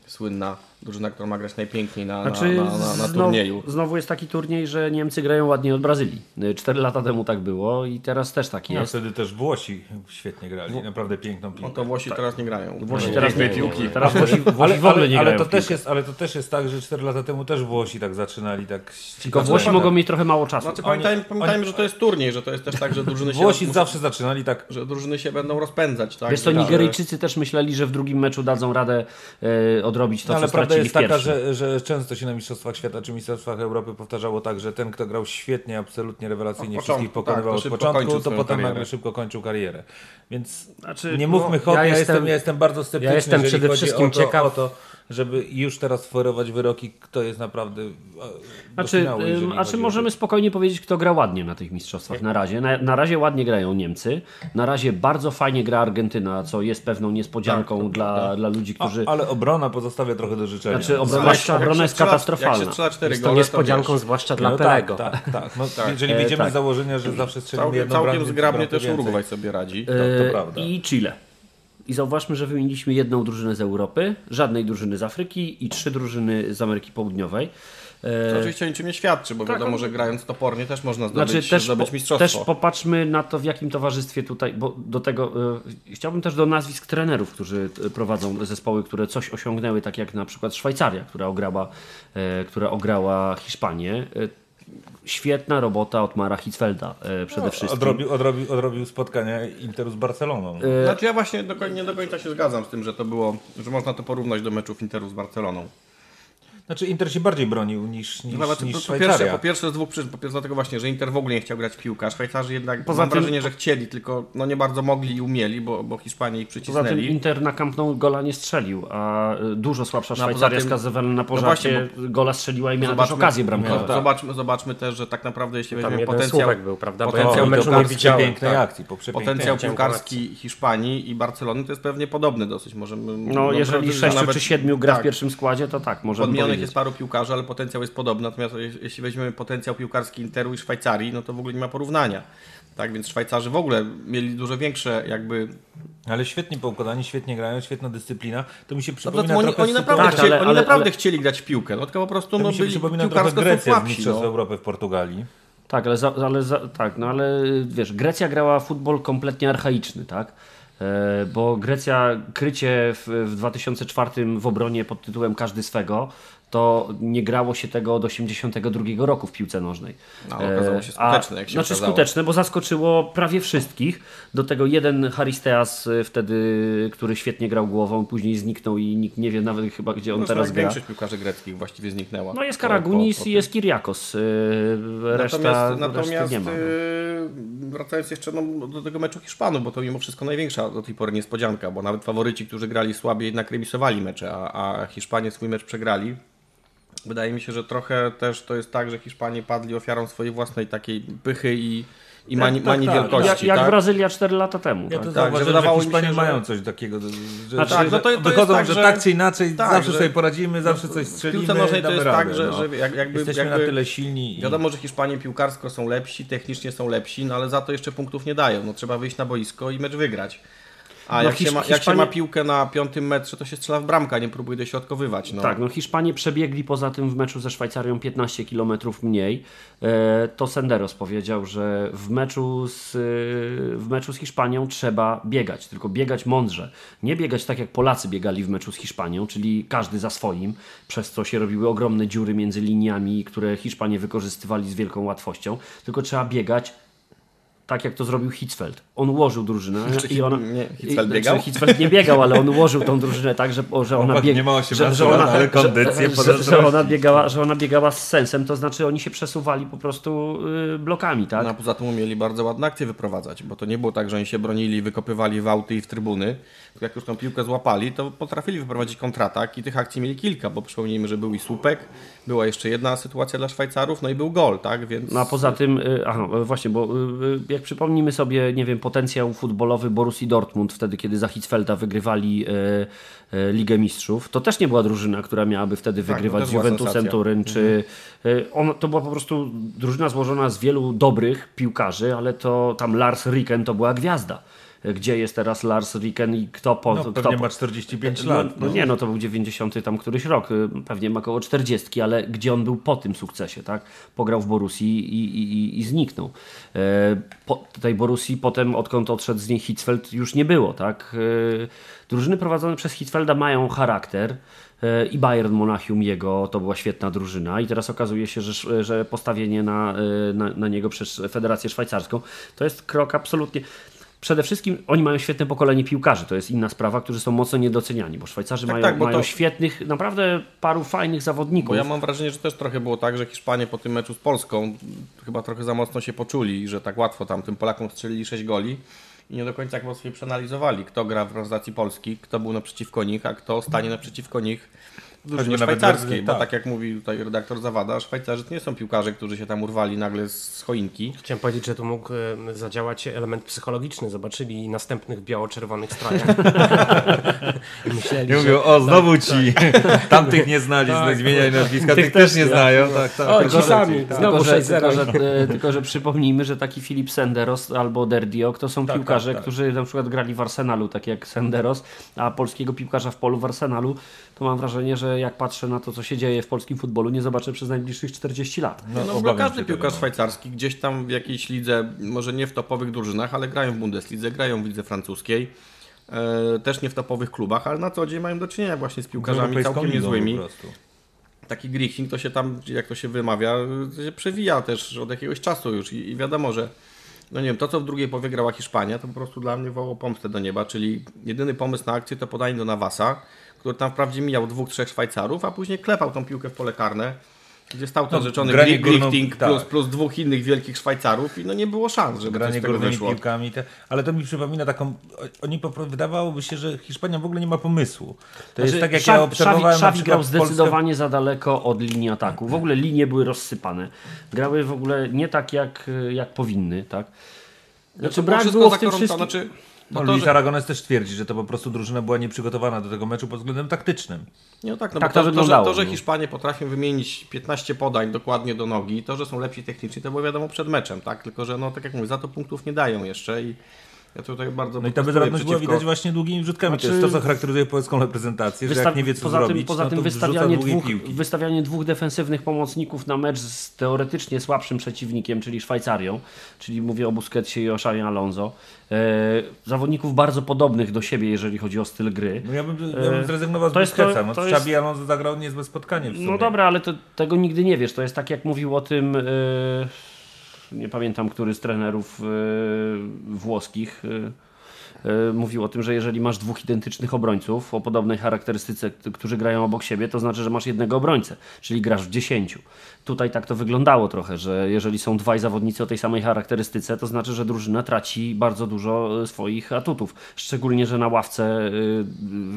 słynna drużyna, która ma grać najpiękniej na, Znaczy, na, na, na, na znowu, turnieju. znowu jest taki turniej, że Niemcy grają ładniej od Brazylii. Y, Cztery lata temu tak było i teraz też tak No, jest. wtedy też Włosi świetnie grali, naprawdę piękną piłkę. No to Włosi teraz nie grają. Włosi Nie, teraz nie, nie piłki. Teraz Włosi, Włosi Ale, w ogóle ale, nie ale, grają to w też jest, ale to też jest tak, że 4 lata temu też Włosi tak zaczynali, tak Tylko Włosi mogą mieć trochę mało czasu. Znaczy pamiętajmy, pamiętajmy, że to jest turniej, że to jest też tak, że drużyny się, Włosi zawsze zaczynali tak że drużyny się będą rozpędzać. Tak? Wiesz co, Nigeryjczycy też myśleli, że w drugim meczu dadzą radę e, odrobić to, No, ale co prawda jest taka, że, że często się na Mistrzostwach Świata czy Mistrzostwach Europy powtarzało tak, że ten, kto grał świetnie, absolutnie rewelacyjnie wszystkich pokonywał tak, od początku, to potem nagle szybko kończył karierę. Więc Znaczy, nie mówmy hop, ja ja, jestem- ja jestem bardzo sceptyczny, ja jestem jeżeli przede chodzi wszystkim to, ciekaw- o to, żeby już teraz ferować wyroki, kto jest naprawdę e, Znaczy, a czy o możemy spokojnie powiedzieć, kto gra ładnie na tych mistrzostwach na razie? Na, na razie ładnie grają Niemcy, na razie bardzo fajnie gra Argentyna, co jest pewną niespodzianką dla, dla ludzi, A, którzy... ale obrona pozostawia trochę do życzenia. Znaczy, obrona, zwłaszcza obrona jest strzela- katastrofalna. Jest to niespodzianką, wiesz, zwłaszcza dla no Pelego. tak, tak, tak. No, Tak. Jeżeli E, wyjdziemy tak. z założenia, że zawsze strzelimy jedną całkiem zgrabnie też. Urugwaj sobie radzi. to E, prawda. I Chile. I zauważmy, że wymieniliśmy jedną drużynę z Europy, żadnej drużyny z Afryki i trzy drużyny z Ameryki Południowej. E, To oczywiście o niczym nie świadczy, bo Tak, wiadomo, że grając topornie też można zdobyć, Znaczy też, zdobyć po, mistrzostwo. też popatrzmy na to, w jakim towarzystwie tutaj, bo do tego y, chciałbym też do nazwisk trenerów, którzy y, prowadzą zespoły, które coś osiągnęły, tak jak na przykład Szwajcaria, która ograła, y, która ograła Hiszpanię. Y, świetna robota od Mara Hitzfelda y, przede wszystkim. Odrobił, odrobił, odrobił spotkania Interu z Barceloną. Znaczy ja właśnie do, nie do końca się zgadzam z tym, że to było, że można to porównać do meczów Interu z Barceloną. Znaczy Inter się bardziej bronił niż, niż, Nawet niż po, po, Szwajcaria. pierwsze, po pierwsze z dwóch przyczyn. Po pierwsze dlatego właśnie, że Inter w ogóle nie chciał grać w piłkę, a Szwajcarzy jednak Poza mam tym- wrażenie, że chcieli, tylko no nie bardzo mogli i umieli, bo, bo Hiszpanie ich Poza tym przycisnęli. Inter na Camp Nou gola nie strzelił, a y, dużo słabsza No, Szwajcaria z Kazewelem na pożarcie właśnie, gola strzeliła i miała też okazję bramkowe. no, zobaczmy, zobaczmy też, że tak naprawdę jeśli Tam weźmiemy potencjał, był, prawda? Ja potencjał piłkarski- pięknej tak. akcji, Potencjał piłkarski Hiszpanii i Barcelony to jest pewnie podobny dosyć. Możemy, No, jeżeli naprawdę, sześciu nawet- czy siedmiu gra w tak, pierwszym składzie, to tak, możemy Podmienionych powiedzieć. jest paru piłkarzy, ale potencjał jest podobny. Natomiast je- jeśli weźmiemy potencjał piłkarski Interu i Szwajcarii, no to w ogóle nie ma porównania. Tak, więc Szwajcarzy w ogóle mieli dużo większe jakby... Ale świetnie poukładani, świetnie grają, świetna dyscyplina. To mi się No, przypomina to oni, trochę oni naprawdę, Tak, chcieli, ale- oni ale- naprawdę ale- chcieli grać w piłkę, no tylko po prostu to no, mi się byli przypomina trochę słabsi. Mistrzostw No. Europy w Portugalii. Tak, ale, za, ale za, tak, no ale wiesz, Grecja grała futbol kompletnie archaiczny, tak? E, bo Grecja krycie w, w 2004 w obronie pod tytułem Każdy swego, to nie grało się tego od 82 roku w piłce nożnej. No, okazało się E, a- skuteczne, jak się Znaczy okazało. skuteczne, bo zaskoczyło prawie wszystkich. Do tego jeden Haristeas e, wtedy, który świetnie grał głową, później zniknął i nikt nie wie nawet chyba, gdzie on No, teraz gra. Większość piłkarzy greckich właściwie zniknęła. No jest Po- po- Karagunis po i jest Kiriakos. e, Reszta, Natomiast, reszty natomiast nie ma. no. wracając jeszcze no, do tego meczu Hiszpanów, bo to mimo wszystko największa do tej pory niespodzianka, bo nawet faworyci, którzy grali słabiej, jednak remisowali mecze, a, a Hiszpanie swój mecz przegrali. Wydaje mi się, że trochę też to jest tak, że Hiszpanie padli ofiarą swojej własnej takiej pychy i, i mani, tak, mani tak. wielkości. Jak, jak tak? Brazylia 4 lata temu. Ja tak? to Tak, że że, wydawało mi się, Hiszpanie że- mają coś takiego, że, A tak, no to- to jest wychodzą, tak, że że- tak czy inaczej tak, zawsze że- sobie poradzimy, zawsze coś W strzelimy, piłce nożnej to damy jest radę, tak, że, no. że jak, jakby, Jesteśmy jakby na tyle silni i... Wiadomo, że Hiszpanie piłkarsko są lepsi, technicznie są lepsi, no ale za to jeszcze punktów nie dają. No, trzeba wyjść na boisko i mecz wygrać. A No, jak, Hisz- się ma, jak się Hiszpanie- ma piłkę na piątym metrze, to się strzela w bramkę, nie próbuje dośrodkowywać. No. Tak, no Hiszpanie przebiegli poza tym w meczu ze Szwajcarią 15 km mniej. E, to Senderos powiedział, że w meczu, z, e, w meczu z Hiszpanią trzeba biegać, tylko biegać mądrze. Nie biegać tak jak Polacy biegali w meczu z Hiszpanią, czyli każdy za swoim, przez co się robiły ogromne dziury między liniami, które Hiszpanie wykorzystywali z wielką łatwością, tylko trzeba biegać tak jak to zrobił Hitzfeld. On ułożył drużynę Czy i ona... nie, i- Hitzfeld biegał? Znaczy, Hitzfeld nie biegał, ale on ułożył tą drużynę tak, że, że ona 18 że, że, ona, ale kondycję że, że, podeszła. że, ona biegała, że ona biegała z sensem, to znaczy oni się przesuwali po prostu y, blokami, tak? No, a poza tym umieli bardzo ładne akcje wyprowadzać, bo to nie było tak, że oni się bronili, wykopywali w auty i w trybuny. Jak już tą piłkę złapali, to potrafili wyprowadzić kontratak i tych akcji mieli kilka, bo przypomnijmy, że był i słupek, była jeszcze jedna sytuacja dla Szwajcarów, no i był gol, tak? Więc No a poza tym, y, aha, właśnie, bo y, jak przypomnimy sobie, nie wiem, potencjał futbolowy Borussii Dortmund wtedy, kiedy za Hitzfelda wygrywali y, y, Ligę Mistrzów, to też nie była drużyna, która miałaby wtedy Tak, to wygrywać z Juventusem. Turyn, czy y, on, to była po prostu drużyna złożona z wielu dobrych piłkarzy, ale to tam Lars Ricken to była gwiazda. Gdzie jest teraz Lars Ricken i kto po... No, kto pewnie po- ma 45 no, lat. no nie, no to był 90 tam któryś rok, y, pewnie ma około 40, ale gdzie on był po tym sukcesie, tak? Pograł w Borussii i, i, i, i zniknął. E, Po, tej Borussii potem, odkąd odszedł z niej Hitzfeld, już nie było, tak? E, Drużyny prowadzone przez Hitzfelda mają charakter i Bayern Monachium jego to była świetna drużyna i teraz okazuje się, że, że postawienie na, na, na niego przez Federację Szwajcarską to jest krok absolutnie... Przede wszystkim oni mają świetne pokolenie piłkarzy, to jest inna sprawa, którzy są mocno niedoceniani, bo Szwajcarzy Tak, mają, tak, bo mają to- świetnych, naprawdę paru fajnych zawodników. Bo ja mam wrażenie, że też trochę było tak, że Hiszpanie po tym meczu z Polską chyba trochę za mocno się poczuli, że tak łatwo tam tym Polakom strzelili 6 goli i nie do końca jak sobie przeanalizowali, kto gra w reprezentacji Polski, kto był naprzeciwko nich, a kto stanie naprzeciwko nich drużynie szwajcarskiej, tak. bo tak jak mówi tutaj redaktor Zawada, Szwajcarzy to nie są piłkarze, którzy się tam urwali nagle z choinki. Chciałem powiedzieć, że tu mógł zadziałać element psychologiczny. Zobaczyli następnych biało-czerwonych strojach. I myśleli, Nie że... mówią, o znowu ci, tamtych nie znali, tak, zmieniaj nazwiska, tych, też nie znają. Tak, tak. O, ci sami, znowu Tylko że, 6-0. tylko, że, tylko, że przypomnijmy, że taki Filip Senderos albo Derdiok to są Tak, piłkarze, tak, tak. którzy na przykład grali w Arsenalu, tak jak Senderos, a polskiego piłkarza w polu w Arsenalu, to mam wrażenie, że jak patrzę na to, co się dzieje w polskim futbolu, nie zobaczę przez najbliższych 40 lat. No, no, każdy piłkarz tego, no. szwajcarski gdzieś tam w jakiejś lidze, może nie w topowych drużynach, ale grają w Bundeslidze, grają w lidze francuskiej. E, też nie w topowych klubach, ale na co dzień mają do czynienia właśnie z piłkarzami całkiem niezłymi. Taki Griching to się tam, jak to się wymawia, to się przewija też od jakiegoś czasu już i, i wiadomo, że no nie wiem, to co w drugiej połowie grała Hiszpania, to po prostu dla mnie wołało pomstę do nieba, czyli jedyny pomysł na akcję to podanie do Nawasa, który tam wprawdzie mijał dwóch, trzech Szwajcarów, a później klepał tą piłkę w pole karne, gdzie stał ten No, rzeczony granie Gri- górną- Grichting tak. plus, plus dwóch innych wielkich Szwajcarów i no nie było szans, żeby coś Granie z tego wyszło. piłkami. Te, ale to mi przypomina taką. Oni wydawałoby się, że Hiszpania w ogóle nie ma pomysłu. To jest tak jak ja obserwowałem. Szawi, grał zdecydowanie za daleko od linii ataku. W ogóle linie były rozsypane. Grały w ogóle nie tak, jak, jak powinny. Tak? Znaczy, to brak wszystko było w tym wszystkim... znaczy, No, no to, Luis że- Aragones też twierdzi, że to po prostu drużyna była nieprzygotowana do tego meczu pod względem taktycznym. Nie, no tak, no Tak bo to to, to, że, to, że no. Hiszpanie potrafią wymienić 15 podań dokładnie do nogi, to, że są lepsi technicznie, to było wiadomo przed meczem, tak? Tylko, że no tak jak mówię, za to punktów nie dają jeszcze i ja tutaj bardzo No i ta bezradność była widać właśnie długimi wrzutkami. to jest Znaczy- to, co charakteryzuje polską reprezentację, że jak nie wie, co poza zrobić, tym, poza no tym wystawianie, dwóch, piłki. wystawianie dwóch defensywnych pomocników na mecz z teoretycznie słabszym przeciwnikiem, czyli Szwajcarią, czyli mówię o Busquetsie i o Xavi Alonso. E, zawodników bardzo podobnych do siebie, jeżeli chodzi o styl gry. No ja bym, ja bym E, zrezygnował z to jest to- Busquetsa. No, to jest- Xabi Alonso zagrał niezłe spotkanie w sumie. No dobra, ale to, tego nigdy nie wiesz. To jest tak, jak mówił o tym. e, nie pamiętam, który z trenerów e, włoskich. e, e, mówił o tym, że jeżeli masz dwóch identycznych obrońców o podobnej charakterystyce, którzy grają obok siebie, to znaczy, że masz jednego obrońcę, czyli grasz w dziesięciu. Tutaj tak to wyglądało trochę, że jeżeli są dwaj zawodnicy o tej samej charakterystyce, to znaczy, że drużyna traci bardzo dużo swoich atutów. Szczególnie, że na ławce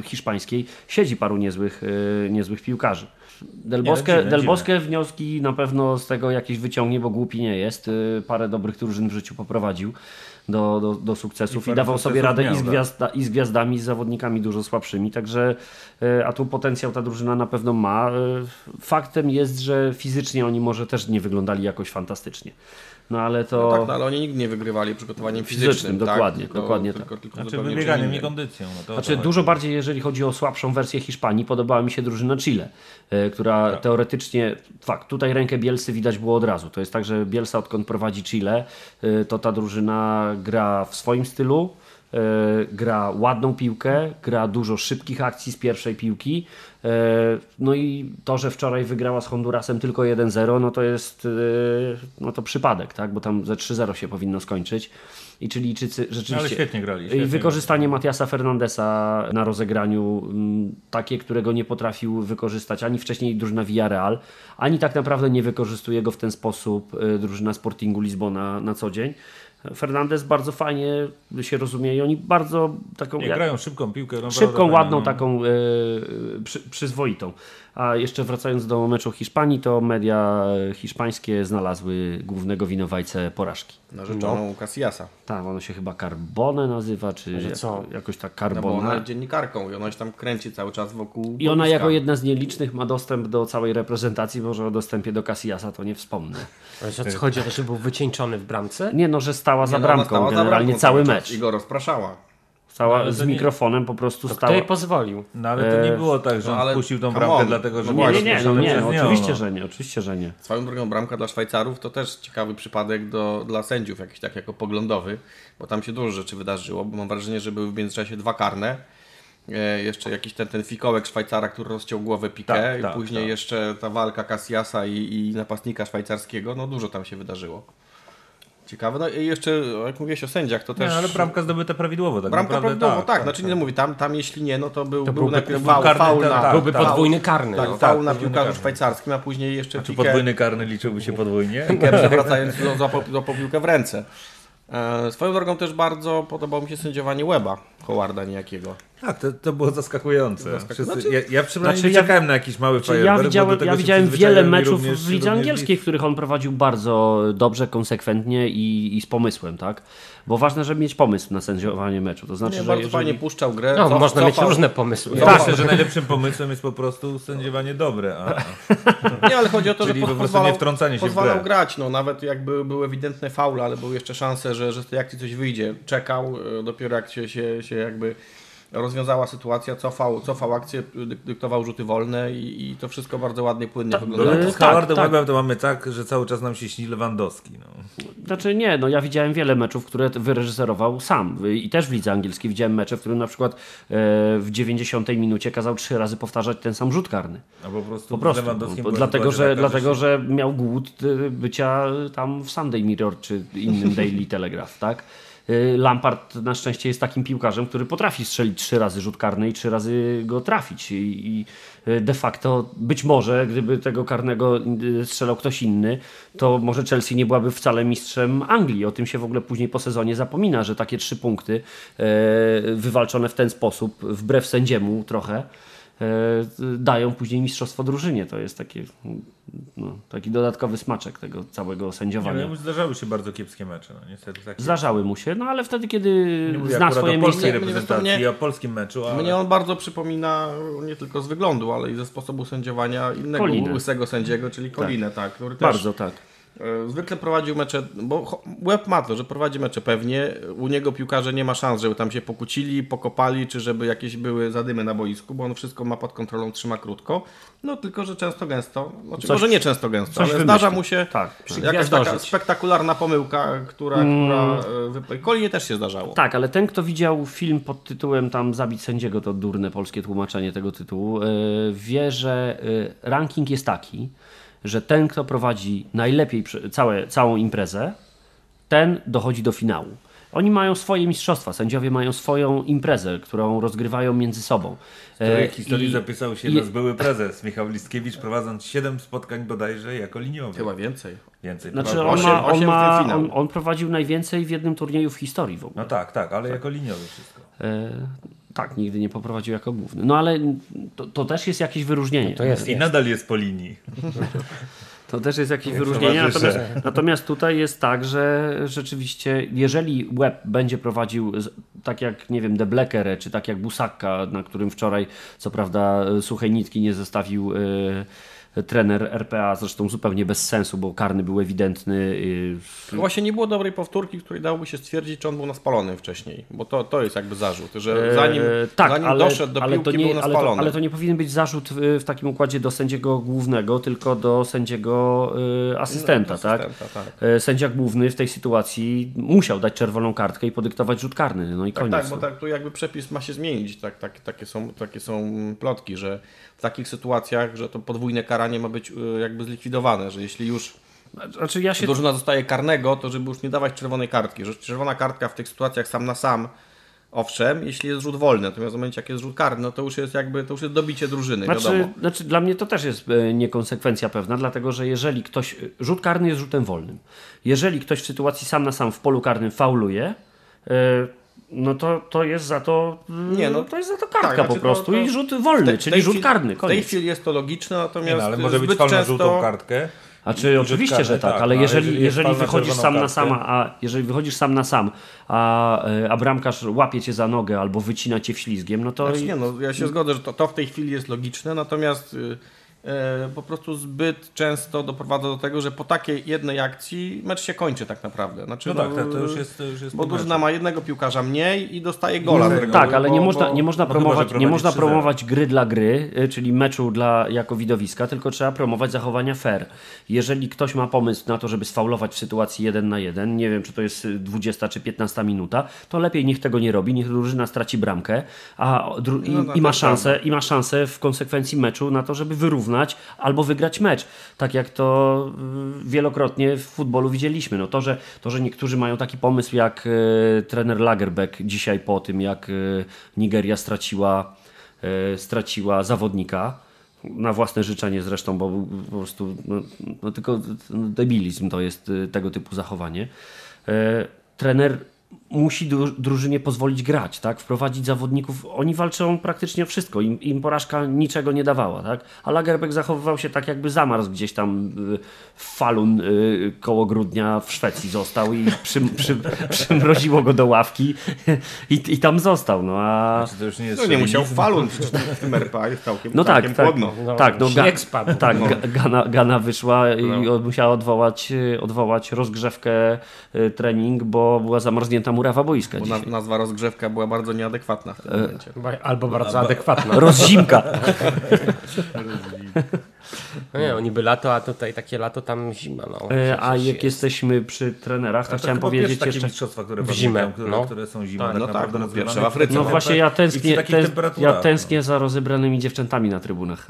hiszpańskiej siedzi paru niezłych, niezłych piłkarzy. Del Nie, Bosque, dziwne, Del. Bosque wnioski na pewno z tego jakieś wyciągnie, bo głupi nie jest. Y, Parę dobrych drużyn w życiu poprowadził do, do, do sukcesów I i, dawał sobie radę miał, i, z tak. gwiazda, i z gwiazdami, i z zawodnikami dużo słabszymi. Także, y, a tu potencjał ta drużyna na pewno ma. Y, Faktem jest, że fizycznie oni może też nie wyglądali jakoś fantastycznie. No ale to. No tak, no, ale oni nigdy nie wygrywali przygotowaniem fizycznym. Fizycznym, tak? dokładnie, Tylko, dokładnie tylko, tak. Tylko, Znaczy wybieganiem, nie kondycją. No to Znaczy to dużo bardziej, jeżeli chodzi o słabszą wersję Hiszpanii, podobała mi się drużyna Chile, e, która Tak. teoretycznie, fakt, tutaj rękę Bielsy widać było od razu. To jest tak, że Bielsa odkąd prowadzi Chile, e, to ta drużyna gra w swoim stylu, gra ładną piłkę, gra dużo szybkich akcji z pierwszej piłki. e, No i to, że wczoraj wygrała z Hondurasem tylko 1-0, no to jest e, no to przypadek, tak? bo tam ze 3-0 się powinno skończyć. I Chilijczycy rzeczywiście... Ale świetnie grali. I Świetnie wykorzystanie Matiasa Fernandesa na rozegraniu, mm, takie, którego nie potrafił wykorzystać ani wcześniej drużyna Villarreal, ani tak naprawdę nie wykorzystuje go w ten sposób drużyna Sportingu Lizbona na co dzień. Fernandez bardzo fajnie się rozumie i oni bardzo taką Nie, jak- grają szybką piłkę. Szybką, naprawdę ładną, taką e, przy, przyzwoitą. A jeszcze wracając do meczu Hiszpanii, to media hiszpańskie znalazły głównego winowajcę porażki. Narzeczoną Casillasa. Tak, ono się chyba Carbone nazywa, czy jak- co? jakoś tak No bo Carbone. ona jest dziennikarką i ona się tam kręci cały czas wokół I ona jako jedna z nielicznych ma dostęp do całej reprezentacji, może o dostępie do Casillasa to nie wspomnę. Ale co chodzi o to, że był wycieńczony w bramce? Nie no, że stała za Nie, no, ona bramką, stała za generalnie bramką cały mecz. I go rozpraszała. Stała ale z to nie- mikrofonem po prostu Kto stała. jej pozwolił? No ale to nie E, było tak, że no, on ale wpuścił tą bramkę on. dlatego, że No Nie, był nie, nie, no, nie no, oczywiście, no. że nie, oczywiście, że nie. Swoją drogą bramka dla Szwajcarów to też ciekawy przypadek do, dla sędziów, jakiś tak jako poglądowy, bo tam się dużo rzeczy wydarzyło, bo mam wrażenie, że były w międzyczasie dwa karne. E, jeszcze jakiś ten, ten fikołek Szwajcara, który rozciął głowę Piqué Tak, i tak, później tak. jeszcze ta walka Casillasa i, i napastnika szwajcarskiego, no dużo tam się wydarzyło. Ciekawe, no i jeszcze jak mówiłeś o sędziach, to Nie, też... ale bramka zdobyta prawidłowo. Tak Bramka naprawdę, prawidłowo, tak, tak, znaczy nie mówię, tam, tam jeśli nie, no to był, był byłby- najpierw to był faul, karny, faul tak, na, tak, Byłby tak. podwójny karny. tak, no. faul na podwójny piłkarzu karny. szwajcarskim, a później jeszcze Czy Piqué- podwójny karny liczyłby się podwójnie? Piqué wracając do, złapał, złapał piłkę w ręce. E, swoją drogą też bardzo podobało mi się sędziowanie Weba, Howarda niejakiego. Tak, to, to było zaskakujące. Wszyscy, ja, ja przynajmniej Znaczy, ja- czekałem na jakiś mały Czy fajerwerk, ja widziałem, ja widziałem wiele meczów również- w lidze angielskiej, w których on prowadził bardzo dobrze, konsekwentnie i, i z pomysłem, tak? Bo ważne, żeby mieć pomysł na sędziowanie meczu. To znaczy, Nie, że bardzo jeżeli... fajnie puszczał grę. No, cof- można mieć różne pomysły. Ja myślę, że najlepszym pomysłem jest po prostu sędziowanie dobre, a, a Nie, ale chodzi o to, Czyli że po prostu pozwalał, nie wtrącanie się w pozwalał grę. grać. No, nawet jak były, ewidentne faule, ale były jeszcze szanse, że, że z tej akcji coś wyjdzie. Czekał, e, dopiero jak się, się, się jakby rozwiązała sytuacja, cofał, cofał akcję, dyk- dyktował rzuty wolne i, i to wszystko bardzo ładnie, płynnie Tak, wyglądało. e, z tak, Howardem tak. Webbem to mamy tak, że cały czas nam się śni Lewandowski. No. Znaczy nie, no ja widziałem wiele meczów, które wyreżyserował sam i też w lidze angielskiej widziałem mecze, w którym na przykład e, w 90 minucie kazał trzy razy powtarzać ten sam rzut karny. A po prostu, Po prostu. była dlatego, że, taka, dlatego, że miał głód y, bycia tam w Sunday Mirror czy innym Daily Telegraph, tak? Y, Lampard na szczęście jest takim piłkarzem, który potrafi strzelić trzy razy rzut karny i trzy razy go trafić. I, y, de facto być może, gdyby tego karnego y, strzelał ktoś inny, to może Chelsea nie byłaby wcale mistrzem Anglii. O tym się w ogóle później po sezonie zapomina, że takie trzy punkty wywalczone w ten sposób, wbrew sędziemu trochę, dają później mistrzostwo drużynie. To jest takie, no, taki dodatkowy smaczek tego całego Nie, sędziowania. no, zdarzały się bardzo kiepskie mecze, no, niestety. Takie. Zdarzały mu się, no ale wtedy, kiedy Nie zna swoje o polskiej miejsce. Reprezentacji, mnie- o polskim meczu, ale... Mnie on bardzo przypomina nie tylko z wyglądu, ale i ze sposobu sędziowania innego Colinę. łysego sędziego, czyli Kolinę, tak. który też Bardzo tak. E, Zwykle prowadził mecze, bo łeb ma to, że prowadzi mecze pewnie. U niego piłkarze nie ma szans, żeby tam się pokłócili, pokopali, czy żeby jakieś były zadymy na boisku, bo on wszystko ma pod kontrolą, trzyma krótko. No tylko, że często gęsto, znaczy Coś- może nie często gęsto, ale zdarza wymyśli. mu się Tak, jakaś taka spektakularna pomyłka, która, która e, wypa- Kolinie też się zdarzało. Tak, ale ten, kto widział film pod tytułem tam Zabić sędziego, to durne polskie tłumaczenie tego tytułu, yy, wie, że ranking jest taki, że ten, kto prowadzi najlepiej całe, całą imprezę, ten dochodzi do finału. Oni mają swoje mistrzostwa, sędziowie mają swoją imprezę, którą rozgrywają między sobą. W której E, historii i- zapisał się i- nasz były prezes Michał Listkiewicz, prowadząc 7 spotkań bodajże jako liniowy. Chyba więcej. Więcej. Znaczy on, ma, on, ma, on, on prowadził najwięcej w jednym turnieju w historii w ogóle. No tak, tak, ale jako liniowy wszystko. E, tak, nigdy nie poprowadził jako główny. No ale to, to też jest jakieś wyróżnienie. To jest, I nadal jest po linii. To też jest jakieś wyróżnienie. Natomiast, natomiast tutaj jest tak, że rzeczywiście, jeżeli Web będzie prowadził tak jak, nie wiem, De Bleckere, czy tak jak Busakka, na którym wczoraj, co prawda, suchej nitki nie zostawił e, trener RPA, zresztą zupełnie bez sensu, bo karny był ewidentny. e, Właśnie nie było dobrej powtórki, której dałoby się stwierdzić, czy on był na spalonym wcześniej. Bo to, to jest jakby zarzut, że zanim, E, tak, zanim ale, doszedł do ale piłki, to nie, był na ale, to, ale to nie powinien być zarzut w, takim układzie do sędziego głównego, tylko do sędziego e, asystenta, No, tak? asystenta, tak. E, Sędzia główny w tej sytuacji musiał dać czerwoną kartkę i podyktować rzut karny. No i Tak, koniec. tak, bo tak, tu jakby przepis ma się zmienić. Tak, tak, takie, są, takie są plotki, że w takich sytuacjach, że to podwójne karanie ma być y, jakby zlikwidowane, że jeśli już Znaczy ja się drużyna dostaje karnego, to żeby już nie dawać czerwonej kartki, że czerwona kartka w tych sytuacjach sam na sam Owszem, jeśli jest rzut wolny, natomiast w momencie jak jest rzut karny, no to już jest jakby, to już jest dobicie drużyny, Znaczy, wiadomo. znaczy, dla mnie to też jest e, niekonsekwencja pewna, dlatego że jeżeli ktoś. Rzut karny jest rzutem wolnym. Jeżeli ktoś w sytuacji sam na sam w polu karnym fauluje, e, no to, to jest za to. e, Nie, no, to jest za to kartka tak, znaczy po to- prostu to- i rzut wolny, W tej czyli rzut chwili- karny. W tej Koniec. chwili jest to logiczne, natomiast Nie, no, ale może być zbyt fal na często... żółtą kartkę. Znaczy, oczywiście, że tak, ale jeżeli, jest jeżeli fal na wychodzisz sam na kartkę, sam, a jeżeli wychodzisz sam na sam, a, e, a bramkarz łapie cię za nogę albo wycina cię ślizgiem, no to. Znaczy nie, no, ja się zgodzę, że to, to w tej chwili jest logiczne, natomiast y, e, po prostu zbyt często doprowadza do tego, że po takiej jednej akcji mecz się kończy tak naprawdę. Znaczy, No tak, tak, to już jest, to już jest Bo drużyna ma jednego piłkarza mniej i dostaje gola. reguły, Tak, ale bo- nie można, nie można no promować, nie można 3-0. promować gry dla gry, y, czyli meczu dla, jako widowiska, tylko trzeba promować zachowania fair. Jeżeli ktoś ma pomysł na to, żeby sfaulować w sytuacji 1 na 1, nie wiem czy to jest y, 20 czy 15 minuta, to lepiej niech tego nie robi, niech drużyna straci bramkę, a dru- i, No, no, i, ma szansę, i ma szansę w konsekwencji meczu na to, żeby wyrównać albo wygrać mecz. Tak jak to y, wielokrotnie w futbolu widzieliśmy. No to, że, to, że niektórzy mają taki pomysł jak y, trener Lagerbeck dzisiaj po tym, jak y, Nigeria straciła, straciła zawodnika na własne życzenie zresztą, bo po prostu no, no tylko debilizm to jest tego typu zachowanie. Trener musi dru- drużynie pozwolić grać, tak? wprowadzić zawodników. Oni walczą praktycznie o wszystko. Im, im porażka niczego nie dawała. Tak? A Lagerbeck zachowywał się tak, jakby zamarzł gdzieś tam y, w Falun y, koło grudnia w Szwecji został i przy, przy, przymroziło go do ławki i, i tam został. No, a... Czy to już nie jest No nie musiał falun, przecież w tym RPA jest całkiem, No tak, całkiem tak. chłodno. No, tak, no, śnieg spadł. tak No. Ga- Gana, Gana wyszła i od- musiała odwołać, y, odwołać rozgrzewkę, trening, bo była zamarznięta murawa boiska Bo dzisiaj. nazwa rozgrzewka była bardzo nieadekwatna w tym momencie. Albo bardzo adekwatna. Rozzimka. No nie, no, niby lato, a tutaj takie lato, tam zima. No. E, A jak jest. jesteśmy przy trenerach, to To chciałem powiedzieć jeszcze... mistrzostwa, które W zimę, pamiętam, które, no. które są zimą. Tak, tak no tak, no pierwsze w Afryce. No No właśnie ja tęsknię, tęs, ja tęsknię za rozebranymi dziewczętami na trybunach.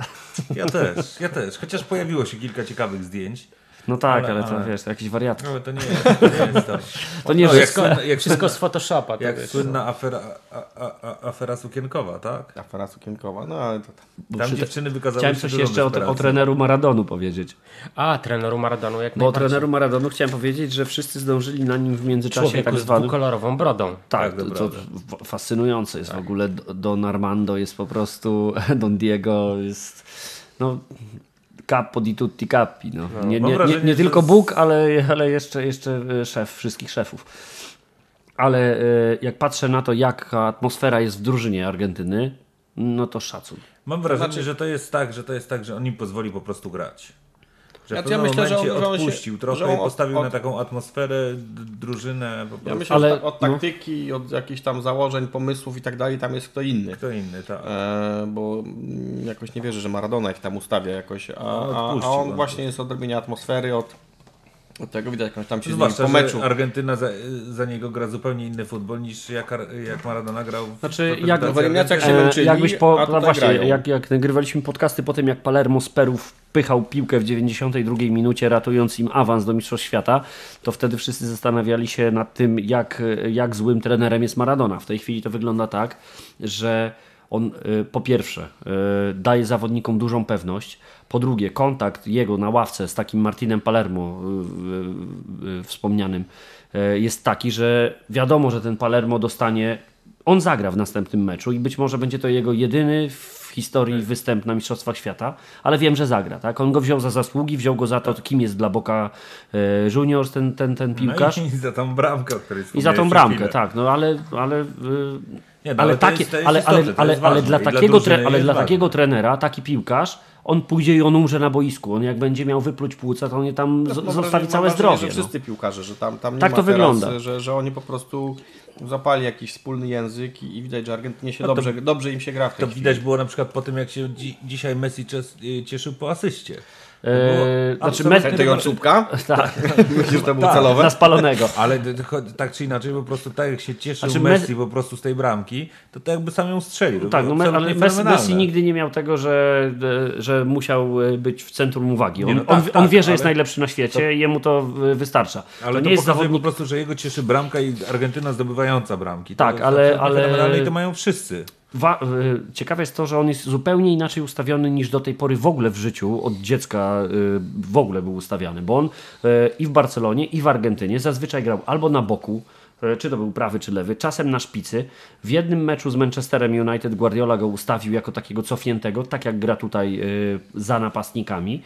No. Ja też, ja też. Chociaż pojawiło się kilka ciekawych zdjęć. No tak, ale, Ale- to ale- wiesz, to jakiś wariat. No, Ale to nie jest to. Nie jest to. To nie, No, jak, słynna, jak, Wszystko z Photoshopa. To jak wiesz. słynna afera, a, a, afera sukienkowa, tak? Afera sukienkowa, no ale to tam. Tam dziewczyny wykazały Chciałem się coś jeszcze o, o treneru Maradonu powiedzieć. A, treneru Maradonu jak Bo o treneru Maradonu chciałem powiedzieć, że wszyscy zdążyli na nim w międzyczasie Człowieku tak z dwukolorową brodą. Tak, Tak, to, to fascynujące jest w ogóle. Don Armando jest po prostu, Don Diego jest no capo di tutti capi. No. Nie, mam nie, nie, nie że tylko Bóg, ale, ale jeszcze, jeszcze e, szef wszystkich szefów. Ale e, jak patrzę na to, jaka atmosfera jest w drużynie Argentyny, no to szacun. Mam wrażenie, Znaczy- że to jest tak, że to jest tak, że on im pozwoli po prostu grać. Że w Znaczy, ja pewnym myślę, że momencie on- że on się- odpuścił trochę że on i postawił od- na taką atmosferę, drużynę po prostu. Ja myślę, Ale- że ta- od no. taktyki, od jakichś tam założeń, pomysłów i tak dalej, tam jest kto inny. Kto inny, tak. E, bo jakoś nie wierzę, że Maradona ich tam ustawia jakoś, a, a, a odpuścił on on. właśnie jest od robienia atmosfery, od, od tego widać, jak tam się Zwłaszcza, po meczu. że Argentyna za, za niego gra zupełnie inny futbol niż jak, jak Maradona grał w Znaczy, jak- w eliminacjach się Argentyny. męczyli, jakbyś po, a no tutaj właśnie, grają. jak, jak nagrywaliśmy podcasty po tym, jak Palermo z Peru wpychał piłkę w 92 minucie, ratując im awans do Mistrzostw Świata, to wtedy wszyscy zastanawiali się nad tym, jak, jak złym trenerem jest Maradona. W tej chwili to wygląda tak, że on y, po pierwsze y, daje zawodnikom dużą pewność, po drugie kontakt jego na ławce z takim Martinem Palermo y, y, y, wspomnianym y, jest taki, że wiadomo, że ten Palermo dostanie, on zagra w następnym meczu i być może będzie to jego jedyny w historii występ na Mistrzostwach Świata, ale wiem, że zagra. Tak? On go wziął za zasługi, wziął go za to, kim jest dla Boca y, Juniors ten, ten, ten piłkarz. No i za tą bramkę, o której I za tą bramkę, tak, no ale, ale, Nie, no, ale, to takie, ale, ale, ale, ale dla takiego, tre, ale dla takiego trenera, taki piłkarz, on pójdzie i on umrze na boisku. On jak będzie miał wypluć płuca, to on je tam Mam zostawi wrażenie- całe wrażenie, zdrowie. Że No. wszyscy piłkarze, że tam, tam nie Tak ma to teraz, wygląda. Że, że oni po prostu zapali jakiś wspólny język i, i widać, że Argentynie się No to- dobrze, dobrze im się gra w tej To chwili. widać było na przykład po tym, jak się dzi dzisiaj Messi y, cieszył po asyście. To Eee, było znaczy Messi- Tego czubka? Tak, Myślisz, że to było Tak. celowe? na spalonego. Ale tak czy inaczej, po prostu tak jak się cieszył Znaczy, Messi Mes- po prostu z tej bramki, to tak jakby sam ją strzelił. To Tak, no, ale Messi. Messi nigdy nie miał tego, że, e, że musiał e, być w centrum uwagi. On, Nie, no tak, on, tak, on wie, że jest najlepszy na świecie i jemu to wystarcza. Ale to to, nie jest pokazuje zawodnik po prostu, że jego cieszy bramka i Argentyna zdobywająca bramki. Tak, to ale- ale- I to mają wszyscy. Wa- y, ciekawe jest to, że on jest zupełnie inaczej ustawiony niż do tej pory w ogóle w życiu, od dziecka y, w ogóle był ustawiany, bo on y, i w Barcelonie, i w Argentynie zazwyczaj grał albo na boku, czy to był prawy, czy lewy, czasem na szpicy. W jednym meczu z Manchesterem United Guardiola go ustawił jako takiego cofniętego, tak jak gra tutaj za napastnikami.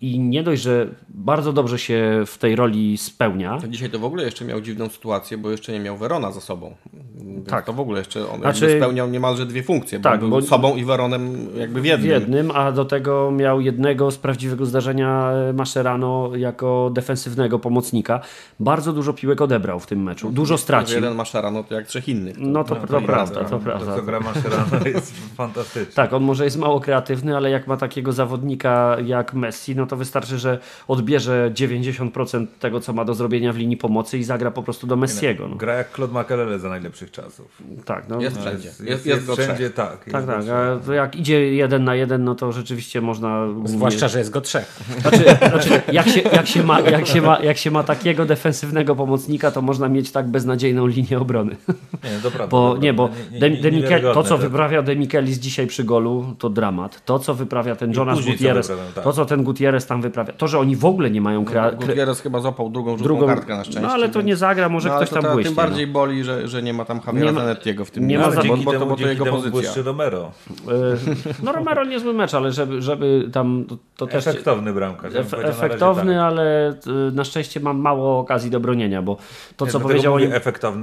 I nie dość, że bardzo dobrze się w tej roli spełnia, Dzisiaj to w ogóle jeszcze miał dziwną sytuację, bo jeszcze nie miał Verona za sobą. Więc Tak. To w ogóle jeszcze on Znaczy- spełniał niemalże dwie funkcje, bo Tak, był bo- sobą i Veronem jakby w w jednym. jednym, a do tego miał jednego z prawdziwego zdarzenia e, Mascherano jako defensywnego pomocnika. Bardzo dużo piłek odebrał w tym meczu. Dużo stracił. Jeden Maszara, no to jak trzech innych. To, No to, No, to i prawda, to To, prawda. co gra Mascherano jest fantastyczne. Tak, on może jest mało kreatywny, ale jak ma takiego zawodnika jak Messi, no to wystarczy, że odbierze 90% tego, co ma do zrobienia w linii pomocy i zagra po prostu do Messiego. No. Gra jak Claude Makelele za najlepszych czasów. Tak, no. Jest No, wszędzie. Jest, Jest, jest, jest, wszędzie tak. Tak, jest tak, a to jak idzie jeden na jeden, no to rzeczywiście można... Zwłaszcza, że jest go trzech. Znaczy, znaczy jak, się, jak, się ma, jak, się ma, jak się ma takiego defensywnego pomocnika, to można mieć tak beznadziejną linię obrony. Nie, to prawda. Bo to nie, bo. Nie- De, nie- Michel, to, co to- wyprawia De Michelis dzisiaj przy golu, to dramat. To, co wyprawia ten Jonas Gutierrez, tak. to, co ten Gutierrez tam wyprawia, to, że oni w ogóle nie mają krea- kre- Gutierrez chyba złapał drugą żółtą drugą kartkę na szczęście. No ale to więc- nie zagra, może no, ktoś to tam błyśnie. Tym bardziej boli, że, że nie ma tam Javiera Zanettiego w tym nie nie ma za- bo, bo, to, temu, bo to jego pozycja. Romero. no. E, No Romero niezły mecz, ale żeby, żeby tam to, to też... Efektowny bramkarz. efektowny, tak. ale y, na szczęście mam mało okazji do bronienia, bo to, co powiedział o nim,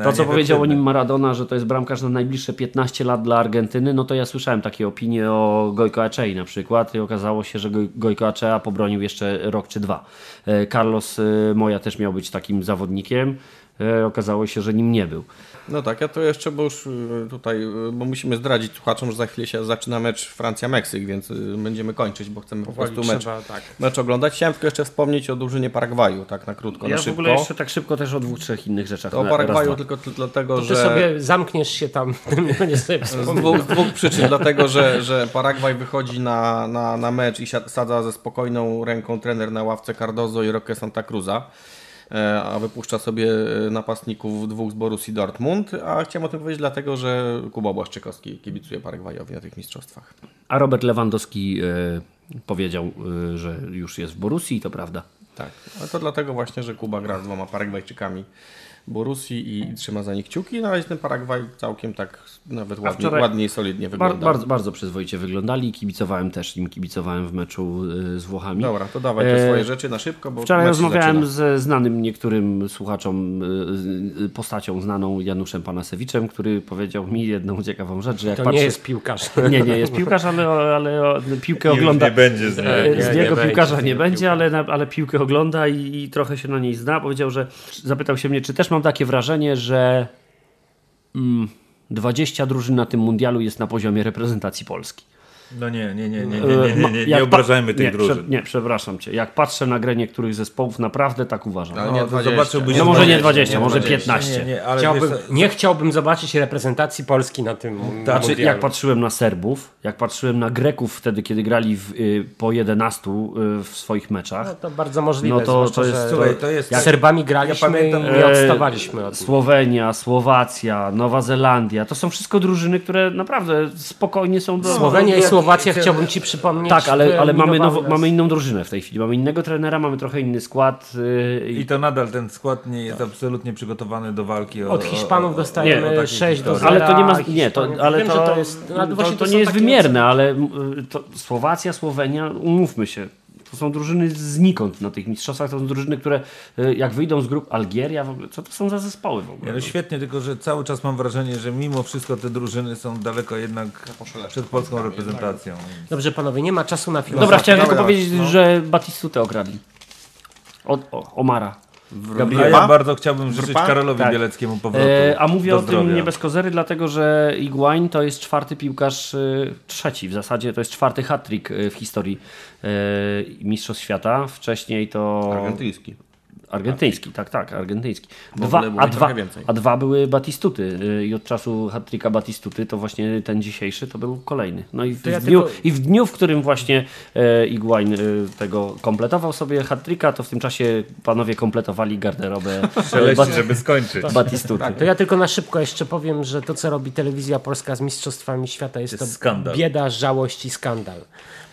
to, co powiedział o nim Maradona, że to jest bramkarz na najbliższe 15 lat dla Argentyny, no to ja słyszałem takie opinie o Gojko Achei na przykład i okazało się, że Goj- Gojko Achea pobronił jeszcze rok czy dwa. E, Carlos y, Moja też miał być takim zawodnikiem, e, okazało się, że nim nie był. No tak, ja to jeszcze, bo już y, tutaj, y, bo musimy zdradzić słuchaczom, że za chwilę się zaczyna mecz Francja-Meksyk, więc y, będziemy kończyć, bo chcemy po prostu mecz, Trzeba, tak. mecz oglądać. Chciałem tylko jeszcze wspomnieć o drużynie Paragwaju, tak na krótko, Ja na w ogóle jeszcze tak szybko też o dwóch, trzech innych rzeczach. To o raz, Paragwaju dwa. tylko dlatego, To ty że... sobie zamkniesz się tam, będziesz sobie Z dwóch, z dwóch przyczyn, dlatego że, że Paragwaj wychodzi na, na, na mecz i sadza ze spokojną ręką trener na ławce Cardozo i Roque Santa Cruza, a wypuszcza sobie e, napastników dwóch z Borussii Dortmund, a chciałem o tym powiedzieć dlatego, że Kuba Błaszczykowski kibicuje Paragwajowi na tych mistrzostwach. A Robert Lewandowski e, powiedział, e, że już jest w Borussii, to prawda. Tak, ale to dlatego właśnie, że Kuba gra z dwoma Paragwajczykami Borussii i trzyma za nich kciuki. Na razie ten Paragwaj całkiem tak nawet ładnie, ładnie i solidnie Bar, wygląda. bardzo, bardzo przyzwoicie wyglądali. Kibicowałem też im, kibicowałem w meczu y, z Włochami. Dobra, to dawaj te E, swoje rzeczy na szybko, bo Wczoraj rozmawiałem ze znanym niektórym słuchaczom, y, y, postacią znaną Januszem Panasewiczem, który powiedział mi jedną ciekawą rzecz, że jak To patrzę... nie jest piłkarz. Nie, nie jest piłkarz, ale, ale piłkę Już ogląda. nie będzie z. E, Nie, z nie niego piłkarza nie niego będzie, ale, ale piłkę ogląda i, i trochę się na niej zna. Powiedział, że zapytał się mnie, czy też mam takie wrażenie, że mm, 20 drużyn na tym mundialu jest na poziomie reprezentacji Polski. No nie, nie, nie, nie, nie, nie, nie, nie, Jak nie pa- obrażajmy tych nie, drużyn. Prze, nie, przepraszam cię. Jak patrzę na grę niektórych zespołów, naprawdę tak uważam. Ale No, nie to 20. zobaczyłbyś- No może nie 20, nie może 20. 15. Nie, nie, ale Chciałbym, wiesz nie chciałbym zobaczyć reprezentacji Polski na tym Znaczy, mundialu. jak patrzyłem na Serbów, jak patrzyłem na Greków wtedy, kiedy grali w, y, po 11 y, w swoich meczach, No to bardzo możliwe, No to- to jest- że Słuchaj, to jest z tak- Serbami graliśmy pamiętam, i nie e, odstawaliśmy od nich. Słowenia, Słowacja, Nowa Zelandia, to są wszystko drużyny, które naprawdę spokojnie są do... Słowenia i jak- Słowacja, chciałbym Ci przypomnieć. Tak, ale, ale mamy, nowo, mamy inną drużynę w tej chwili. Mamy innego trenera, mamy trochę inny skład. Yy, I to nadal ten skład nie jest absolutnie przygotowany do walki o Od Hiszpanów o- o- dostajemy takie 6 do historie. 0. ale to nie ma. Nie, to, ale Wiem, to, to jest. ale to, właśnie to nie jest wymierne, ale y, to Słowacja, Słowenia, umówmy się. To są drużyny znikąd na tych mistrzostwach. To są drużyny, które y, jak wyjdą z grup Algieria, w ogóle, co to są za zespoły w ogóle? Nie, no świetnie, tylko że cały czas mam wrażenie, że mimo wszystko te drużyny są daleko jednak przed polską reprezentacją. Dobrze, panowie, nie ma czasu na filozofię. Dobra, chciałem tylko powiedzieć, że Batistutę okradli. Od o, Omara. Gabriela. ja bardzo chciałbym życzyć Grupa? Karolowi Tak. Bieleckiemu powrotu. E, a mówię do o tym zdrowia. nie bez kozery, dlatego że Iguain to jest czwarty piłkarz, e, trzeci w zasadzie, to jest czwarty hat-trick e, w historii e, Mistrzostw Świata. Wcześniej to Argentyński. Argentyński, tak, tak, argentyński. Dwa, a, dwa, a dwa były Batistuty e, i od czasu hat-tricka Batistuty to właśnie ten dzisiejszy to był kolejny. No i w, ja dniu, tylko- i w dniu, w którym właśnie e, Iguain e, tego kompletował sobie hat-tricka, to w tym czasie panowie kompletowali garderobę Bat- żeby skończyć. Batistuty. To ja tylko na szybko jeszcze powiem, że to, co robi telewizja polska z Mistrzostwami Świata, jest, To to jest skandal. bieda, żałość i skandal.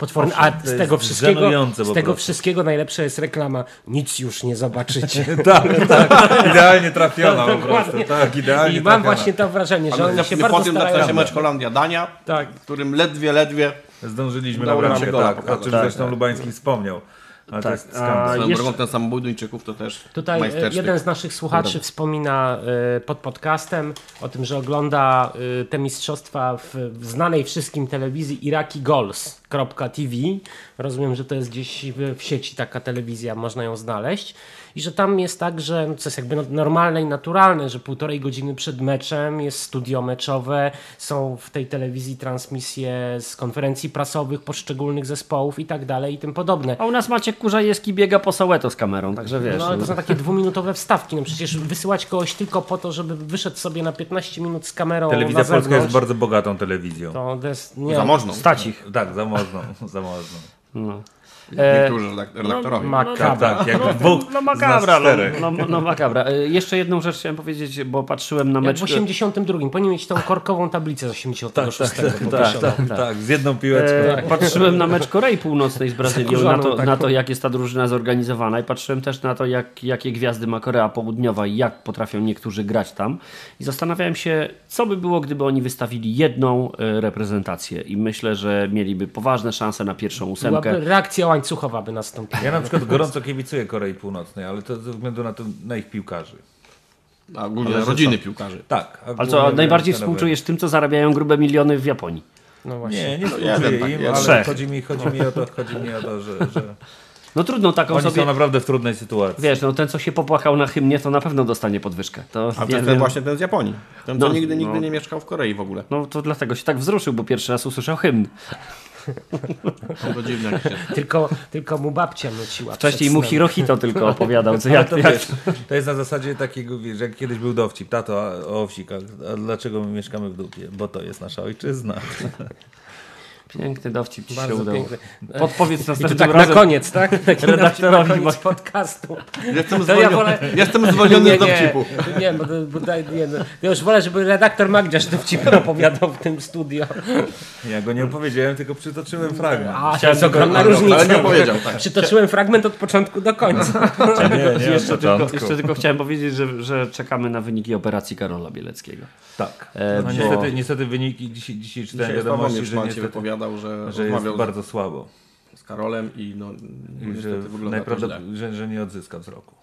Potworny. A z tego, wszystkiego, z tego wszystkiego najlepsza jest reklama. Nic już nie zobaczycie. tak, tak, idealnie trafiona po prostu. Tak, idealnie I mam trafiona. właśnie to wrażenie, że oni się bardzo po tym na starają. czasie mecz Holandia-Dania, Tak. w którym ledwie, ledwie Zdążyliśmy na Udało bramkę, tak, o czym Tak, zresztą tak. Lubański wspomniał. Ale to Tak, jest a skandal. Swoją jeszcze- drogą ten samobój Duńczyków to też Tutaj e, jeden z naszych słuchaczy wspomina e, pod podcastem o tym, że ogląda e, te mistrzostwa w, w znanej wszystkim telewizji irakigols.tv. Rozumiem, że to jest gdzieś w, w sieci taka telewizja, można ją znaleźć. I że tam jest tak, że no, co jest jakby no- normalne i naturalne, że półtorej godziny przed meczem jest studio meczowe, są w tej telewizji transmisje z konferencji prasowych poszczególnych zespołów i tak dalej i tym podobne. A u nas Maciek Kurzajewski biega po Soweto z kamerą, także wiesz. No ale to są takie dwuminutowe wstawki. No przecież wysyłać kogoś tylko po to, żeby wyszedł sobie na 15 minut z kamerą Telewizja polska jest bardzo bogatą telewizją. to des, nie, Zamożną. Stać ich. Tak, zamożną, zamożną. No. Niektórzy redak- redaktorowie. makabra. Tak, tak, jak dwóch No z makabra, czterech. no, no, no makabra. E, Jeszcze jedną rzecz chciałem powiedzieć, bo patrzyłem na Jak mecz... w 82. Powinien mieć tą korkową tablicę z 86. tak, poprosioną. tak. Tak, z jedną piłeczką. E, patrzyłem na mecz Korei Północnej z Brazylią, na to, na to jak jest ta drużyna zorganizowana i patrzyłem też na to, jak, jakie gwiazdy ma Korea Południowa i jak potrafią niektórzy grać tam. I zastanawiałem się, co by było, gdyby oni wystawili jedną e, reprezentację i myślę, że mieliby poważne szanse na pierwszą ósemkę. Byłaby reakcja łańcuchowa by nastąpiła. Ja na przykład gorąco kibicuję Korei Północnej, ale to ze względu na, to, na ich piłkarzy. A ogólnie Ale rodziny co? piłkarzy. Tak. Ale co, najbardziej współczujesz tym, co zarabiają grube miliony w Japonii. No właśnie. Nie, nie jeden współczuję tak, im, jeden. ale Trzech. chodzi mi, chodzi mi o to, chodzi mi o to że, że No trudno taką oni sobie... są naprawdę w trudnej sytuacji. Wiesz, no ten, co się popłakał na hymnie, to na pewno dostanie podwyżkę. To A ten wiem. właśnie ten z Japonii. Ten, co No, nigdy, nigdy no. nie mieszkał w Korei w ogóle. No to dlatego się tak wzruszył, bo pierwszy raz usłyszał hymn. To dziwne jak się... Tylko, tylko mu babcia nuciła. Wcześniej mu. Hirohito tylko opowiadał, co jak, to, jak... wiesz, to jest na zasadzie takiego, wiesz, jak kiedyś był dowcip, tato o owsikach, a dlaczego my mieszkamy w dupie? Bo to jest nasza ojczyzna. Piękny dowcip ci się Bardzo udał. piękny. Podpowiedz I to następnym tak na razem. koniec, tak? Taki redaktorowi na koniec podcastu. Jestem To ja wolę... Jestem zwolniony z dowcipu. Nie, nie, bo, bo daj, nie, no. ja już wolę, żeby redaktor Magdziarz dowcipy opowiadał w tym studio. Ja go nie opowiedziałem, tylko przytoczyłem fragment. A, to jest ogromna różnica. Ale nie powiedział, tak. Przytoczyłem fragment od początku do końca. Nie, nie, Jeszcze od tylko, jeszcze tylko chciałem powiedzieć, że, że czekamy na wyniki operacji Karola Bieleckiego. Tak. E, No, bo- niestety, niestety wyniki dzisiaj, dzisiaj czytałem Dzisiaj wiadomości, że się niestety, wypowiadał, że, że jest bardzo słabo. z Karolem i no I że, wygląda najprawdopodobniej, że, że nie odzyska wzroku.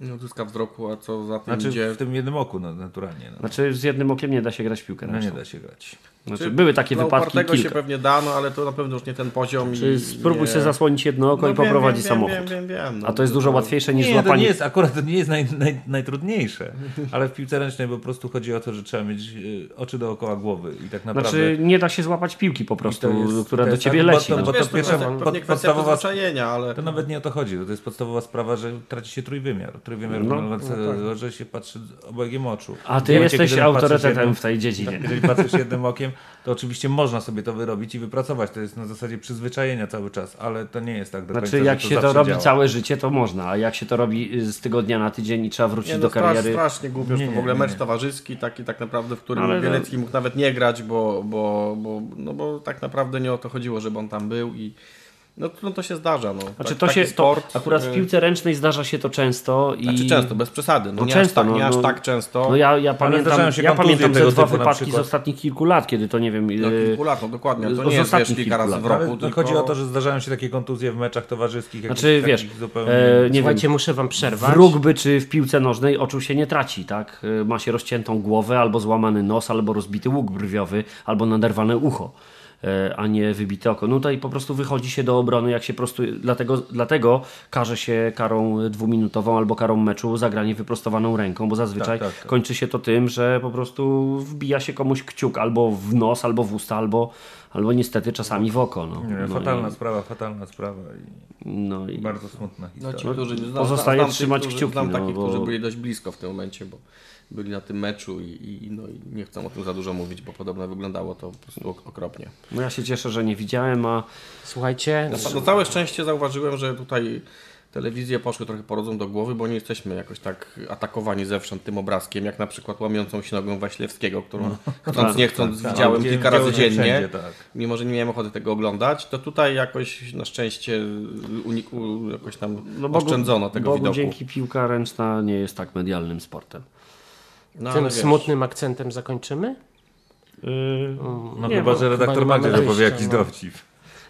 Nie odzyska wzroku, a co za tym Znaczy idzie... w tym jednym oku no, naturalnie. No. Znaczy z jednym okiem nie da się grać w piłkę no nie da się grać. Znaczy, Czy były takie dla wypadki upartego się kilka. pewnie da, no ale to na pewno już nie ten poziom. Czy i, spróbuj nie... sobie zasłonić jedno oko No i wiem, samochód. Wiem, wiem, wiem, no. A to jest dużo No. łatwiejsze niż Nie, to złapanie... nie jest, akurat to nie jest naj, naj, najtrudniejsze, ale w piłce ręcznej po prostu chodzi o to, że trzeba mieć y, oczy dookoła głowy i tak naprawdę... Znaczy nie da się złapać piłki po prostu, to jest- która to do jest ciebie tak, bo leci. to- no. bo to to pierwsza- jest pod- pewnie kwestia podstawowa-. To nawet nie o to chodzi, to jest podstawowa sprawa, że traci się trójwymiar. Trójwymiar No, no, no, że się patrzy obojgiem oczu. A ty jesteś autorytetem jednym- w tej dziedzinie. Jeżeli patrzysz jednym okiem, to oczywiście można sobie to wyrobić i wypracować. To jest na zasadzie przyzwyczajenia cały czas, ale to nie jest tak do Znaczy końca, jak się to robi działa. całe życie, to można, a jak się to robi y, z tygodnia na tydzień i trzeba wrócić Nie, do no, strasz, kariery... strasznie głupio, że Nie, to w ogóle nie, mecz towarzyski, taki tak naprawdę, w którym Ale- Bielecki mógł nawet nie grać, bo, bo, bo, no bo tak naprawdę nie o to chodziło, żeby on tam był i no, no to się zdarza. No. Znaczy Tak- to się, sport, to akurat w y, piłce ręcznej zdarza się to często i... Znaczy często, bez przesady. No, No nie często, aż tak, no, nie aż no. tak często. No ja, ja pamiętam, ja pamiętam te dwa wypadki z ostatnich kilku lat, kiedy to nie wiem... No, kilku lat, no dokładnie. To nie jest wiesz, kilka razy w roku. Ale tylko... chodzi o to, że zdarzają się takie kontuzje w meczach towarzyskich. Znaczy, wiesz, zupełnie... e, nie wiem, Słuchajcie, muszę wam w przerwać. rugby czy w piłce nożnej oczu się nie traci, tak? Y, Ma się rozciętą głowę, albo złamany nos, albo rozbity łuk brwiowy, albo naderwane ucho, e, a nie wybite oko. No tutaj po prostu wychodzi się do obrony, jak się po prostu, dlatego, dlatego karze się karą dwuminutową albo karą meczu zagranie wyprostowaną ręką, bo zazwyczaj Tak, tak, tak. kończy się to tym, że po prostu wbija się komuś kciuk albo w nos, albo w usta, albo, albo niestety czasami w oko. No, Nie, no fatalna i, sprawa, fatalna sprawa i no i bardzo smutna No, historia. ci, którzy, znam, Pozostaje znam trzymać tych, kciuki, Znam no, takich, bo- którzy byli dość blisko w tym momencie, bo byli na tym meczu i, i, no, i nie chcę o tym za dużo mówić, bo podobno wyglądało to po prostu ok- okropnie. no ja się cieszę, że nie widziałem, a Słuchajcie, Na, na całe szczęście zauważyłem, że tutaj telewizje poszły trochę porodzą do głowy, bo nie jesteśmy jakoś tak atakowani zewsząd tym obrazkiem, jak na przykład łamiącą się nogą Waślewskiego, którą chcąc nie chcąc tak, widziałem tak. kilka razy dziennie, wszędzie, tak. mimo że nie miałem ochoty tego oglądać, to tutaj jakoś na szczęście unik- u- jakoś tam No Bogu- oszczędzono tego Bogu widoku. dzięki piłka ręczna nie jest tak medialnym sportem. No, tym smutnym akcentem zakończymy? No nie, chyba, bo że redaktor mamy powie jakiś no. dowcip.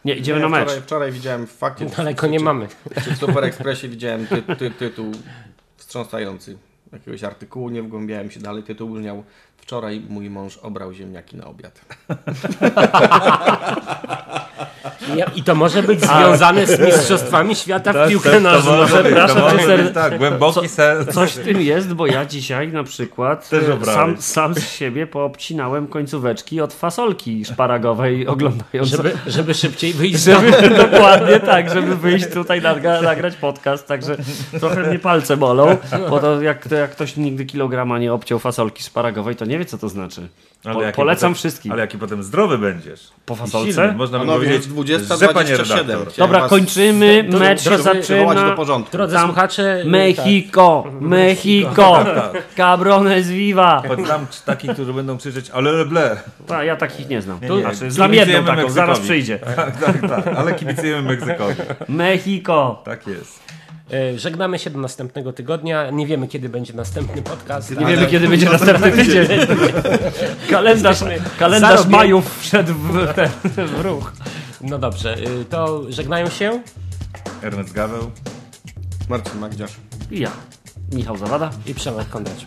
Nie, idziemy nie, na mecz. Wczoraj, wczoraj widziałem w fakcie, Daleko nie mamy. czy w Super Expressie widziałem ty, ty, tytuł wstrząsający jakiegoś artykułu, nie wgłębiałem się dalej, tytuł brzmiał Wczoraj mój mąż obrał ziemniaki na obiad. I to może być związane z Mistrzostwami Świata w piłkę to nożną. to przepraszam, może czy ser- być, tak, głęboki ser. Coś w tym jest, bo ja dzisiaj na przykład e, sam, sam z siebie poobcinałem końcóweczki od fasolki szparagowej oglądając. Żeby, żeby szybciej wyjść Żeby, dokładnie tak, żeby wyjść tutaj nagra, nagrać podcast, także trochę mnie palce bolą, bo to jak, to jak ktoś nigdy kilograma nie obciął fasolki szparagowej, to nie wie co to znaczy. Po, polecam potem, wszystkim. Ale jaki potem zdrowy będziesz. Po fasolce? Można by powiedzieć, jest 20, że panie 27. redaktor. Chciałem Dobra, kończymy, drodzy- mecz się drodzy- przywołać do zaczyna. porządku. Drodzy Tam- słuchacze, Mexico, Mexico, Cabrones viva. Choć znam takich, którzy będą krzyczeć, ale leble. A, ja takich nie znam. Nie, nie, Znaczy, znam jedną taką, zaraz Meksykowi. przyjdzie. Tak, tak, tak, ale kibicujemy Meksykowi. Mexico. Tak jest. E, żegnamy się do następnego tygodnia. Nie wiemy, kiedy będzie następny podcast. Nie wiemy, kiedy będzie następny tydzień. Kalendarz, kalendarz Zarobię- majów wszedł w, ten, w ruch. No dobrze, e, to żegnają się. Ernest Gaweł. Marcin Magdziarz. I ja, Michał Zawada. i Przemek Kondrać.